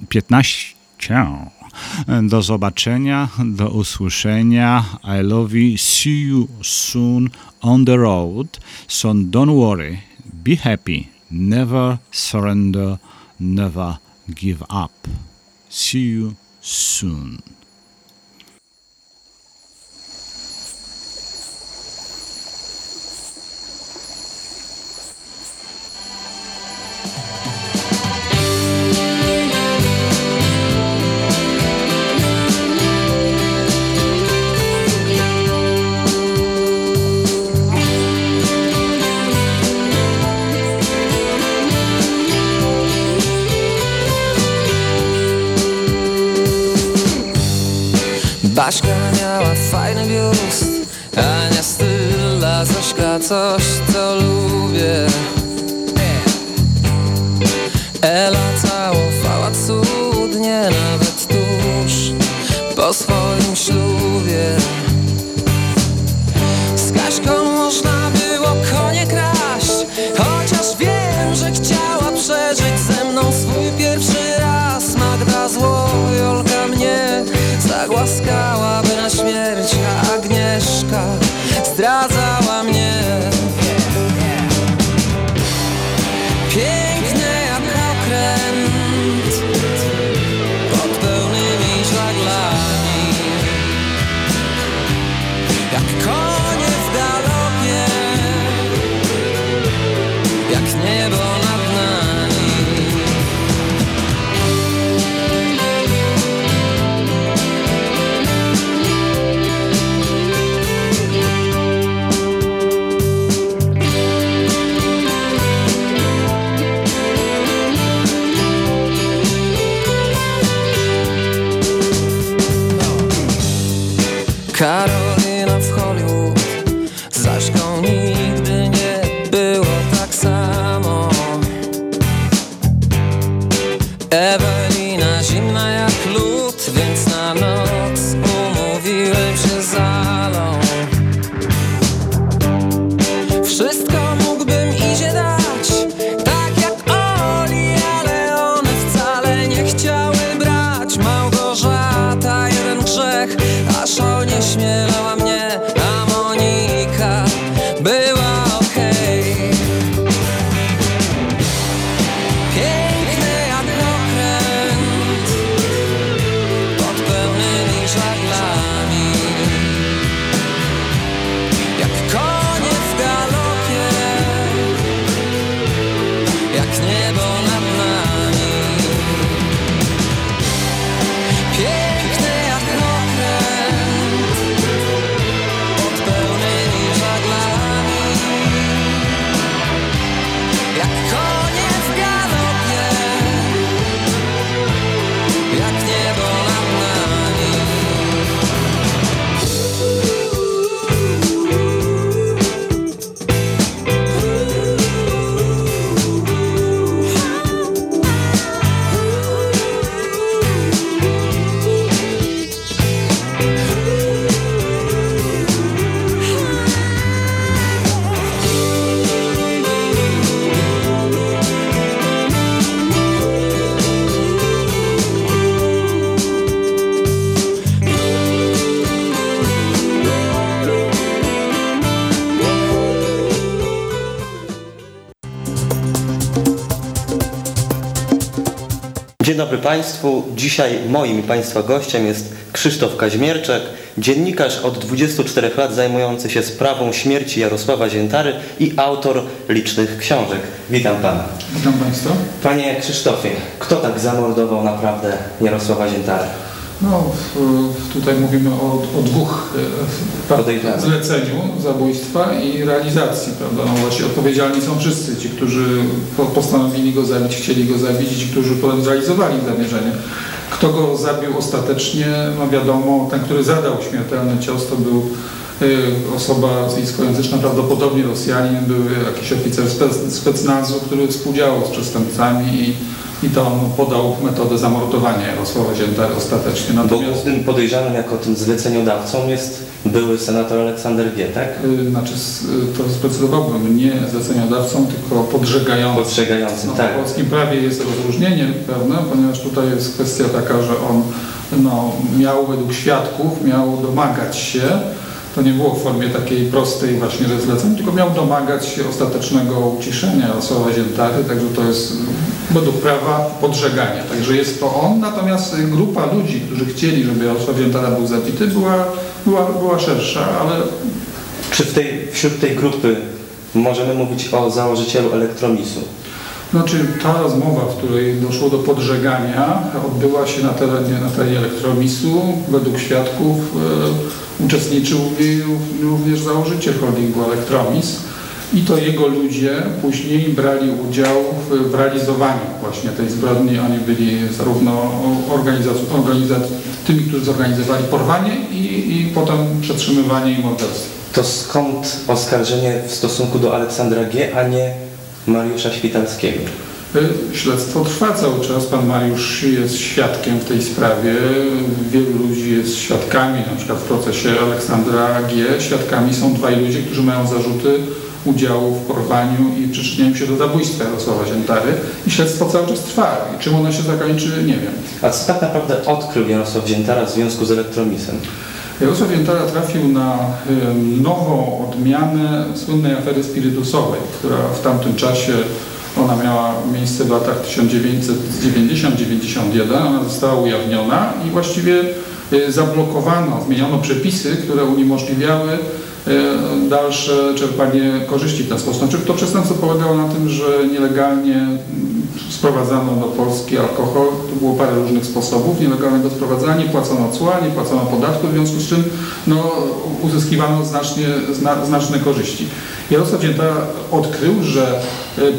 15. Do zobaczenia, do usłyszenia. I love you. See you soon on the road. So don't worry. Be happy. Never surrender. Never give up. See you soon. So. Dobry Państwu. Dzisiaj moim i Państwa gościem jest Krzysztof Kaźmierczak, dziennikarz od 24 lat zajmujący się sprawą śmierci Jarosława Ziętary i autor licznych książek. Witam Pana. Witam Państwa. Panie Krzysztofie, kto tak zamordował naprawdę Jarosława Ziętarę? No, tutaj mówimy o, o dwóch e, zleceniu zabójstwa i realizacji, prawda? No właśnie odpowiedzialni są wszyscy, ci, którzy po- postanowili go zabić, chcieli go zabić ci, którzy potem zrealizowali zamierzenie. Kto go zabił ostatecznie, no wiadomo, ten, który zadał śmiertelny cios, to był y, osoba rosyjskojęzyczna, prawdopodobnie Rosjanin, był jakiś oficer spec, specnazu, który współdziałał z przestępcami i i to on podał metodę zamordowania Jarosława Ziętary ostatecznie. Bo Natomiast głównym podejrzanym jako tym zleceniodawcą jest były senator Aleksander tak? y, znaczy y, to sprecyzowałbym nie zleceniodawcą, tylko podżegającym. Podżegającym, no, tak. W polskim prawie jest rozróżnienie pewne, ponieważ tutaj jest kwestia taka, że on no, miał według świadków, miał domagać się, to nie było w formie takiej prostej właśnie, że zleceń, tylko miał domagać się ostatecznego uciszenia Jarosława Ziętary, także to jest według prawa podżegania. Także jest to on, natomiast grupa ludzi, którzy chcieli, żeby Jarosław Ziętara był zabity, była, była, była szersza, ale Czy w tej, wśród tej grupy możemy mówić o założycielu Elektromisu? Znaczy ta rozmowa, w której doszło do podżegania, odbyła się na terenie, na terenie elektromisu. Według świadków e, uczestniczył w niej również założyciel holdingu Elektromis i to jego ludzie później brali udział w, realizowaniu właśnie tej zbrodni. Oni byli zarówno tymi, którzy zorganizowali porwanie i, i potem przetrzymywanie i morderstwo. To skąd oskarżenie w stosunku do Aleksandra G., a nie Mariusza Świtalskiego? Śledztwo trwa cały czas. Pan Mariusz jest świadkiem w tej sprawie. Wielu ludzi jest świadkami, na przykład w procesie Aleksandra G. Świadkami są dwaj ludzie, którzy mają zarzuty udziału w porwaniu i przyczynieniu się do zabójstwa Jarosława Ziętary. I śledztwo cały czas trwa. I czym ono się zakończy, nie wiem. A co tak naprawdę odkrył Jarosław Ziętara w związku z Elektromisem? Jarosław Jętara trafił na nową odmianę słynnej afery spirytusowej, która w tamtym czasie, ona miała miejsce w latach 1990-91, ona została ujawniona i właściwie e, zablokowano, zmieniono przepisy, które uniemożliwiały e, dalsze czerpanie korzyści w ten sposób. Znaczy, to przestępstwo polegało na tym, że nielegalnie sprowadzano do Polski alkohol. To było parę różnych sposobów nielegalnego sprowadzania. Nie płacono cła, nie płacono podatku, w związku z czym no, uzyskiwano znacznie, zna, znaczne korzyści. Jarosław Zięta odkrył, że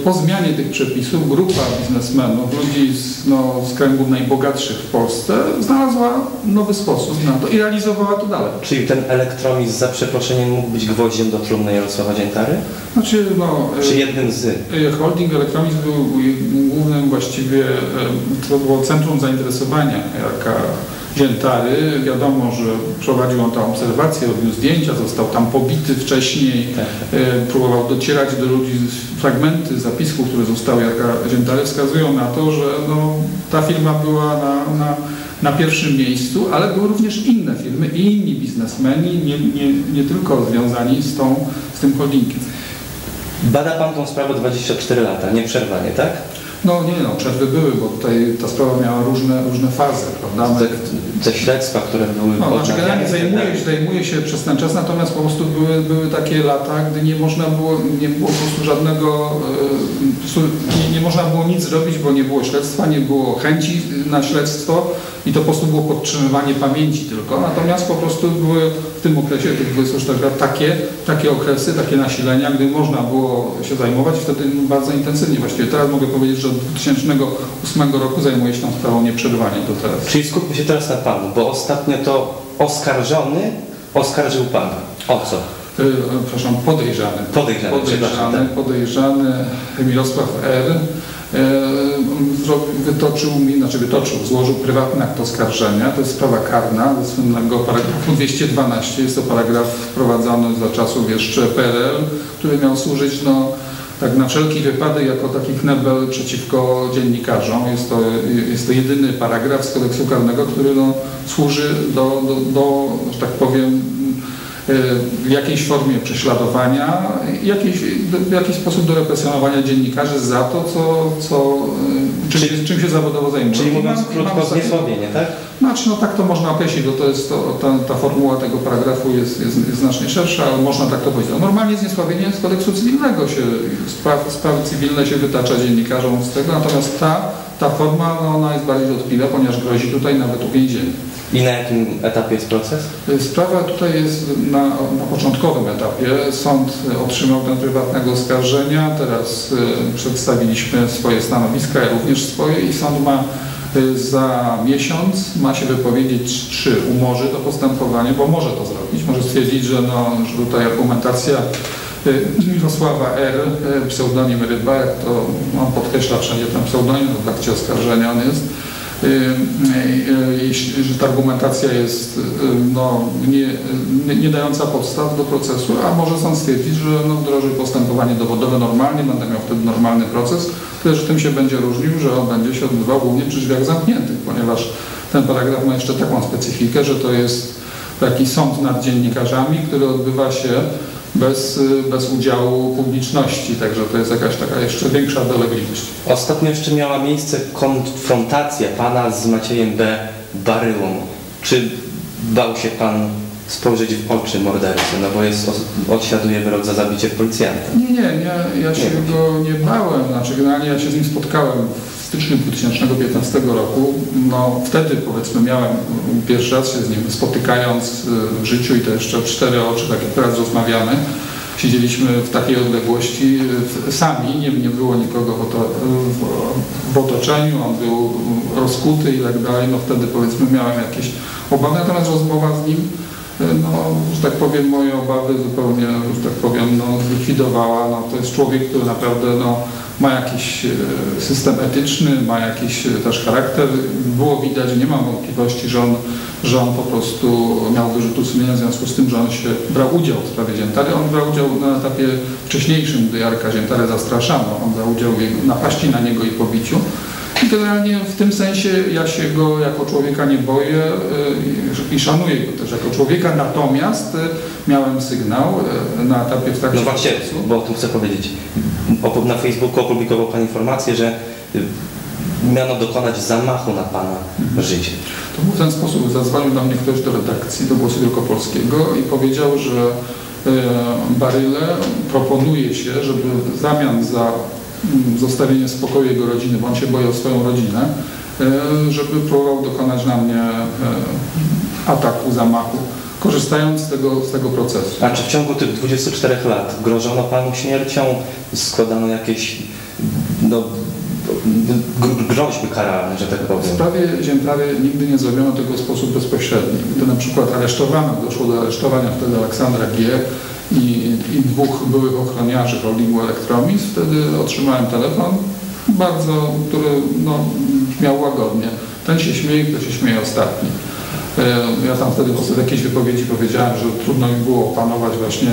po zmianie tych przepisów grupa biznesmenów, ludzi z, no, z kręgów najbogatszych w Polsce znalazła nowy sposób na to i realizowała to dalej. Czyli ten Elektromis za przeproszeniem mógł być gwoździem do trumny Jarosława Ziętary? Znaczy, no, e, Czy jednym z? E, Holding Elektromis był głównym właściwie, e, to było centrum zainteresowania Jarka Ziętary. Wiadomo, że prowadził on tam obserwacje, robił zdjęcia, został tam pobity wcześniej, e, próbował docierać do ludzi. Fragmenty zapisków, które zostały Jarka Ziętary wskazują na to, że no, ta firma była na, na, na pierwszym miejscu, ale były również inne firmy i inni biznesmeni, nie, nie, nie tylko związani z, tą, z tym holdingiem. Bada Pan tą sprawę 24 lata, nieprzerwanie, tak? No nie no, przerwy były, bo tutaj ta sprawa miała różne, różne fazy, prawda? Te, te śledztwa, które były No, znaczy generalnie i tak zajmuje, się- zajmuje przez ten czas, natomiast po prostu były, były takie lata, gdy nie można było, nie było po prostu żadnego, e, nie, nie można było nic zrobić, bo nie było śledztwa, nie było chęci na śledztwo i to po prostu było podtrzymywanie pamięci tylko. Natomiast po prostu były w tym okresie, tych 24 lat, takie, takie okresy, takie nasilenia, gdy można było się zajmować i wtedy bardzo intensywnie. Właściwie teraz mogę powiedzieć, że od 2008 roku zajmuję się tą sprawą nieprzerwanie do teraz. Czyli skupmy się teraz na Panu, bo ostatnio to oskarżony oskarżył Pana. O co? Y, przepraszam, podejrzany. Podejrzany, przepraszam, Podejrzany, tak. podejrzany Mirosław R. zro- Wytoczył mi, znaczy wytoczył, złożył prywatny akt oskarżenia. To jest sprawa karna ze słynnego paragrafu 212. Jest to paragraf wprowadzony za czasów jeszcze PRL, który miał służyć no, tak na wszelki wypadek jako taki knebel przeciwko dziennikarzom. Jest to, jest to jedyny paragraf z kodeksu karnego, który no, służy do, do, do, że tak powiem, w jakiejś formie prześladowania, jakiejś, w jakiś sposób do represjonowania dziennikarzy za to, co, co, y, czym, się, czym się zawodowo zajmują. Czyli I mówiąc krótko, zniesławienie, tak? Znaczy, no tak to można określić, bo to jest to, ta, ta formuła tego paragrafu jest, jest, jest znacznie szersza, ale można tak to powiedzieć. No, normalnie zniesławienie z kodeksu cywilnego się, spraw, sprawy cywilne się wytacza dziennikarzom z tego, natomiast ta, ta forma, no, ona jest bardziej dotkliwa, ponieważ grozi tutaj nawet uwięzienie. I na jakim etapie jest proces? Sprawa tutaj jest na, na początkowym etapie. Sąd otrzymał ten prywatnego oskarżenia, teraz y, przedstawiliśmy swoje stanowiska, ja również swoje i sąd ma y, za miesiąc ma się wypowiedzieć, czy umorzy to postępowanie, bo może to zrobić. Może stwierdzić, że, no, że tutaj argumentacja y, Mirosława R., y, pseudonim Ryba, jak to on podkreśla wszędzie ten pseudonim, w akcie oskarżenia on jest. Y, y, y, że ta argumentacja jest no, nie, nie, nie dająca podstaw do procesu, a może sąd stwierdzić, że no, wdroży postępowanie dowodowe normalnie, będę miał wtedy normalny proces, tyle że tym się będzie różnił, że on będzie się odbywał głównie przy drzwiach zamkniętych, ponieważ ten paragraf ma jeszcze taką specyfikę, że to jest taki sąd nad dziennikarzami, który odbywa się bez, bez udziału publiczności, także to jest jakaś taka jeszcze większa dolegliwość. Ostatnio jeszcze miała miejsce konfrontacja pana z Maciejem B. Baryłą. Czy bał się pan spojrzeć w oczy mordercy, no bo jest, odsiaduje wyrok za zabicie policjanta? Nie, nie, nie ja się go nie bałem, znaczy generalnie ja się z nim spotkałem styczniu 2015 roku, no wtedy powiedzmy miałem pierwszy raz się z nim spotykając y, w życiu i to jeszcze cztery oczy, tak jak teraz rozmawiamy. Siedzieliśmy w takiej odległości y, sami, nie, nie było nikogo w, oto, w, w otoczeniu, on był rozkuty i tak dalej, no wtedy powiedzmy miałem jakieś obawy, natomiast rozmowa z nim no, że tak powiem, moje obawy zupełnie, że tak powiem, no, zlikwidowała. No, to jest człowiek, który naprawdę no, ma jakiś e, system etyczny, ma jakiś e, też charakter. Było widać, nie mam wątpliwości, że on, że on po prostu miał wyrzutu sumienia w związku z tym, że on się brał udział w sprawie Ziętary. On brał udział na etapie wcześniejszym, gdy Jarka Ziętarę zastraszano. On brał udział w napaści na niego i pobiciu. Generalnie w tym sensie ja się go jako człowieka nie boję y, i szanuję go też jako człowieka, natomiast y, miałem sygnał y, na etapie w trakcie No właśnie, bo o tym chcę powiedzieć. Na Facebooku opublikował Pan informację, że y, miano dokonać zamachu na Pana życie. To był w ten sposób, zadzwonił do mnie ktoś do redakcji, do Głosu Wielkopolskiego i powiedział, że e, Baryle proponuje się, żeby w zamian za zostawienie spokoju jego rodziny, bo on się boi o swoją rodzinę, e, żeby próbował dokonać na mnie e, ataku, zamachu, korzystając z tego, z tego procesu. A czy w ciągu tych 24 lat grożono Panu śmiercią? Składano jakieś no, gr- groźby karalne, że tak W powiem? sprawie Ziętary nigdy nie zrobiono tego w sposób bezpośredni. Gdy na przykład aresztowano, doszło do aresztowania wtedy Aleksandra G. i, i dwóch byłych ochroniarzy holdingu Elektromis, wtedy otrzymałem telefon, bardzo, który no, brzmiał łagodnie. Ten się śmieje, kto się śmieje ostatni. E, Ja tam wtedy po jakiejś wypowiedzi powiedziałem, że trudno mi było opanować właśnie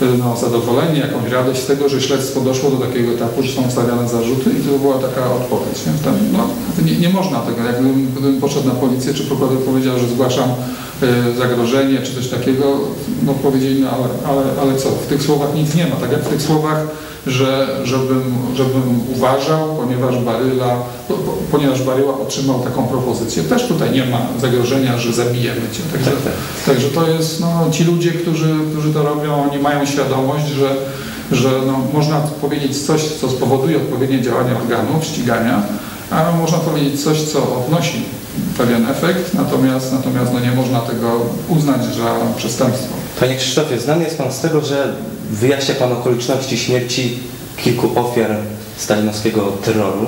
no, zadowolenie, jakąś radość z tego, że śledztwo doszło do takiego etapu, że są stawiane zarzuty i to była taka odpowiedź. Nie, Tam, no, nie, nie można tego. Jakbym gdybym poszedł na policję, czy prokurator powiedział, że zgłaszam e, zagrożenie, czy coś takiego, no powiedzieli, no ale, ale, ale co, w tych słowach nic nie ma. Tak jak w tych słowach, że żebym, żebym uważał, ponieważ Baryla, po, po, ponieważ Baryła otrzymał taką propozycję. Też tutaj nie ma zagrożenia, że zabijemy cię. Także, także to jest, no, ci ludzie, którzy, którzy to robią, oni mają świadomość, że, że no, można powiedzieć coś, co spowoduje odpowiednie działanie organów ścigania, a można powiedzieć coś, co odnosi pewien efekt, natomiast, natomiast no, nie można tego uznać za przestępstwo. Panie Krzysztofie, znany jest Pan z tego, że wyjaśnia Pan okoliczności śmierci kilku ofiar stalinowskiego terroru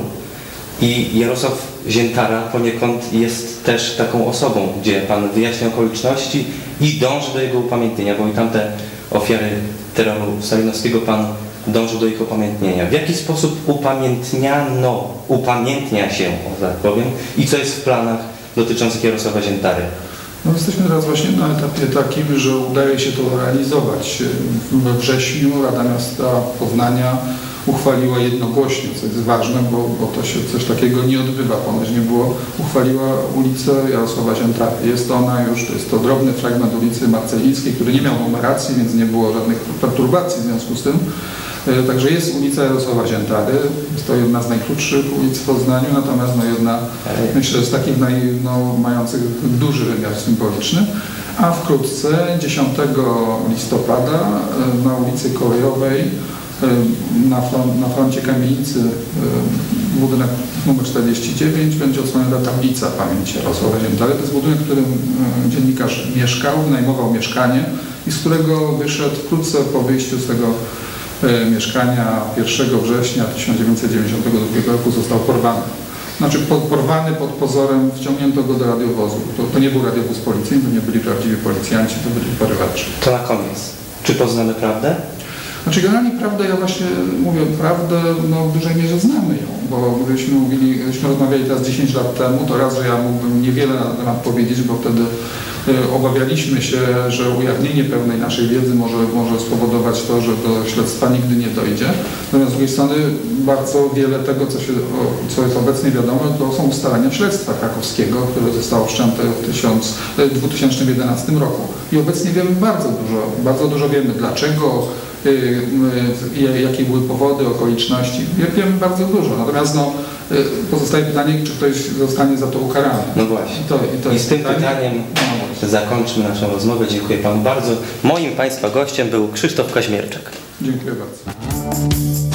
i Jarosław Ziętara poniekąd jest też taką osobą, gdzie Pan wyjaśnia okoliczności i dąży do jego upamiętnienia, bo i tamte ofiary terroru stalinowskiego Pan dążył do ich upamiętnienia. W jaki sposób upamiętniano, upamiętnia się, o tak powiem, i co jest w planach dotyczących Jarosława Ziętary? No jesteśmy teraz właśnie na etapie takim, że udaje się to realizować. We wrześniu Rada Miasta Poznania uchwaliła jednogłośnie, co jest ważne, bo, bo to się coś takiego nie odbywa, ponoć nie było, uchwaliła ulicę Jarosława Ziętary. Jest ona już, to jest to drobny fragment ulicy Marcelińskiej, który nie miał numeracji, więc nie było żadnych perturbacji w związku z tym. E, Także jest ulica Jarosława Ziętary, jest to jedna z najkrótszych ulic w Poznaniu, natomiast no jedna, myślę, z takich naj, no, mających duży wymiar symboliczny. A wkrótce, 10 listopada e, na ulicy Kolejowej e, na, front, na froncie kamienicy budynek numer 49 będzie odsłonięta tablica pamięci Jarosława Ziętary. To jest budynek, w którym dziennikarz mieszkał, wynajmował mieszkanie i z którego wyszedł wkrótce po wyjściu z tego mieszkania 1 września 1992 roku został porwany. Znaczy po- porwany pod pozorem, wciągnięto go do radiowozu. To, to nie był radiowóz policyjny, to nie byli prawdziwi policjanci, to byli porywacze. To na koniec. Czy poznamy prawdę? Znaczy generalnie prawdę, ja właśnie mówię, prawdę no, w dużej mierze znamy ją, bo gdybyśmy mówili, gdybyśmy rozmawiali teraz 10 lat temu, to raz, że ja mógłbym niewiele na ten temat powiedzieć, bo wtedy obawialiśmy się, że ujawnienie pewnej naszej wiedzy może, może spowodować to, że do śledztwa nigdy nie dojdzie. Natomiast z drugiej strony bardzo wiele tego, co, się, co jest obecnie wiadomo, to są ustalenia śledztwa krakowskiego, które zostało wszczęte w 1000, y, 2011 roku. I obecnie wiemy bardzo dużo, bardzo dużo wiemy dlaczego, jakie były powody, okoliczności. Wie- Wiemy bardzo dużo. Natomiast no, y, pozostaje pytanie, czy ktoś zostanie za to ukarany. No właśnie. I, to, i, to I z tym pytanie. pytaniem zakończymy naszą rozmowę. Dziękuję Panu bardzo. Moim Państwa gościem był Krzysztof Kaźmierczak. Dziękuję bardzo.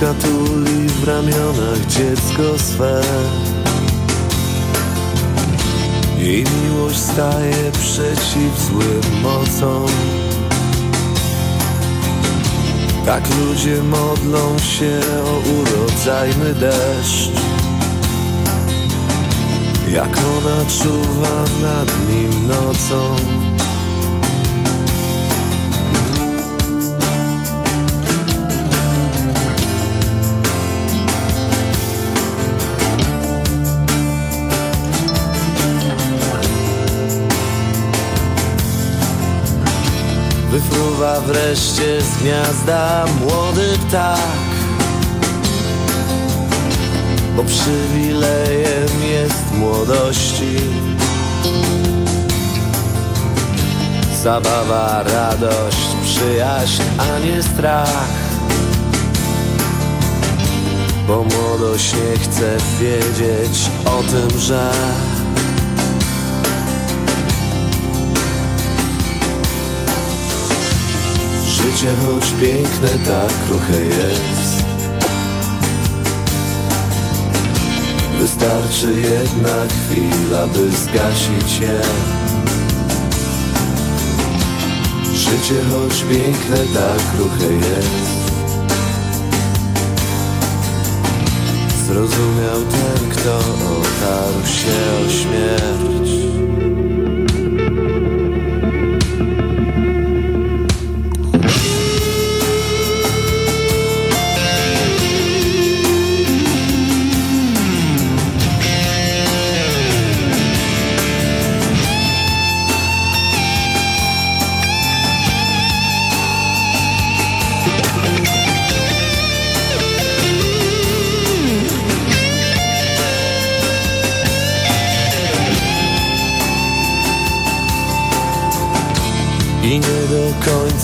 Matka tuli w ramionach dziecko swe. Jej miłość staje przeciw złym mocom. Tak ludzie modlą się o urodzajny deszcz. Jak ona czuwa nad nim nocą Wreszcie z gniazda młody ptak. Bo przywilejem jest młodości. Zabawa, radość, przyjaźń, a nie strach. Bo młodość nie chce wiedzieć o tym, że Życie choć piękne, tak kruche jest. Wystarczy jedna chwila, by zgasić je. Życie choć piękne, tak kruche jest. Zrozumiał ten, kto otarł się o śmierć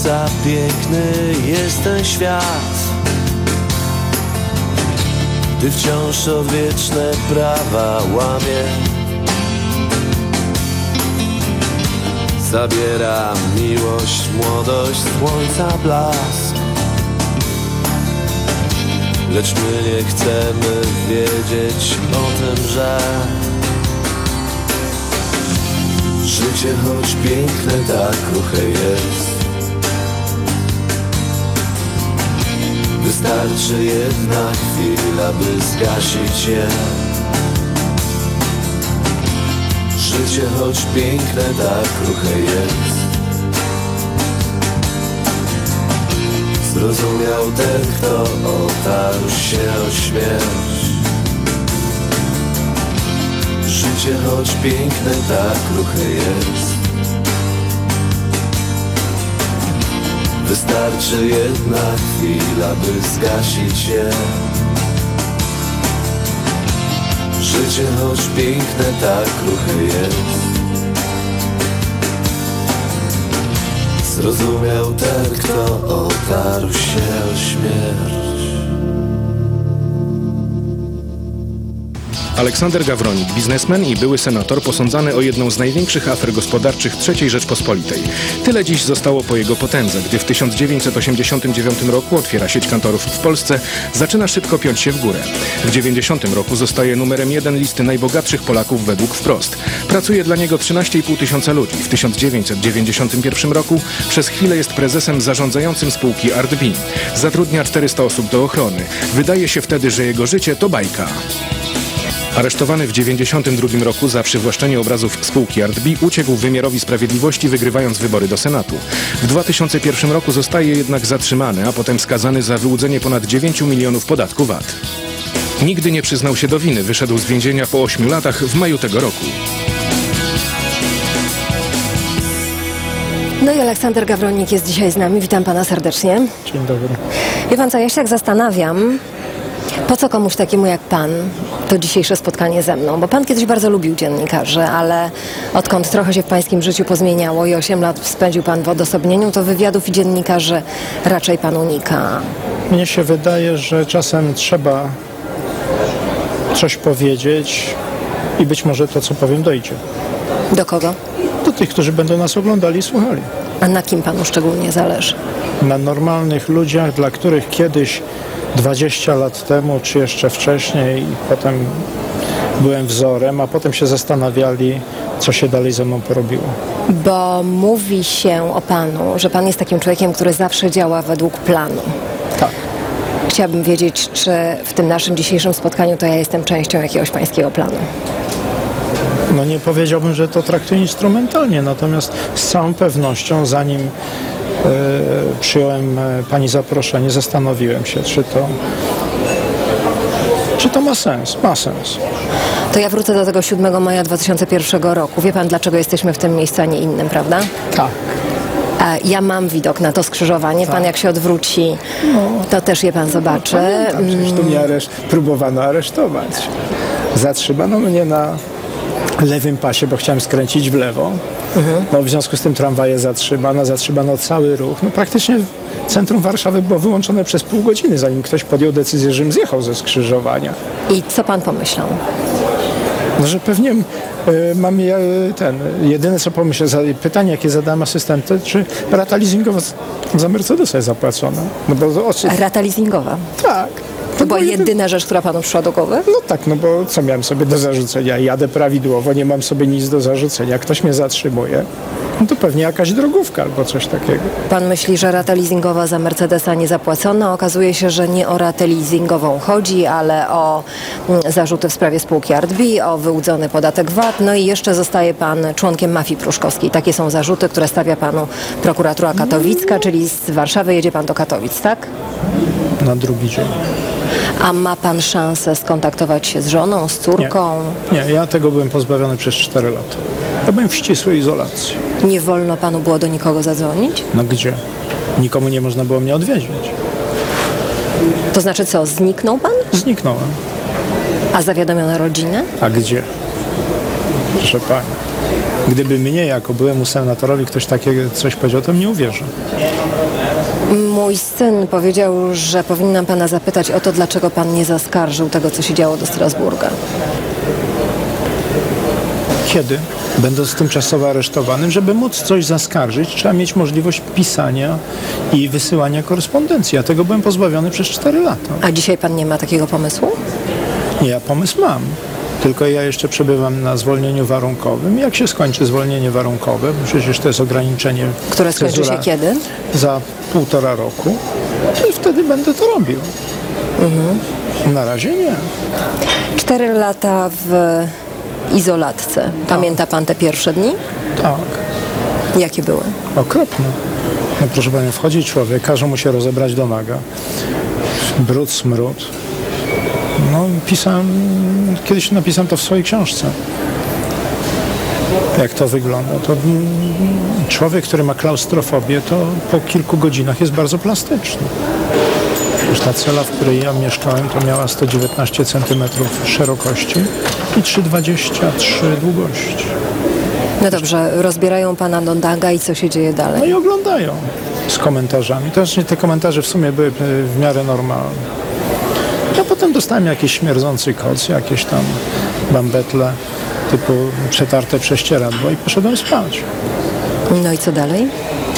końca piękny jest ten świat. Gdy wciąż odwieczne prawa łamie Zabiera miłość, młodość, słońca blask. Lecz my nie chcemy wiedzieć o tym, że Życie choć piękne, tak kruche jest Wystarczy jedna chwila, by zgasić je. Życie choć piękne, tak kruche jest. Zrozumiał ten, kto otarł się o śmierć. Życie choć piękne, tak kruche jest Wystarczy jedna chwila, by zgasić je Życie choć piękne, tak kruche jest. Zrozumiał ten, kto otarł się o śmierć Aleksander Gawronik, biznesmen i były senator posądzany o jedną z największych afer gospodarczych III Rzeczpospolitej. Tyle dziś zostało po jego potędze, gdy w 1989 roku otwiera sieć kantorów w Polsce, zaczyna szybko piąć się w górę. W 90 roku zostaje numerem jeden listy najbogatszych Polaków według Wprost. Pracuje dla niego 13,5 tysiąca ludzi. W 1991 roku przez chwilę jest prezesem zarządzającym spółki ArtB. Zatrudnia 400 osób do ochrony. Wydaje się wtedy, że jego życie to bajka. Aresztowany w 1992 roku za przywłaszczenie obrazów spółki ArtB uciekł wymiarowi sprawiedliwości, wygrywając wybory do Senatu. W 2001 roku zostaje jednak zatrzymany, a potem skazany za wyłudzenie ponad 9 milionów podatku VAT. Nigdy nie przyznał się do winy, wyszedł z więzienia po 8 latach w maju tego roku. No i Aleksander Gawronik jest dzisiaj z nami. Witam pana serdecznie. Dzień dobry. Wie pan co, ja się tak zastanawiam, po co komuś takiemu jak pan to dzisiejsze spotkanie ze mną? Bo pan kiedyś bardzo lubił dziennikarzy, ale odkąd trochę się w pańskim życiu pozmieniało i 8 lat spędził pan w odosobnieniu, to wywiadów i dziennikarzy raczej pan unika. Mnie się wydaje, że czasem trzeba coś powiedzieć i być może to, co powiem, dojdzie. Do kogo? Do tych, którzy będą nas oglądali i słuchali. A na kim panu szczególnie zależy? Na normalnych ludziach, dla których kiedyś 20 lat temu, czy jeszcze wcześniej, i potem byłem wzorem, a potem się zastanawiali, co się dalej ze mną porobiło. Bo mówi się o panu, że pan jest takim człowiekiem, który zawsze działa według planu. Tak. Chciałabym wiedzieć, czy w tym naszym dzisiejszym spotkaniu to ja jestem częścią jakiegoś pańskiego planu. No nie powiedziałbym, że to traktuję instrumentalnie, natomiast z całą pewnością, zanim przyjąłem e, Pani zaproszenie, zastanowiłem się, czy to, czy to ma sens. Ma sens. To ja wrócę do tego 7 maja 2001 roku. Wie pan, dlaczego jesteśmy w tym miejscu, a nie innym, prawda? Tak. E, Ja mam widok na to skrzyżowanie. Pan jak się odwróci, to też je pan zobaczy. Pamiętam, przecież tu mnie areszt, próbowano aresztować. Zatrzymano mnie na lewym pasie, bo chciałem skręcić w lewo. No, w związku z tym tramwaje zatrzymano, zatrzymano cały ruch. No, praktycznie centrum Warszawy było wyłączone przez pół godziny, zanim ktoś podjął decyzję, żebym zjechał ze skrzyżowania. I co pan pomyślał? No, że pewnie e, mam ja, ten, jedyne co pomyślę, za, pytanie jakie zadałem asystentowi, czy rata leasingowa za- Mercedesa jest zapłacona? No bo oczy, Rata leasingowa. tak. To była jedyna rzecz, która panu przyszła do głowy? No tak, no bo co miałem sobie do zarzucenia? Jadę prawidłowo, nie mam sobie nic do zarzucenia. Ktoś mnie zatrzymuje, no to pewnie jakaś drogówka albo coś takiego. Pan myśli, że rata leasingowa za Mercedesa nie zapłacona. Okazuje się, że nie o ratę leasingową chodzi, ale o mm, zarzuty w sprawie spółki ArtB, o wyłudzony podatek VAT. No i jeszcze zostaje pan członkiem mafii pruszkowskiej. Takie są zarzuty, które stawia panu prokuratura katowicka, czyli z Warszawy jedzie pan do Katowic, tak? Na drugi dzień. A ma pan szansę skontaktować się z żoną, z córką? Nie, ja tego byłem pozbawiony przez 4 lata. Ja byłem w ścisłej izolacji. Nie wolno panu było do nikogo zadzwonić? No gdzie? Nikomu nie można było mnie odwiedzić. To znaczy co, zniknął pan? Zniknąłem. A zawiadomiono rodzinę? A gdzie? Proszę pani. Gdyby mnie, jako byłemu senatorowi, ktoś takiego coś powiedział, to mnie uwierzy. Mój syn powiedział, że powinnam pana zapytać o to, dlaczego pan nie zaskarżył tego, co się działo do Strasburga. Kiedy? Będąc tymczasowo aresztowanym, żeby móc coś zaskarżyć, trzeba mieć możliwość pisania i wysyłania korespondencji. Ja tego byłem pozbawiony przez 4 lata. A dzisiaj pan nie ma takiego pomysłu? Nie, ja pomysł mam. Tylko ja jeszcze przebywam na zwolnieniu warunkowym. Jak się skończy zwolnienie warunkowe, przecież to jest ograniczenie. Które skończy się kiedy? Za półtora roku. To i wtedy będę to robił. Na razie nie. Cztery lata w izolatce. Pamięta pan te pierwsze dni? Tak. Jakie były? Okropne. No proszę Pani, wchodzi człowiek, każe mu się rozebrać do naga. Brud, smród. No pisałem, kiedyś napisałem to w swojej książce. Jak to wygląda. To mm, człowiek, który ma klaustrofobię, to po kilku godzinach jest bardzo plastyczny. Już ta cela, w której ja mieszkałem, to miała 119 cm szerokości i 3,23 długości. No dobrze, rozbierają pana do naga i co się dzieje No dalej? i oglądają z komentarzami. To znaczy te komentarze w sumie były e, w miarę normalne. A potem dostałem jakiś śmierdzący koc, jakieś tam bambetle typu przetarte prześcieradło i poszedłem spać. No i co dalej?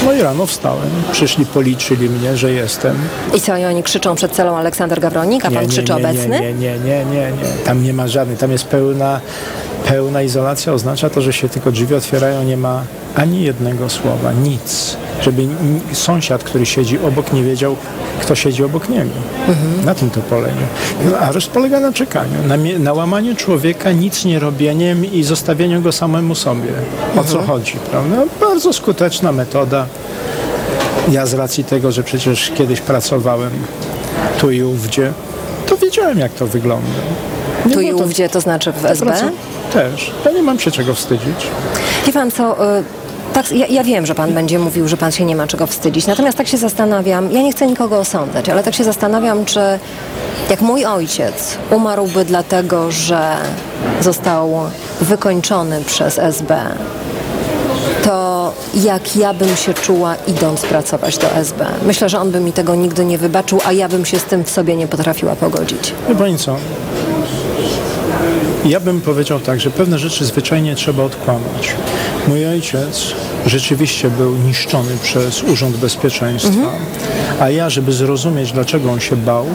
No i rano wstałem, przyszli, policzyli mnie, że jestem. I co, i oni krzyczą przed celą Aleksander Gawronik, a pan krzyczy nie, obecny? Nie, nie, nie, nie, nie. Tam nie ma żadnej, tam jest pełna, pełna izolacja. Oznacza to, że się tylko drzwi otwierają, nie ma ani jednego słowa, nic. Żeby sąsiad, który siedzi obok, nie wiedział, kto siedzi obok niego. Na tym to polega. No, areszt polega na czekaniu, na, na łamaniu człowieka, nic nie robieniem i zostawieniu go samemu sobie. O co chodzi, prawda? Bardzo skuteczna metoda. Ja z racji tego, że przecież kiedyś pracowałem tu i ówdzie, to wiedziałem, jak to wygląda. Nie Tu i było to- ówdzie, to znaczy w SB? Też. Ja nie mam się czego wstydzić. Wie pan co, y, tak, ja, ja wiem, że pan będzie mówił, że pan się nie ma czego wstydzić, natomiast tak się zastanawiam, ja nie chcę nikogo osądzać, ale tak się zastanawiam, czy jak mój ojciec umarłby dlatego, że został wykończony przez SB, to jak ja bym się czuła idąc pracować do SB? Myślę, że on by mi tego nigdy nie wybaczył, a ja bym się z tym w sobie nie potrafiła pogodzić. Wie pani co? Ja bym powiedział tak, że pewne rzeczy zwyczajnie trzeba odkłamać. Mój ojciec rzeczywiście był niszczony przez Urząd Bezpieczeństwa, a ja, żeby zrozumieć, dlaczego on się bał,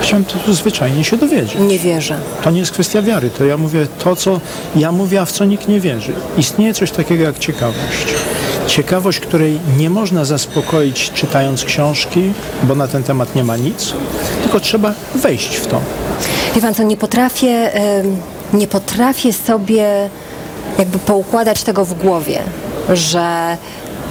chciałem to zwyczajnie się dowiedzieć. Nie wierzę. To nie jest kwestia wiary, to ja mówię to, co ja mówię, a w co nikt nie wierzy. Istnieje coś takiego jak ciekawość. Ciekawość, której nie można zaspokoić czytając książki, bo na ten temat nie ma nic, tylko trzeba wejść w to. Wie pan co, nie potrafię, nie potrafię sobie jakby poukładać tego w głowie, że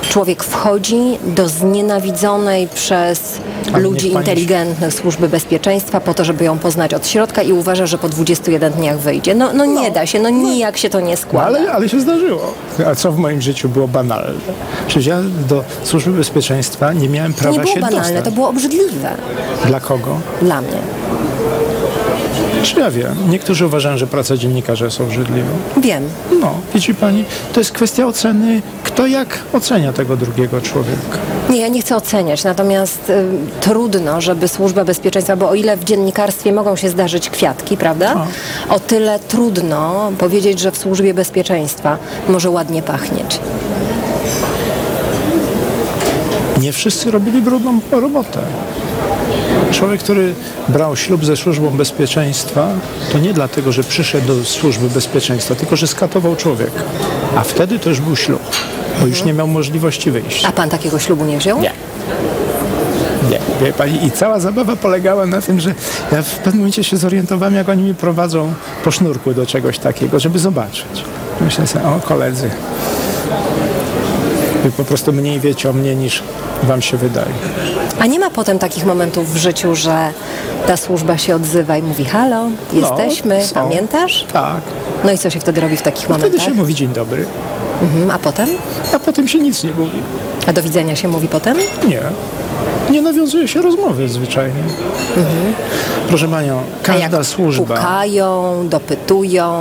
człowiek wchodzi do znienawidzonej przez Ale ludzi inteligentnych służby bezpieczeństwa po to, żeby ją poznać od środka i uważa, że po 21 dniach wyjdzie. No, no nie da się, no nijak się to nie No, składa. ale, ale się zdarzyło. A co w moim życiu było banalne? Przecież ja do służby bezpieczeństwa nie miałem To prawa nie było się banalne, dostać. to było obrzydliwe Dla kogo? dla mnie. Czy ja wiem. Niektórzy uważają, że praca dziennikarza jest obrzydliwa. Wiem. No, widzi pani, to jest kwestia oceny, kto jak ocenia tego drugiego człowieka. Nie, ja nie chcę oceniać, natomiast y, trudno, żeby służba bezpieczeństwa, bo o ile w dziennikarstwie mogą się zdarzyć kwiatki, prawda? O tyle trudno powiedzieć, że w służbie bezpieczeństwa może ładnie pachnieć. Nie wszyscy robili brudną robotę. Człowiek, który brał ślub ze służbą bezpieczeństwa, to nie dlatego, że przyszedł do służby bezpieczeństwa, tylko że skatował człowieka. A wtedy to już był ślub, bo już nie miał możliwości wyjścia. A pan takiego ślubu nie wziął? Nie. Nie, wie pani, i cała zabawa polegała na tym, że ja w pewnym momencie się zorientowałem, jak oni mi prowadzą po sznurku do czegoś takiego, żeby zobaczyć. Myślę sobie, o koledzy, wy po prostu mniej wiecie o mnie niż wam się wydaje. A nie ma potem takich momentów w życiu, że ta służba się odzywa i mówi halo, jesteśmy, No, są. pamiętasz? Tak. No i co się wtedy robi w takich Wtedy momentach? się mówi dzień dobry, Mhm, a potem? a potem się nic nie mówi. A do widzenia się mówi potem? Nie. Nie nawiązuje się rozmowy zwyczajnie. Proszę panią, Mhm. A każda jak służba... pukają, dopytują,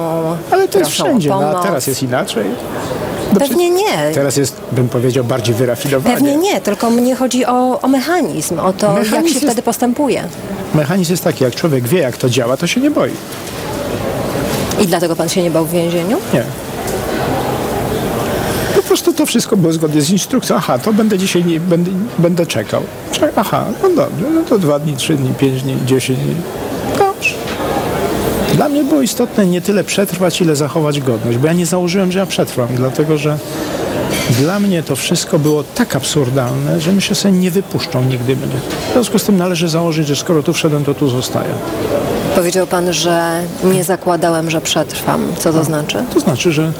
Ale to jest wszędzie, no, a teraz jest inaczej. Pewnie nie. Teraz jest, bym powiedział, bardziej wyrafinowanie. Pewnie nie, tylko mnie chodzi o, o mechanizm, o to, jak Mechanizm się jest- wtedy postępuje. Mechanizm jest taki, jak człowiek wie, jak to działa, to się nie boi. I dlatego pan się nie bał w więzieniu? Nie. Po prostu to wszystko było zgodnie z instrukcją. Aha, to będę dzisiaj, nie, będę, będę czekał. Czek- Aha, no dobrze, no to dwa dni, trzy dni, pięć dni, dziesięć dni. Dla mnie było istotne nie tyle przetrwać, ile zachować godność, bo ja nie założyłem, że ja przetrwam, dlatego że dla mnie to wszystko było tak absurdalne, że myślę sobie, nie wypuszczą nigdy mnie. W związku z tym należy założyć, że skoro tu wszedłem, to tu zostaję. Powiedział pan, że nie zakładałem, że przetrwam. Co to znaczy? To znaczy, że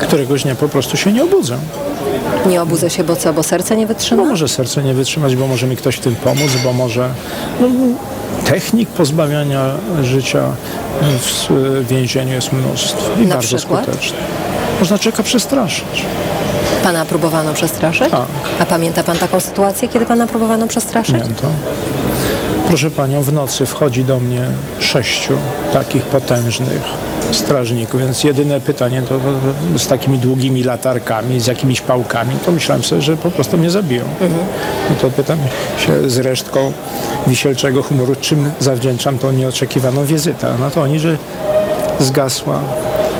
któregoś dnia po prostu się nie obudzę. Nie obudzę się, bo co, bo serce nie wytrzyma? Bo może serce nie wytrzymać, bo może mi ktoś w tym pomóc, bo może no, technik pozbawiania życia w więzieniu jest mnóstwo i Na bardzo przykład? skuteczne. Można człowieka przestraszyć. Pana próbowano przestraszyć? Tak. A pamięta pan taką sytuację, kiedy pana próbowano przestraszyć? Pamiętam. Proszę panią, w nocy wchodzi do mnie sześciu takich potężnych strażników, więc jedyne pytanie to, z takimi długimi latarkami, z jakimiś pałkami, to myślałem sobie, że po prostu mnie zabiją. No to pytam się z resztką wisielczego humoru, czym zawdzięczam tą nieoczekiwaną wizytę. No to oni, że zgasła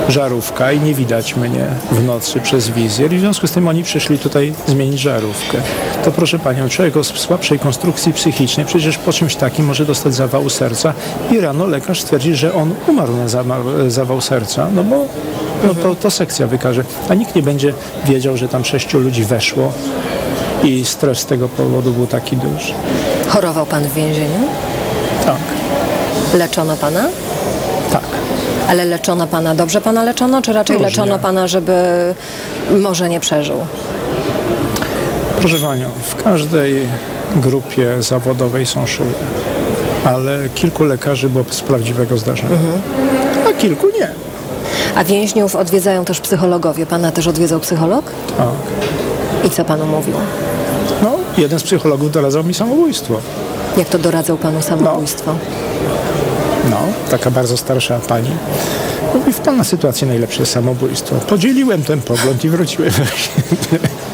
żarówka i nie widać mnie w nocy przez wizjer i w związku z tym oni przyszli tutaj zmienić żarówkę. To proszę Panią, człowiek o słabszej konstrukcji psychicznej przecież po czymś takim może dostać zawału serca i rano lekarz stwierdzi, że on umarł na zawał serca, no bo no to, to sekcja wykaże. A nikt nie będzie wiedział, że tam sześciu ludzi weszło i stres z tego powodu był taki duży. Chorował pan w więzieniu? Tak. Leczono pana? Ale leczono pana, dobrze pana leczono, czy raczej Różnie. leczono pana, żeby może nie przeżył? Proszę Panią, w każdej grupie zawodowej są szyły, ale kilku lekarzy było z prawdziwego zdarzenia, a kilku nie. A więźniów odwiedzają też psychologowie. Pana też odwiedzał psycholog? Tak. I co panu mówił? No, jeden z psychologów doradzał mi samobójstwo. Jak to doradzał panu samobójstwo? No, taka bardzo starsza pani. Mówi, w pana sytuacji najlepsze samobójstwo. Podzieliłem ten pogląd i wróciłem.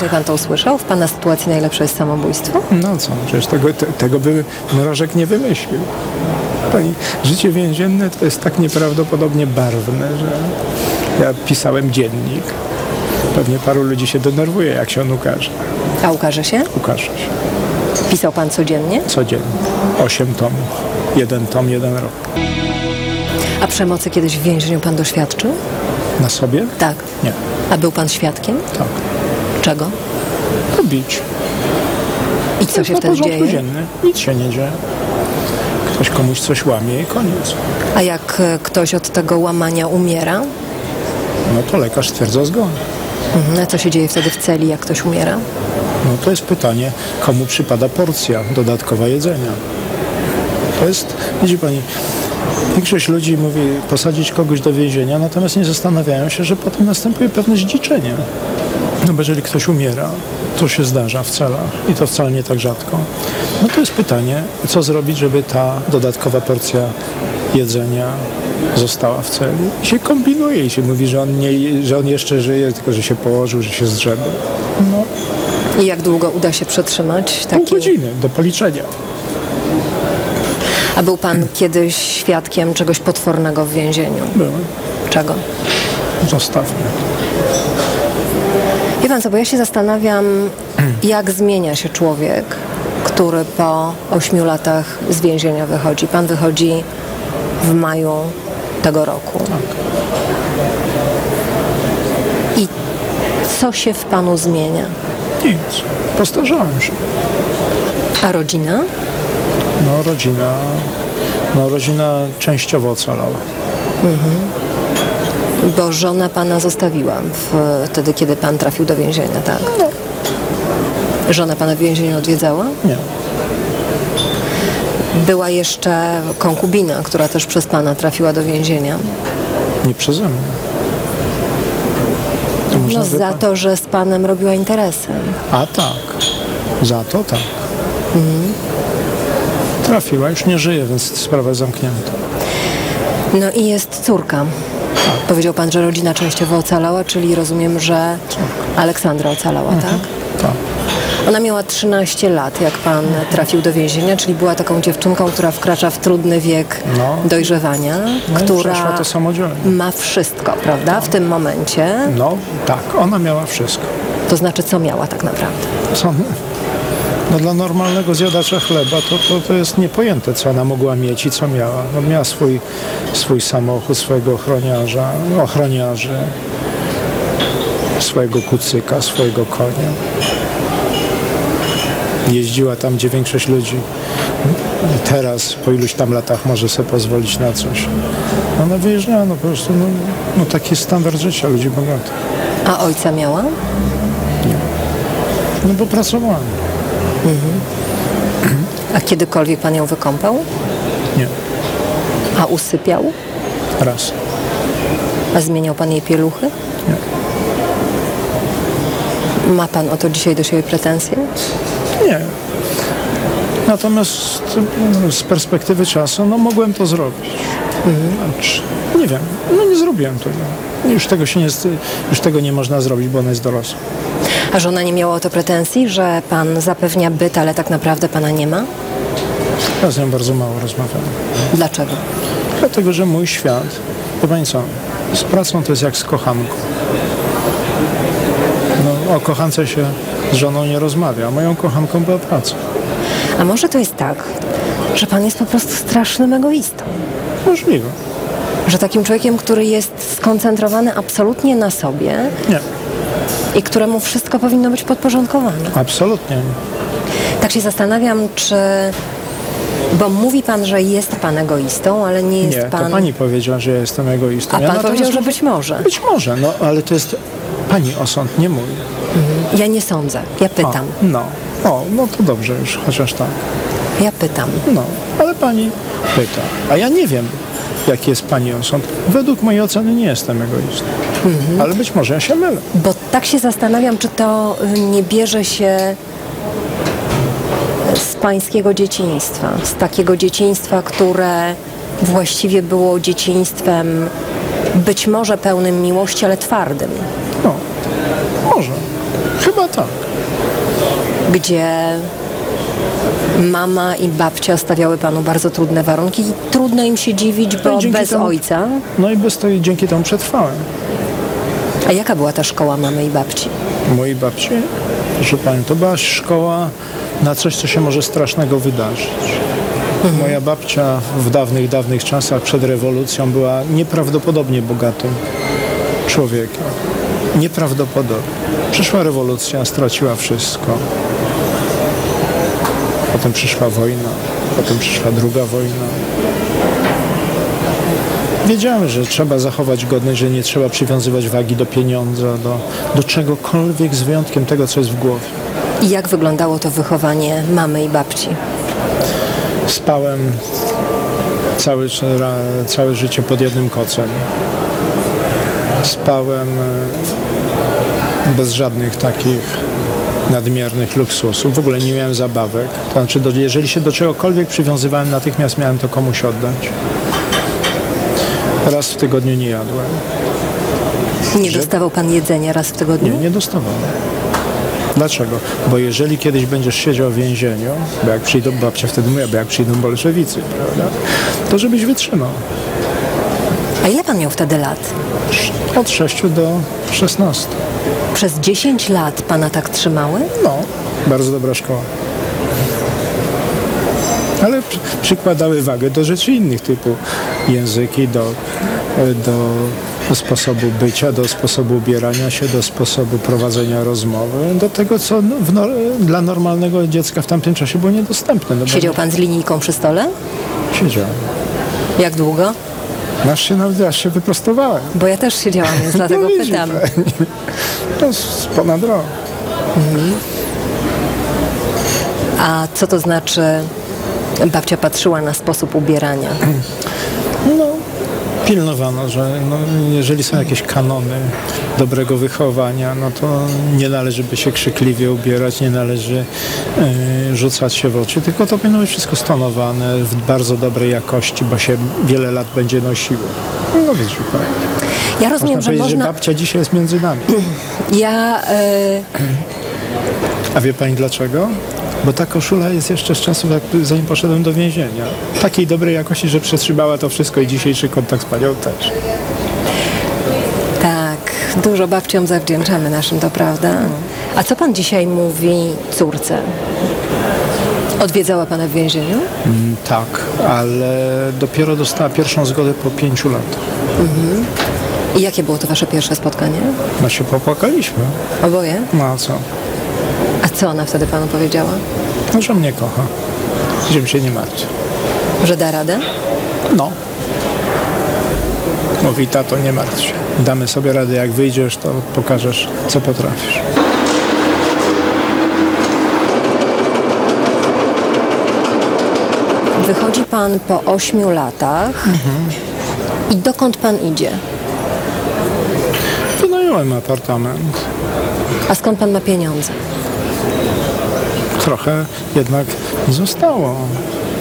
Poważnie pan to usłyszał? W pana sytuacji najlepsze jest samobójstwo? No co, przecież tego, te, tego by Mrożek nie wymyślił. Pani, życie więzienne to jest tak nieprawdopodobnie barwne, że ja pisałem dziennik. Pewnie paru ludzi się denerwuje, jak się on ukaże. A ukaże się? Ukaże się. Pisał pan codziennie? Codziennie. Osiem tomów. Jeden tom, jeden rok. A przemocy kiedyś w więzieniu pan doświadczył? Na sobie? Tak. Nie. A był pan świadkiem? Tak. Czego? To bić. I co się wtedy dzieje? dziennym. Nic się nie dzieje. Ktoś komuś coś łamie i koniec. A jak e, ktoś od tego łamania umiera? No to lekarz stwierdza zgon. Mhm. A co się dzieje wtedy w celi, jak ktoś umiera? No to jest pytanie, komu przypada porcja dodatkowa jedzenia. To jest, widzi pani, większość ludzi mówi posadzić kogoś do więzienia, natomiast nie zastanawiają się, że potem następuje pewne zdziczenie. No bo jeżeli ktoś umiera, to się zdarza w celach i to wcale nie tak rzadko. No to jest pytanie, co zrobić, żeby ta dodatkowa porcja jedzenia została w celi. I się kombinuje i się mówi, że on, nie, że on jeszcze żyje, tylko że się położył, że się zrzedł. No, I jak długo uda się przetrzymać Pół taki... godziny do policzenia. A był pan kiedyś świadkiem czegoś potwornego w więzieniu? Byłem. Czego? Zostawmy. Pan co, bo ja się zastanawiam, jak zmienia się człowiek, który po ośmiu latach z więzienia wychodzi. Pan wychodzi w maju tego roku. I co się w panu zmienia? Nic. Postarzałem się. A rodzina? No rodzina, no rodzina częściowo ocalała. Mhm. Bo żona pana zostawiła wtedy, kiedy pan trafił do więzienia, tak? Żona pana w więzieniu odwiedzała? Nie. Była jeszcze konkubina, która też przez pana trafiła do więzienia. Nie przeze mnie. To No za to, że z panem robiła interesy. A tak. Za to tak. Mhm. Trafiła, już nie żyje, więc sprawa zamknięta. No i jest córka. Powiedział pan, że rodzina częściowo ocalała, czyli rozumiem, że Aleksandra ocalała, tak? Tak. Ona miała 13 lat, jak pan trafił do więzienia, czyli była taką dziewczynką, która wkracza w trudny wiek No. dojrzewania, No która przeszła to samodzielnie. ma wszystko, prawda? W tym momencie. No tak, ona miała wszystko. To znaczy, co miała tak naprawdę? Co? No dla normalnego zjadacza chleba to, to, to jest niepojęte, co ona mogła mieć i co miała. No miała swój, swój samochód, swojego ochroniarza, ochroniarzy, swojego kucyka, swojego konia. Jeździła tam, gdzie większość ludzi teraz, po iluś tam latach, może sobie pozwolić na coś. Ona wyjeżdżała, no po prostu, no, no taki standard życia ludzi bogatych. A ojca miała? No bo pracowała. A kiedykolwiek pan ją wykąpał? Nie. A usypiał? Raz. A zmieniał pan jej pieluchy? Nie. Ma pan o to dzisiaj do siebie pretensje? Nie. Natomiast no, z perspektywy czasu, no mogłem to zrobić. Znaczy, nie wiem, no nie zrobiłem tego. Już tego się nie, już tego nie można zrobić, bo ona jest dorosła. A żona nie miała o to pretensji, że pan zapewnia byt, ale tak naprawdę pana nie ma? Ja z nią bardzo mało rozmawiam. Dlaczego? Dlatego, że mój świat, wie pani co, z pracą to jest jak z kochanką. No, o kochance się z żoną nie rozmawia, a moją kochanką była praca. A może to jest tak, że pan jest po prostu strasznym egoistą? Możliwe. Że takim człowiekiem, który jest skoncentrowany absolutnie na sobie Nie, i któremu wszystko powinno być podporządkowane. absolutnie nie. Tak się zastanawiam, czy... Bo mówi pan, że jest pan egoistą, ale nie jest Nie, pan... to pani powiedziała, że ja jestem egoistą. A ja pan natomiast powiedział, że być może. Być może, no ale to jest pani osąd, nie mój. Ja nie sądzę. Ja pytam. O, no, o, no to dobrze już, chociaż tak. Ja pytam. No, ale pani pyta. A ja nie wiem, jaki jest pani osąd. Według mojej oceny nie jestem egoistą. Mhm. Ale być może ja się mylę. Bo tak się zastanawiam, czy to y, nie bierze się z pańskiego dzieciństwa, z takiego dzieciństwa, które właściwie było dzieciństwem być może pełnym miłości, ale twardym, No, może. Chyba tak. gdzie mama i babcia stawiały panu bardzo trudne warunki i trudno im się dziwić, No bo dzięki bez temu- ojca. No i bez tego dzięki temu przetrwałem. A jaka była ta szkoła mamy i babci? Mojej babci, proszę pani, to była szkoła na coś, co się może strasznego wydarzyć. Moja babcia w dawnych, dawnych czasach przed rewolucją była nieprawdopodobnie bogatym człowiekiem. Nieprawdopodobnie. Przyszła rewolucja, straciła wszystko. Potem przyszła wojna. Potem przyszła druga wojna. Wiedziałem, że trzeba zachować godność, że nie trzeba przywiązywać wagi do pieniądza, do, do czegokolwiek z wyjątkiem tego, co jest w głowie. I jak wyglądało to wychowanie mamy i babci? Spałem całe, całe życie pod jednym kocem. Spałem e, bez żadnych takich nadmiernych luksusów. W ogóle nie miałem zabawek. To znaczy, jeżeli się do czegokolwiek przywiązywałem, natychmiast miałem to komuś oddać. Raz w tygodniu nie jadłem. Nie dostawał pan jedzenia raz w tygodniu? Nie, nie dostawałem. Dlaczego? Bo jeżeli kiedyś będziesz siedział w więzieniu, bo jak przyjdą, babcia wtedy mówiła, bo jak przyjdą bolszewicy, prawda, to żebyś wytrzymał. A ile pan miał wtedy lat? Od 6 do 16. Przez 10 lat pana tak trzymały? No, bardzo dobra szkoła. Ale przy- przykładały wagę do rzeczy innych, typu języki, do, do sposobu bycia, do sposobu ubierania się, do sposobu prowadzenia rozmowy, do tego, co no, dla normalnego dziecka w tamtym czasie było niedostępne. No Siedział pan z linijką przy stole? Siedziałem. Jak długo? Aż się, nawet- aż się wyprostowałem. Bo ja też siedziałam, więc dlatego No pytam. To jest ponad rok. A co to znaczy babcia patrzyła na sposób ubierania? No, pilnowano, że no, jeżeli są jakieś kanony dobrego wychowania, no to nie należy by się krzykliwie ubierać, nie należy e, rzucać się w oczy, tylko to powinno być wszystko stonowane w bardzo dobrej jakości, bo się wiele lat będzie nosiło. No wiesz, pani. Ja rozumiem, można że powiedzieć, można... że babcia dzisiaj jest między nami. Ja... E... A wie pani dlaczego? Bo ta koszula jest jeszcze z czasów, jak zanim poszedłem do więzienia. Takiej dobrej jakości, że przetrzymała to wszystko i dzisiejszy kontakt z panią też. Tak, dużo babciom zawdzięczamy naszym, to prawda. A co pan dzisiaj mówi córce? Odwiedzała pana w więzieniu? Mm, tak, ale dopiero dostała pierwszą zgodę po pięciu latach. Mhm. I jakie było to wasze pierwsze spotkanie? No się popłakaliśmy. Oboje? No a co? Co ona wtedy panu powiedziała? No, że mnie kocha. Żebym się nie martwił. Że da radę? No. Mówi, tato, nie martw się. Damy sobie radę, jak wyjdziesz, to pokażesz, co potrafisz. Wychodzi pan po ośmiu latach i dokąd pan idzie? Wynająłem apartament. A skąd pan ma pieniądze? Trochę jednak zostało.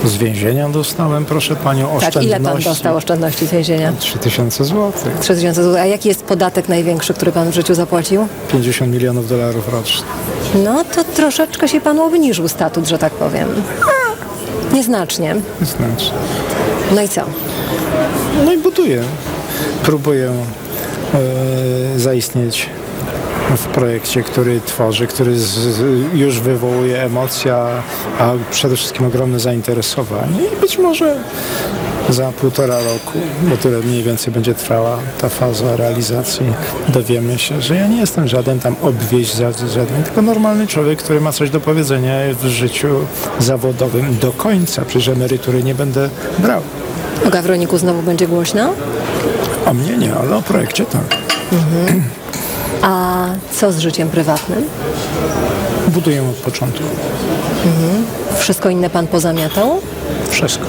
Z więzienia dostałem, proszę panią, Tak, oszczędności. ile pan dostał oszczędności z więzienia? 3000 zł. 3000 zł. A jaki jest podatek największy, który pan w życiu zapłacił? 50 milionów dolarów rocznie. No to troszeczkę się panu obniżył statut, że tak powiem. Nieznacznie. Znaczy. No i co? No i buduję. Próbuję e, zaistnieć w projekcie, który tworzy, który z, już wywołuje emocja, a przede wszystkim ogromne zainteresowanie. I być może za półtora roku, bo tyle mniej więcej będzie trwała ta faza realizacji, dowiemy się, że ja nie jestem żaden tam obwieź, żaden, tylko normalny człowiek, który ma coś do powiedzenia w życiu zawodowym do końca. Przecież emerytury nie będę brał. O Gawroniku znowu będzie głośno? O mnie nie, ale o projekcie tak. Mhm. A co z życiem prywatnym? Buduję od początku. Mhm. Wszystko inne pan pozamiatał? Wszystko.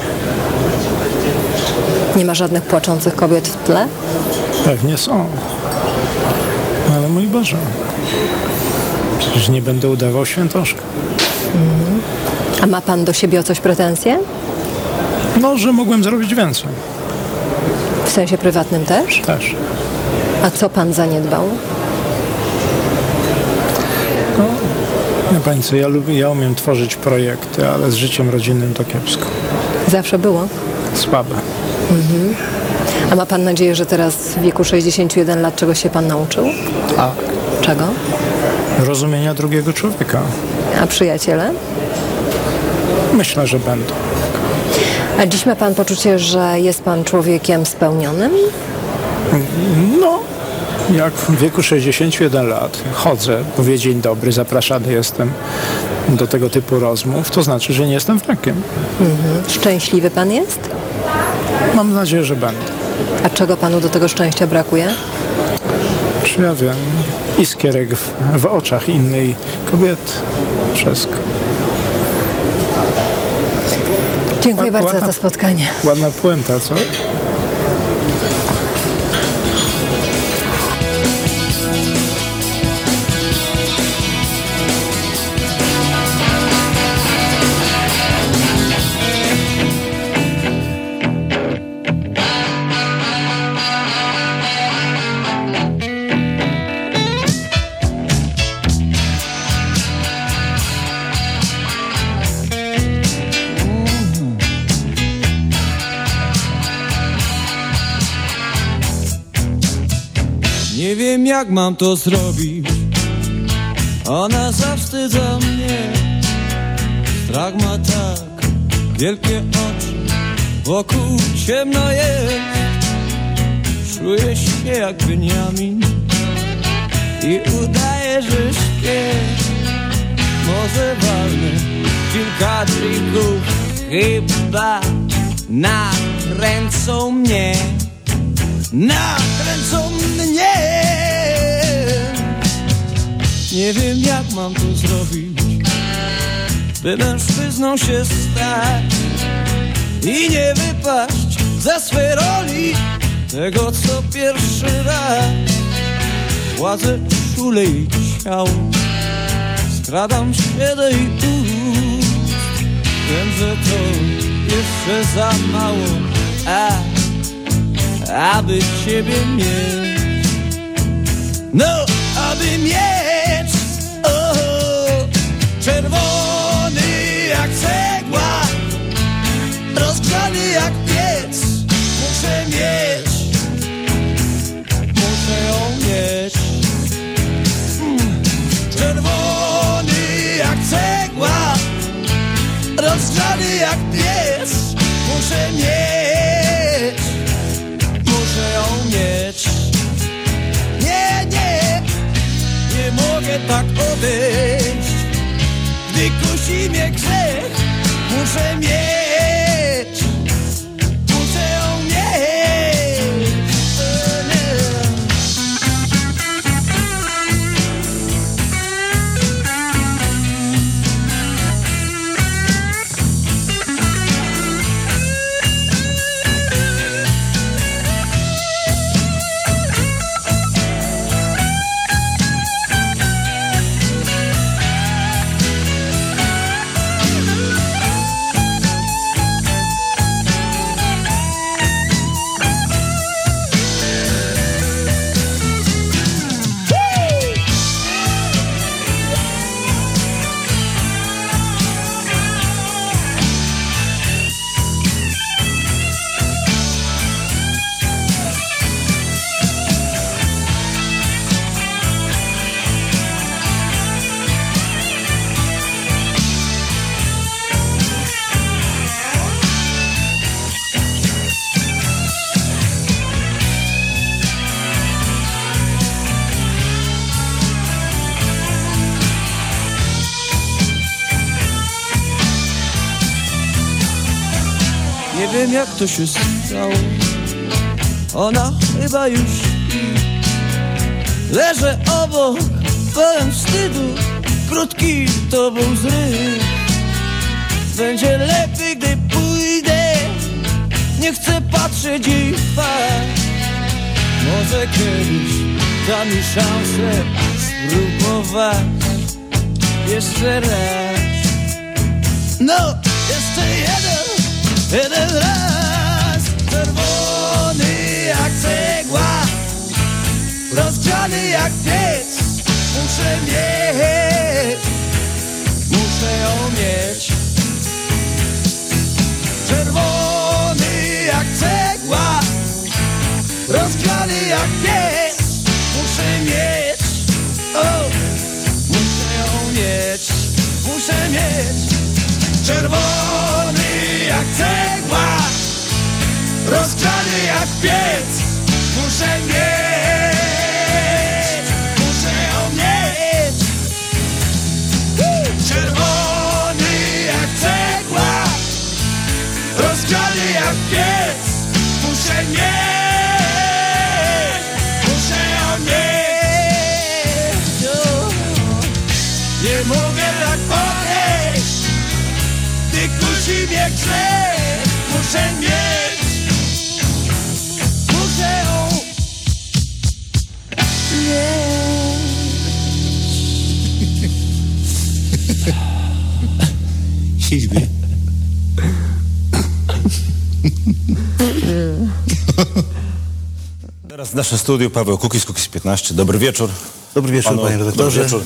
Nie ma żadnych płaczących kobiet w tle? Pewnie są. Ale mój Boże, przecież nie będę udawał świętoszka. Mhm. A ma pan do siebie o coś pretensje? No, że mogłem zrobić więcej. W sensie prywatnym też? Też. A co pan zaniedbał? No, wie pani co, ja, lubię, ja umiem tworzyć projekty, ale z życiem rodzinnym to kiepsko. Zawsze było? Słabe. Mhm. A ma pan nadzieję, że teraz w wieku 61 lat czegoś się pan nauczył? Tak. Czego? Rozumienia drugiego człowieka. A przyjaciele? Myślę, że będą. A dziś ma pan poczucie, że jest pan człowiekiem spełnionym? No, jak w wieku 61 lat chodzę, mówię dzień dobry, zapraszany jestem do tego typu rozmów, to znaczy, że nie jestem wrakiem. Mhm. Szczęśliwy pan jest? Mam nadzieję, że będę. A czego panu do tego szczęścia brakuje? Czy ja wiem, iskierek w, w oczach innej kobiety. Wszystko. Dziękuję Ładna- bardzo za to spotkanie. Ładna puenta, co? Wiem jak mam to zrobić. Ona zawstydza mnie. Strach ma tak wielkie oczy. Wokół ciemno jest. Czuję się jak Beniamin I udaję, że śpię Może walnę kilka drinków Chyba nakręcą mnie. Nakręcą mnie Nie wiem jak mam to zrobić By mężczyzną się stać I nie wypaść ze swej roli Tego co pierwszy raz. Władzę czule i ciało Skradam się do jej ust. Wiem, że to jeszcze za mało A aby ciebie mieć. No, aby mieć, czerwony jak cegła, rozgrzany jak piec. Muszę mieć, muszę ją mieć. Mm, Czerwony jak cegła, rozgrzany jak piec. Muszę mieć muszę ją mieć. Nie, nie, nie mogę tak odejść. Gdy kusi mnie grzech, muszę mieć. Wiem jak to się stało. Ona chyba już Leżę obok, pełen wstydu Krótki to był zryw. Będzie lepiej, gdy pójdę. Nie chcę patrzeć w twarz Może kiedyś da mi szansę Spróbować Jeszcze raz. No, jeszcze jeden Jeden raz Czerwony jak cegła Rozgrzany jak piec. Muszę mieć Muszę ją mieć. Czerwony jak cegła Rozgrzany jak piec. Muszę mieć o, Muszę ją mieć Muszę mieć. Czerwony jak cegła Rozgrzany jak piec Muszę mieć Muszę ją mieć. Czerwony jak cegła Rozgrzany jak piec Muszę mieć. Kusi mnie grzech Muszę mieć Teraz w naszym studiu Paweł Kukis, Kukis 15. Dobry wieczór. Dobry wieczór, Panu, panie redaktorze. Dobry wieczór.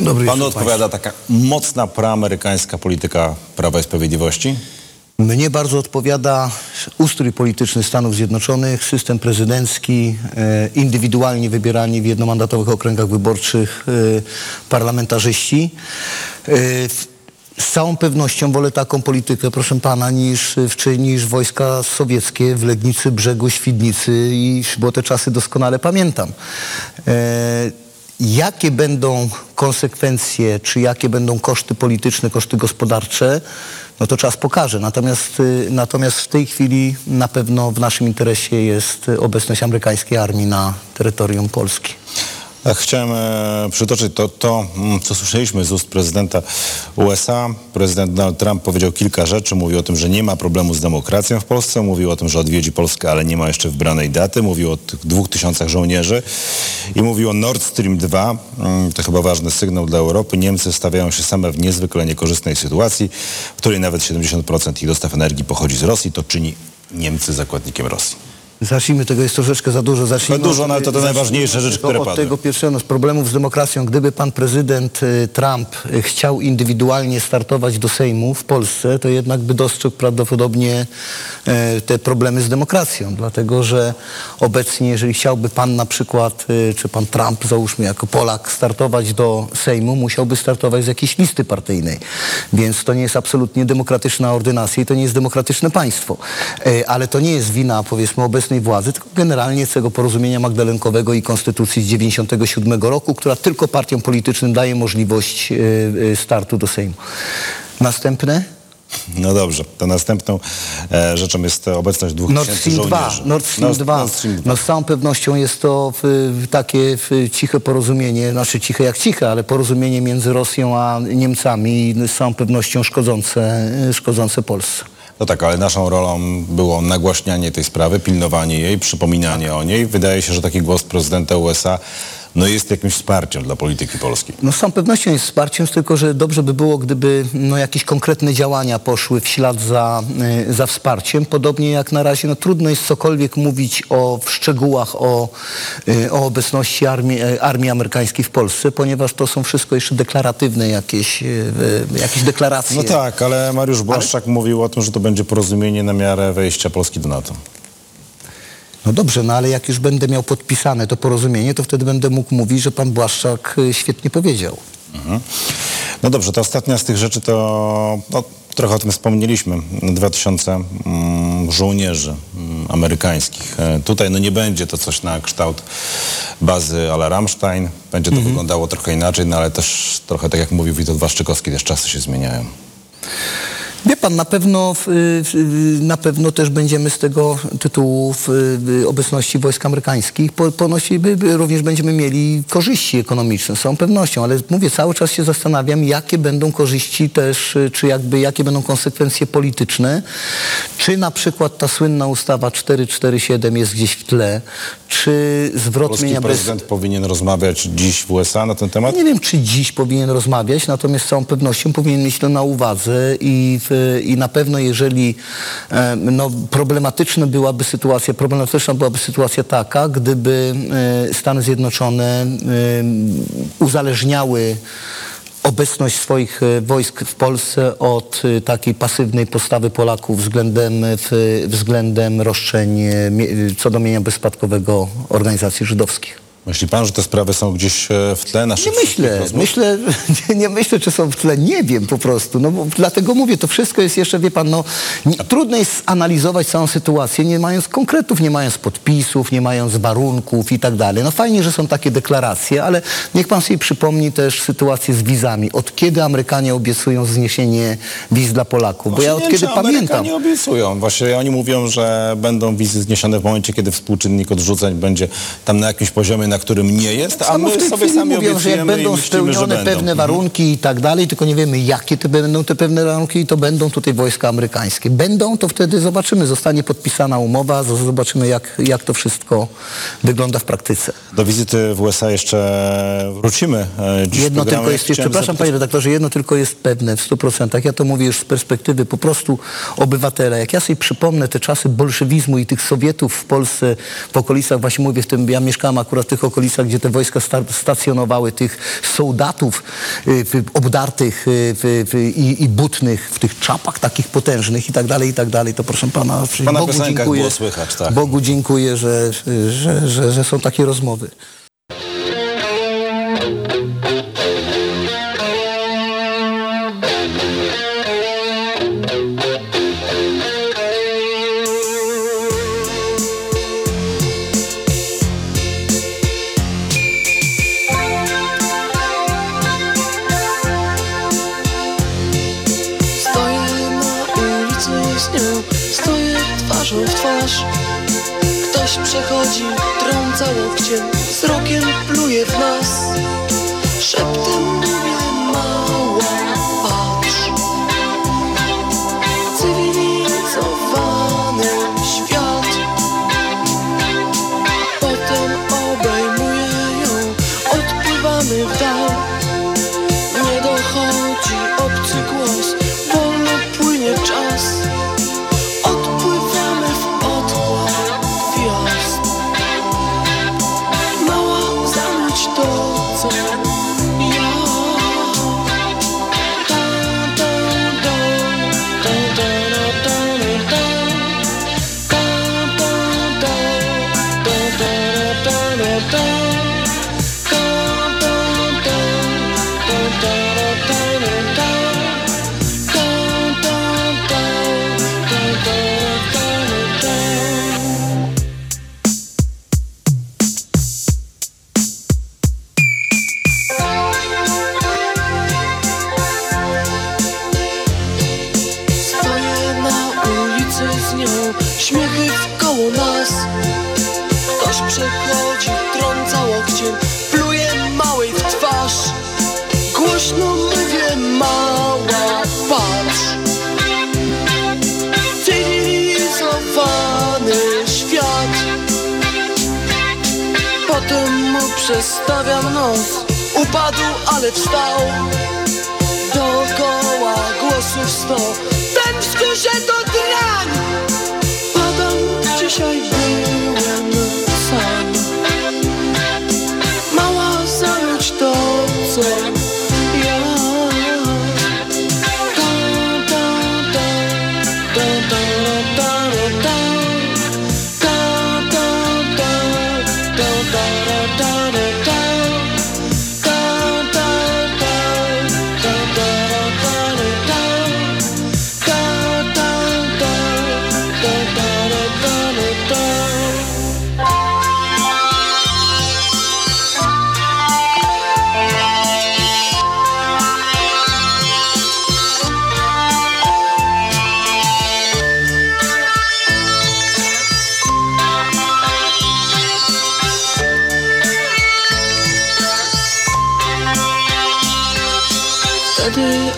Dobry Panu wieczór odpowiada taka mocna proamerykańska polityka Prawa i Sprawiedliwości? Mnie bardzo odpowiada ustrój polityczny Stanów Zjednoczonych, system prezydencki, e, indywidualnie wybierani w jednomandatowych okręgach wyborczych e, parlamentarzyści. Z całą pewnością wolę taką politykę, proszę pana, niż, niż wojska sowieckie w Legnicy, Brzegu, Świdnicy, i, bo te czasy doskonale pamiętam. E, Jakie będą konsekwencje, czy jakie będą koszty polityczne, koszty gospodarcze, no to czas pokaże. Natomiast, y, natomiast w tej chwili na pewno w naszym interesie jest obecność amerykańskiej armii na terytorium Polski. Chciałem e, przytoczyć to, to, mm, co słyszeliśmy z ust prezydenta USA. Prezydent Donald Trump powiedział kilka rzeczy. Mówił o tym, że nie ma problemu z demokracją w Polsce. Mówił o tym, że odwiedzi Polskę, ale nie ma jeszcze wybranej daty. Mówił o tych dwóch tysiącach żołnierzy. I mówił o Nord Stream 2. Mm, To chyba ważny sygnał dla Europy. Niemcy stawiają się same w niezwykle niekorzystnej sytuacji, w której nawet 70% ich dostaw energii pochodzi z Rosji. To czyni Niemcy zakładnikiem Rosji. Zacznijmy, tego jest troszeczkę za dużo. Zacznijmy No dużo, od- no ale to te najważniejsze od rzeczy, które Od padły. tego pierwszego, z problemów z demokracją. Gdyby pan prezydent y, Trump y, chciał indywidualnie startować do Sejmu w Polsce, to jednak by dostrzegł prawdopodobnie e, te problemy z demokracją. Dlatego, że obecnie, jeżeli chciałby pan na przykład, y, czy pan Trump, załóżmy jako Polak, startować do Sejmu, musiałby startować z jakiejś listy partyjnej. Więc to nie jest absolutnie demokratyczna ordynacja i to nie jest demokratyczne państwo. Ale to nie jest wina, powiedzmy, obecnej władzy, tylko generalnie tego porozumienia magdalenkowego i konstytucji z 97 roku, która tylko partiom politycznym daje możliwość e, e, startu do Sejmu. Następne? No dobrze, to następną e, rzeczą jest obecność dwóch Nord Stream 2. żołnierzy. Nord Stream Nord- 2. Nord Stream 2. No z całą pewnością jest to w, w takie w, ciche porozumienie, znaczy ciche jak ciche, ale porozumienie między Rosją a Niemcami z całą pewnością szkodzące, szkodzące Polsce. No tak, ale naszą rolą było nagłaśnianie tej sprawy, pilnowanie jej, przypominanie o niej. Wydaje się, że taki głos prezydenta USA no jest jakimś wsparciem dla polityki polskiej. No z całą pewnością jest wsparciem, tylko że dobrze by było, gdyby no, jakieś konkretne działania poszły w ślad za, y, za wsparciem. Podobnie jak na razie, no trudno jest cokolwiek mówić o, w szczegółach o, y, o obecności armii, e, armii amerykańskiej w Polsce, ponieważ to są wszystko jeszcze deklaratywne jakieś, y, y, jakieś deklaracje. No tak, ale Mariusz Błaszczak mówił o tym, że to będzie porozumienie na miarę wejścia Polski do NATO. No dobrze, no ale jak już będę miał podpisane to porozumienie, to wtedy będę mógł mówić, że pan Błaszczak y, świetnie powiedział. Mhm. No dobrze, to ostatnia z tych rzeczy to no, trochę o tym wspomnieliśmy. 2000 mm, żołnierzy mm, amerykańskich. E, tutaj no nie będzie to coś na kształt bazy ala Rammstein. Będzie to Mhm. wyglądało trochę inaczej, no ale też trochę tak jak mówił Witold Waszczykowski, też czasy się zmieniają. Wie pan, na pewno, w- w- na pewno też będziemy z tego tytułu w, w obecności wojsk amerykańskich. Po- ponosić, by- by również będziemy mieli korzyści ekonomiczne, z całą pewnością, ale mówię, cały czas się zastanawiam, jakie będą korzyści też, y, czy jakby, jakie będą konsekwencje polityczne, czy na przykład ta słynna ustawa 447 jest gdzieś w tle, czy zwrot Polski mienia bez... prezydent powinien rozmawiać dziś w USA na ten temat? Nie wiem, czy dziś powinien rozmawiać, natomiast z całą pewnością powinien mieć to na uwadze i, w, i na pewno jeżeli e, no, problematyczna byłaby sytuacja, problematyczna byłaby sytuacja taka, gdyby e, Stany Zjednoczone e, uzależniały obecność swoich wojsk w Polsce od takiej pasywnej postawy Polaków względem, względem roszczeń co do mienia bezspadkowego organizacji żydowskich. Myśli pan, że te sprawy są gdzieś e, w tle naszych Nie myślę, rozmów? myślę, nie, nie myślę, czy są w tle, nie wiem po prostu. No, dlatego mówię, to wszystko jest jeszcze, wie pan, no, nie, trudno jest analizować całą sytuację, nie mając konkretów, nie mając podpisów, nie mając warunków i tak dalej. No fajnie, że są takie deklaracje, ale niech pan sobie przypomni też sytuację z wizami. Od kiedy Amerykanie obiecują zniesienie wiz dla Polaków? Bo Właśnie ja od kiedy pamiętam. Amerykanie obiecują. Właśnie oni mówią, że będą wizy zniesione w momencie, kiedy współczynnik odrzuceń będzie tam na jakimś poziomie, na którym nie jest, a Samo my sobie sami mówią, że jak będą myślimy, spełnione będą. pewne Mhm. warunki i tak dalej, tylko nie wiemy jakie będą te pewne warunki i to będą tutaj wojska amerykańskie. Będą, to wtedy zobaczymy, zostanie podpisana umowa, zobaczymy jak, jak to wszystko wygląda w praktyce. Do wizyty w USA jeszcze wrócimy. e, Dziś Jedno tylko jest, przepraszam zapytać- panie redaktorze, jedno tylko jest pewne w 100%. Ja to mówię już z perspektywy po prostu obywatela. Jak ja sobie przypomnę te czasy bolszewizmu i tych Sowietów w Polsce, w okolicach, właśnie mówię w tym, ja mieszkałem akurat w tych okolicach, gdzie te wojska sta- stacjonowały, tych soldatów y, obdartych y, i, i butnych, w tych czapach takich potężnych i tak dalej, i tak dalej, to proszę pana, Pana Bogu dziękuję, słychać, tak. Bogu dziękuję, że, że, że, że są takie rozmowy. Przechodzi, trąca łokciem, wzrokiem pluje w nas mu przestawiam nos, upadł, ale wstał. Dookoła głosów sto, ten wzgórze to drań.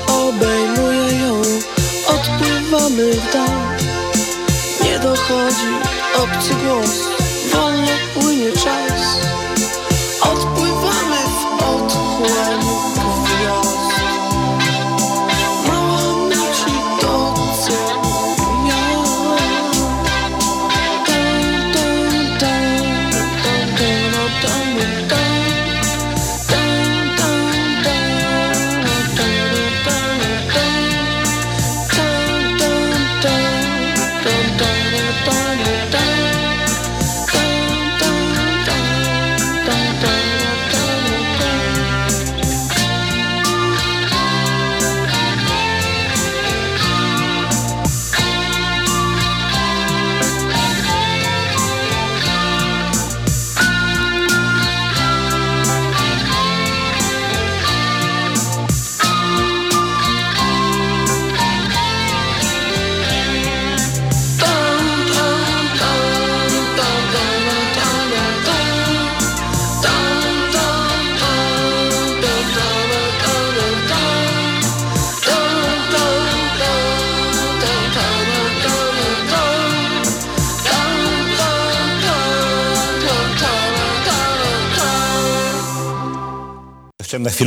Obejmuję ją, odpływamy w dal. Nie dochodzi obcy głos, wolno płynie czas.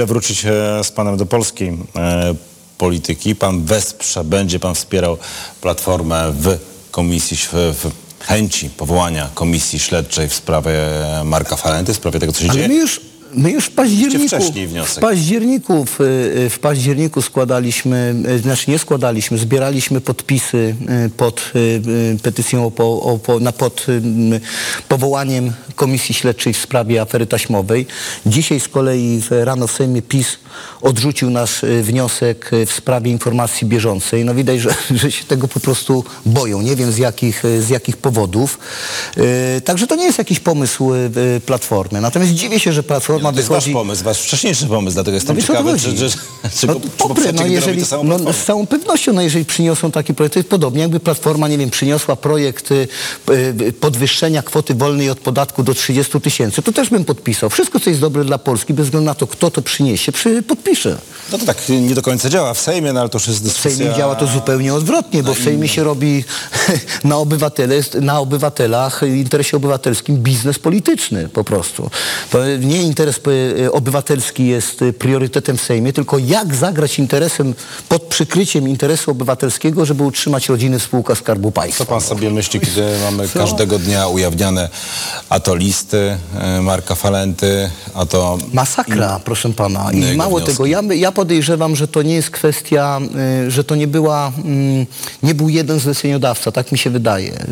Chwilę wrócić z panem do polskiej e, polityki. Pan wesprze, będzie pan wspierał Platformę w komisji, w, chęci powołania komisji śledczej w sprawie Marka Falenty, w sprawie tego, co się Ale dzieje. już, my już w październiku, w październiku, w, w październiku składaliśmy, e, znaczy nie składaliśmy, zbieraliśmy podpisy e, pod e, petycją o, o, na, pod em, powołaniem komisji śledczej w sprawie afery taśmowej. Dzisiaj z kolei w- rano w Sejmie PiS odrzucił nasz wniosek w sprawie informacji bieżącej. No widać, że, że się tego po prostu boją. Nie wiem z jakich, z jakich powodów. Także to nie jest jakiś pomysł Platformy. Natomiast dziwię się, że Platforma To jest wasz wychodzi... pomysł, wasz wcześniejszy pomysł, dlatego jestem No ciekawy, czy, czy, czy, No, poprzecie, no jeżeli, no, Platforma? z całą pewnością, no jeżeli przyniosą taki projekt, to jest podobnie jakby Platforma, nie wiem, przyniosła projekt y, y, podwyższenia kwoty wolnej od podatku do 30 tysięcy, to też bym podpisał. Wszystko, co jest dobre dla Polski, bez względu na to, kto to przyniesie, przy, podpiszę. No to tak nie do końca działa w Sejmie, no ale to już jest W dyskusja... Sejmie działa to zupełnie odwrotnie, bo w Sejmie się robi na, obywatele, na obywatelach, w interesie obywatelskim biznes polityczny po prostu. To nie interes y, obywatelski jest y, priorytetem w Sejmie, tylko jak zagrać interesem, pod przykryciem interesu obywatelskiego, żeby utrzymać rodziny w spółkach Skarbu Państwa. Co pan sobie myśli, kiedy mamy Co? każdego dnia ujawniane a to listy e, Marka Falenty, a to... Masakra, proszę pana. I mało wnioski. tego, ja, ja podejrzewam, że to nie jest kwestia, y, że to nie była, mm, nie był jeden zleceniodawca, tak mi się wydaje.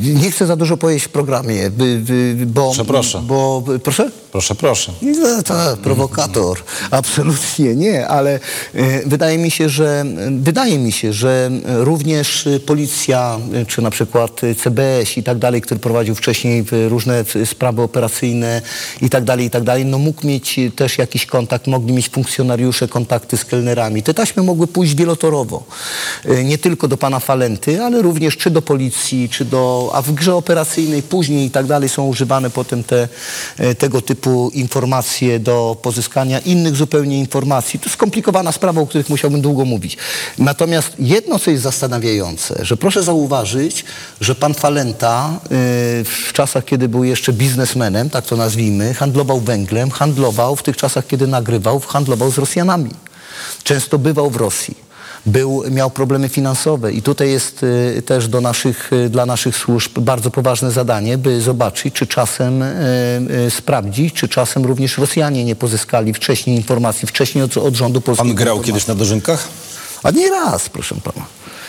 Nie chcę za dużo powiedzieć w programie, by, by, bo... Proszę, proszę. Bo, proszę? Proszę, proszę. No, to prowokator. Absolutnie nie, ale e, wydaje mi się, że wydaje mi się, że również policja, czy na przykład CBS i tak dalej, który prowadził wcześniej różne sprawy operacyjne i tak dalej, i tak dalej, no mógł mieć też jakiś kontakt, mogli mieć funkcjonariusze kontakty z kelnerami. Te taśmy mogły pójść wielotorowo. E, Nie tylko do pana Falenty, ale również czy do policji, czy do, a w grze operacyjnej później i tak dalej są używane potem te, e, tego typu informacje do pozyskania innych zupełnie informacji. To skomplikowana sprawa, o których musiałbym długo mówić. Natomiast jedno, co jest zastanawiające, że proszę zauważyć, że pan Falenta e, w czasach, kiedy był jeszcze biznesmenem, tak to nazwijmy, handlował węglem, handlował w tych czasach, kiedy nagrywał, handlował z Rosjanami. Często bywał w Rosji był, miał problemy finansowe i tutaj jest y, też do naszych, y, dla naszych służb bardzo poważne zadanie, by zobaczyć, czy czasem y, sprawdzić, czy czasem również Rosjanie nie pozyskali wcześniej informacji, wcześniej od, od rządu polskiego. Pan grał informacji. kiedyś na dożynkach? A nie raz, proszę pana.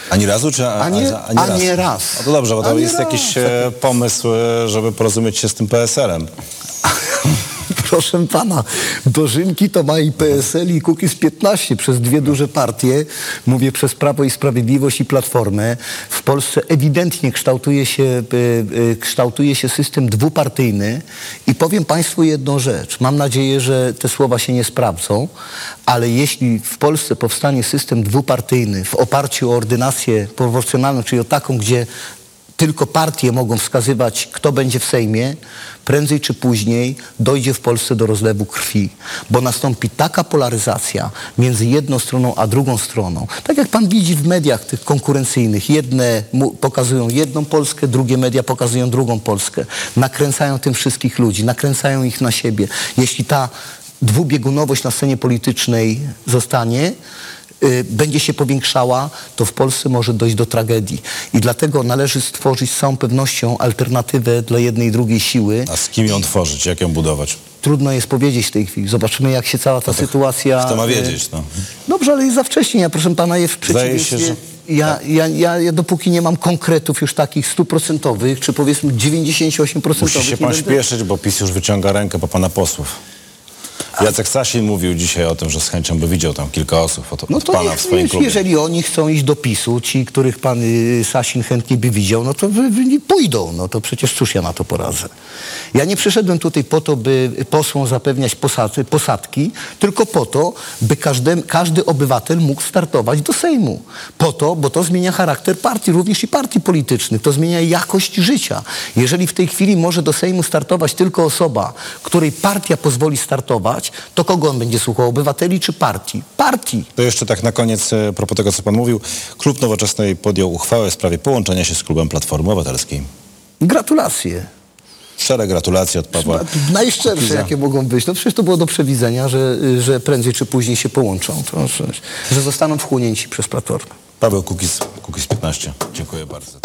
Ani razu, czy a, A nie- a, ani a raz? nie raz. No to dobrze, bo A to nie jest raz. jakiś e, pomysł, e, żeby porozumieć się z tym PSL-em. Proszę pana, dożynki to ma i PSL i Kukiz 15 przez dwie duże partie, mówię przez Prawo i Sprawiedliwość i Platformę. W Polsce ewidentnie kształtuje się, y, y, kształtuje się system dwupartyjny i powiem państwu jedną rzecz. Mam nadzieję, że te słowa się nie sprawdzą, ale jeśli w Polsce powstanie system dwupartyjny w oparciu o ordynację proporcjonalną, czyli o taką, gdzie tylko partie mogą wskazywać, kto będzie w Sejmie, prędzej czy później dojdzie w Polsce do rozlewu krwi, bo nastąpi taka polaryzacja między jedną stroną a drugą stroną. Tak jak pan widzi w mediach tych konkurencyjnych, jedne pokazują jedną Polskę, drugie media pokazują drugą Polskę. Nakręcają tym wszystkich ludzi, nakręcają ich na siebie. Jeśli ta dwubiegunowość na scenie politycznej zostanie, będzie się powiększała, to w Polsce może dojść do tragedii. I dlatego należy stworzyć z całą pewnością alternatywę dla jednej i drugiej siły. A z kim ją tworzyć, jak ją budować? Trudno jest powiedzieć w tej chwili. Zobaczymy, jak się cała ta sytuacja... Kto ma y, wiedzieć, no. Dobrze, ale jest za wcześnie. Ja, proszę pana, jest w Zdaje przeciwieństwie... się, że- Ja, ja, ja, ja dopóki nie mam konkretów już takich stuprocentowych, czy powiedzmy 98%. Musi się pan będę- śpieszyć, bo PiS już wyciąga rękę po pana posłów. Jacek Sasin mówił dzisiaj o tym, że z chęcią by widział tam kilka osób od, No od to pana niech, w swoim niech, klubie. jeżeli oni chcą iść do PiSu, ci, których pan y, Sasin chętnie by widział, no to wy, wy nie pójdą. No to przecież cóż ja na to poradzę. Ja nie przyszedłem tutaj po to, by posłom zapewniać posady, posadki, tylko po to, by każdy, każdy obywatel mógł startować do Sejmu. Po to, bo to zmienia charakter partii, również i partii politycznych. To zmienia jakość życia. Jeżeli w tej chwili może do Sejmu startować tylko osoba, której partia pozwoli startować, to kogo on będzie słuchał? Obywateli czy partii? Partii. To jeszcze tak na koniec, e, propos tego, co pan mówił. Klub Nowoczesnej podjął uchwałę w sprawie połączenia się z klubem Platformy Obywatelskiej. Gratulacje. Szczere gratulacje od Pawła. Najszczersze, Kukiza. jakie mogą być. No przecież to było do przewidzenia, że, że prędzej czy później się połączą. To, że, że zostaną wchłonięci przez Platformę. Paweł Kukiz, Kukiz 15. Dziękuję bardzo.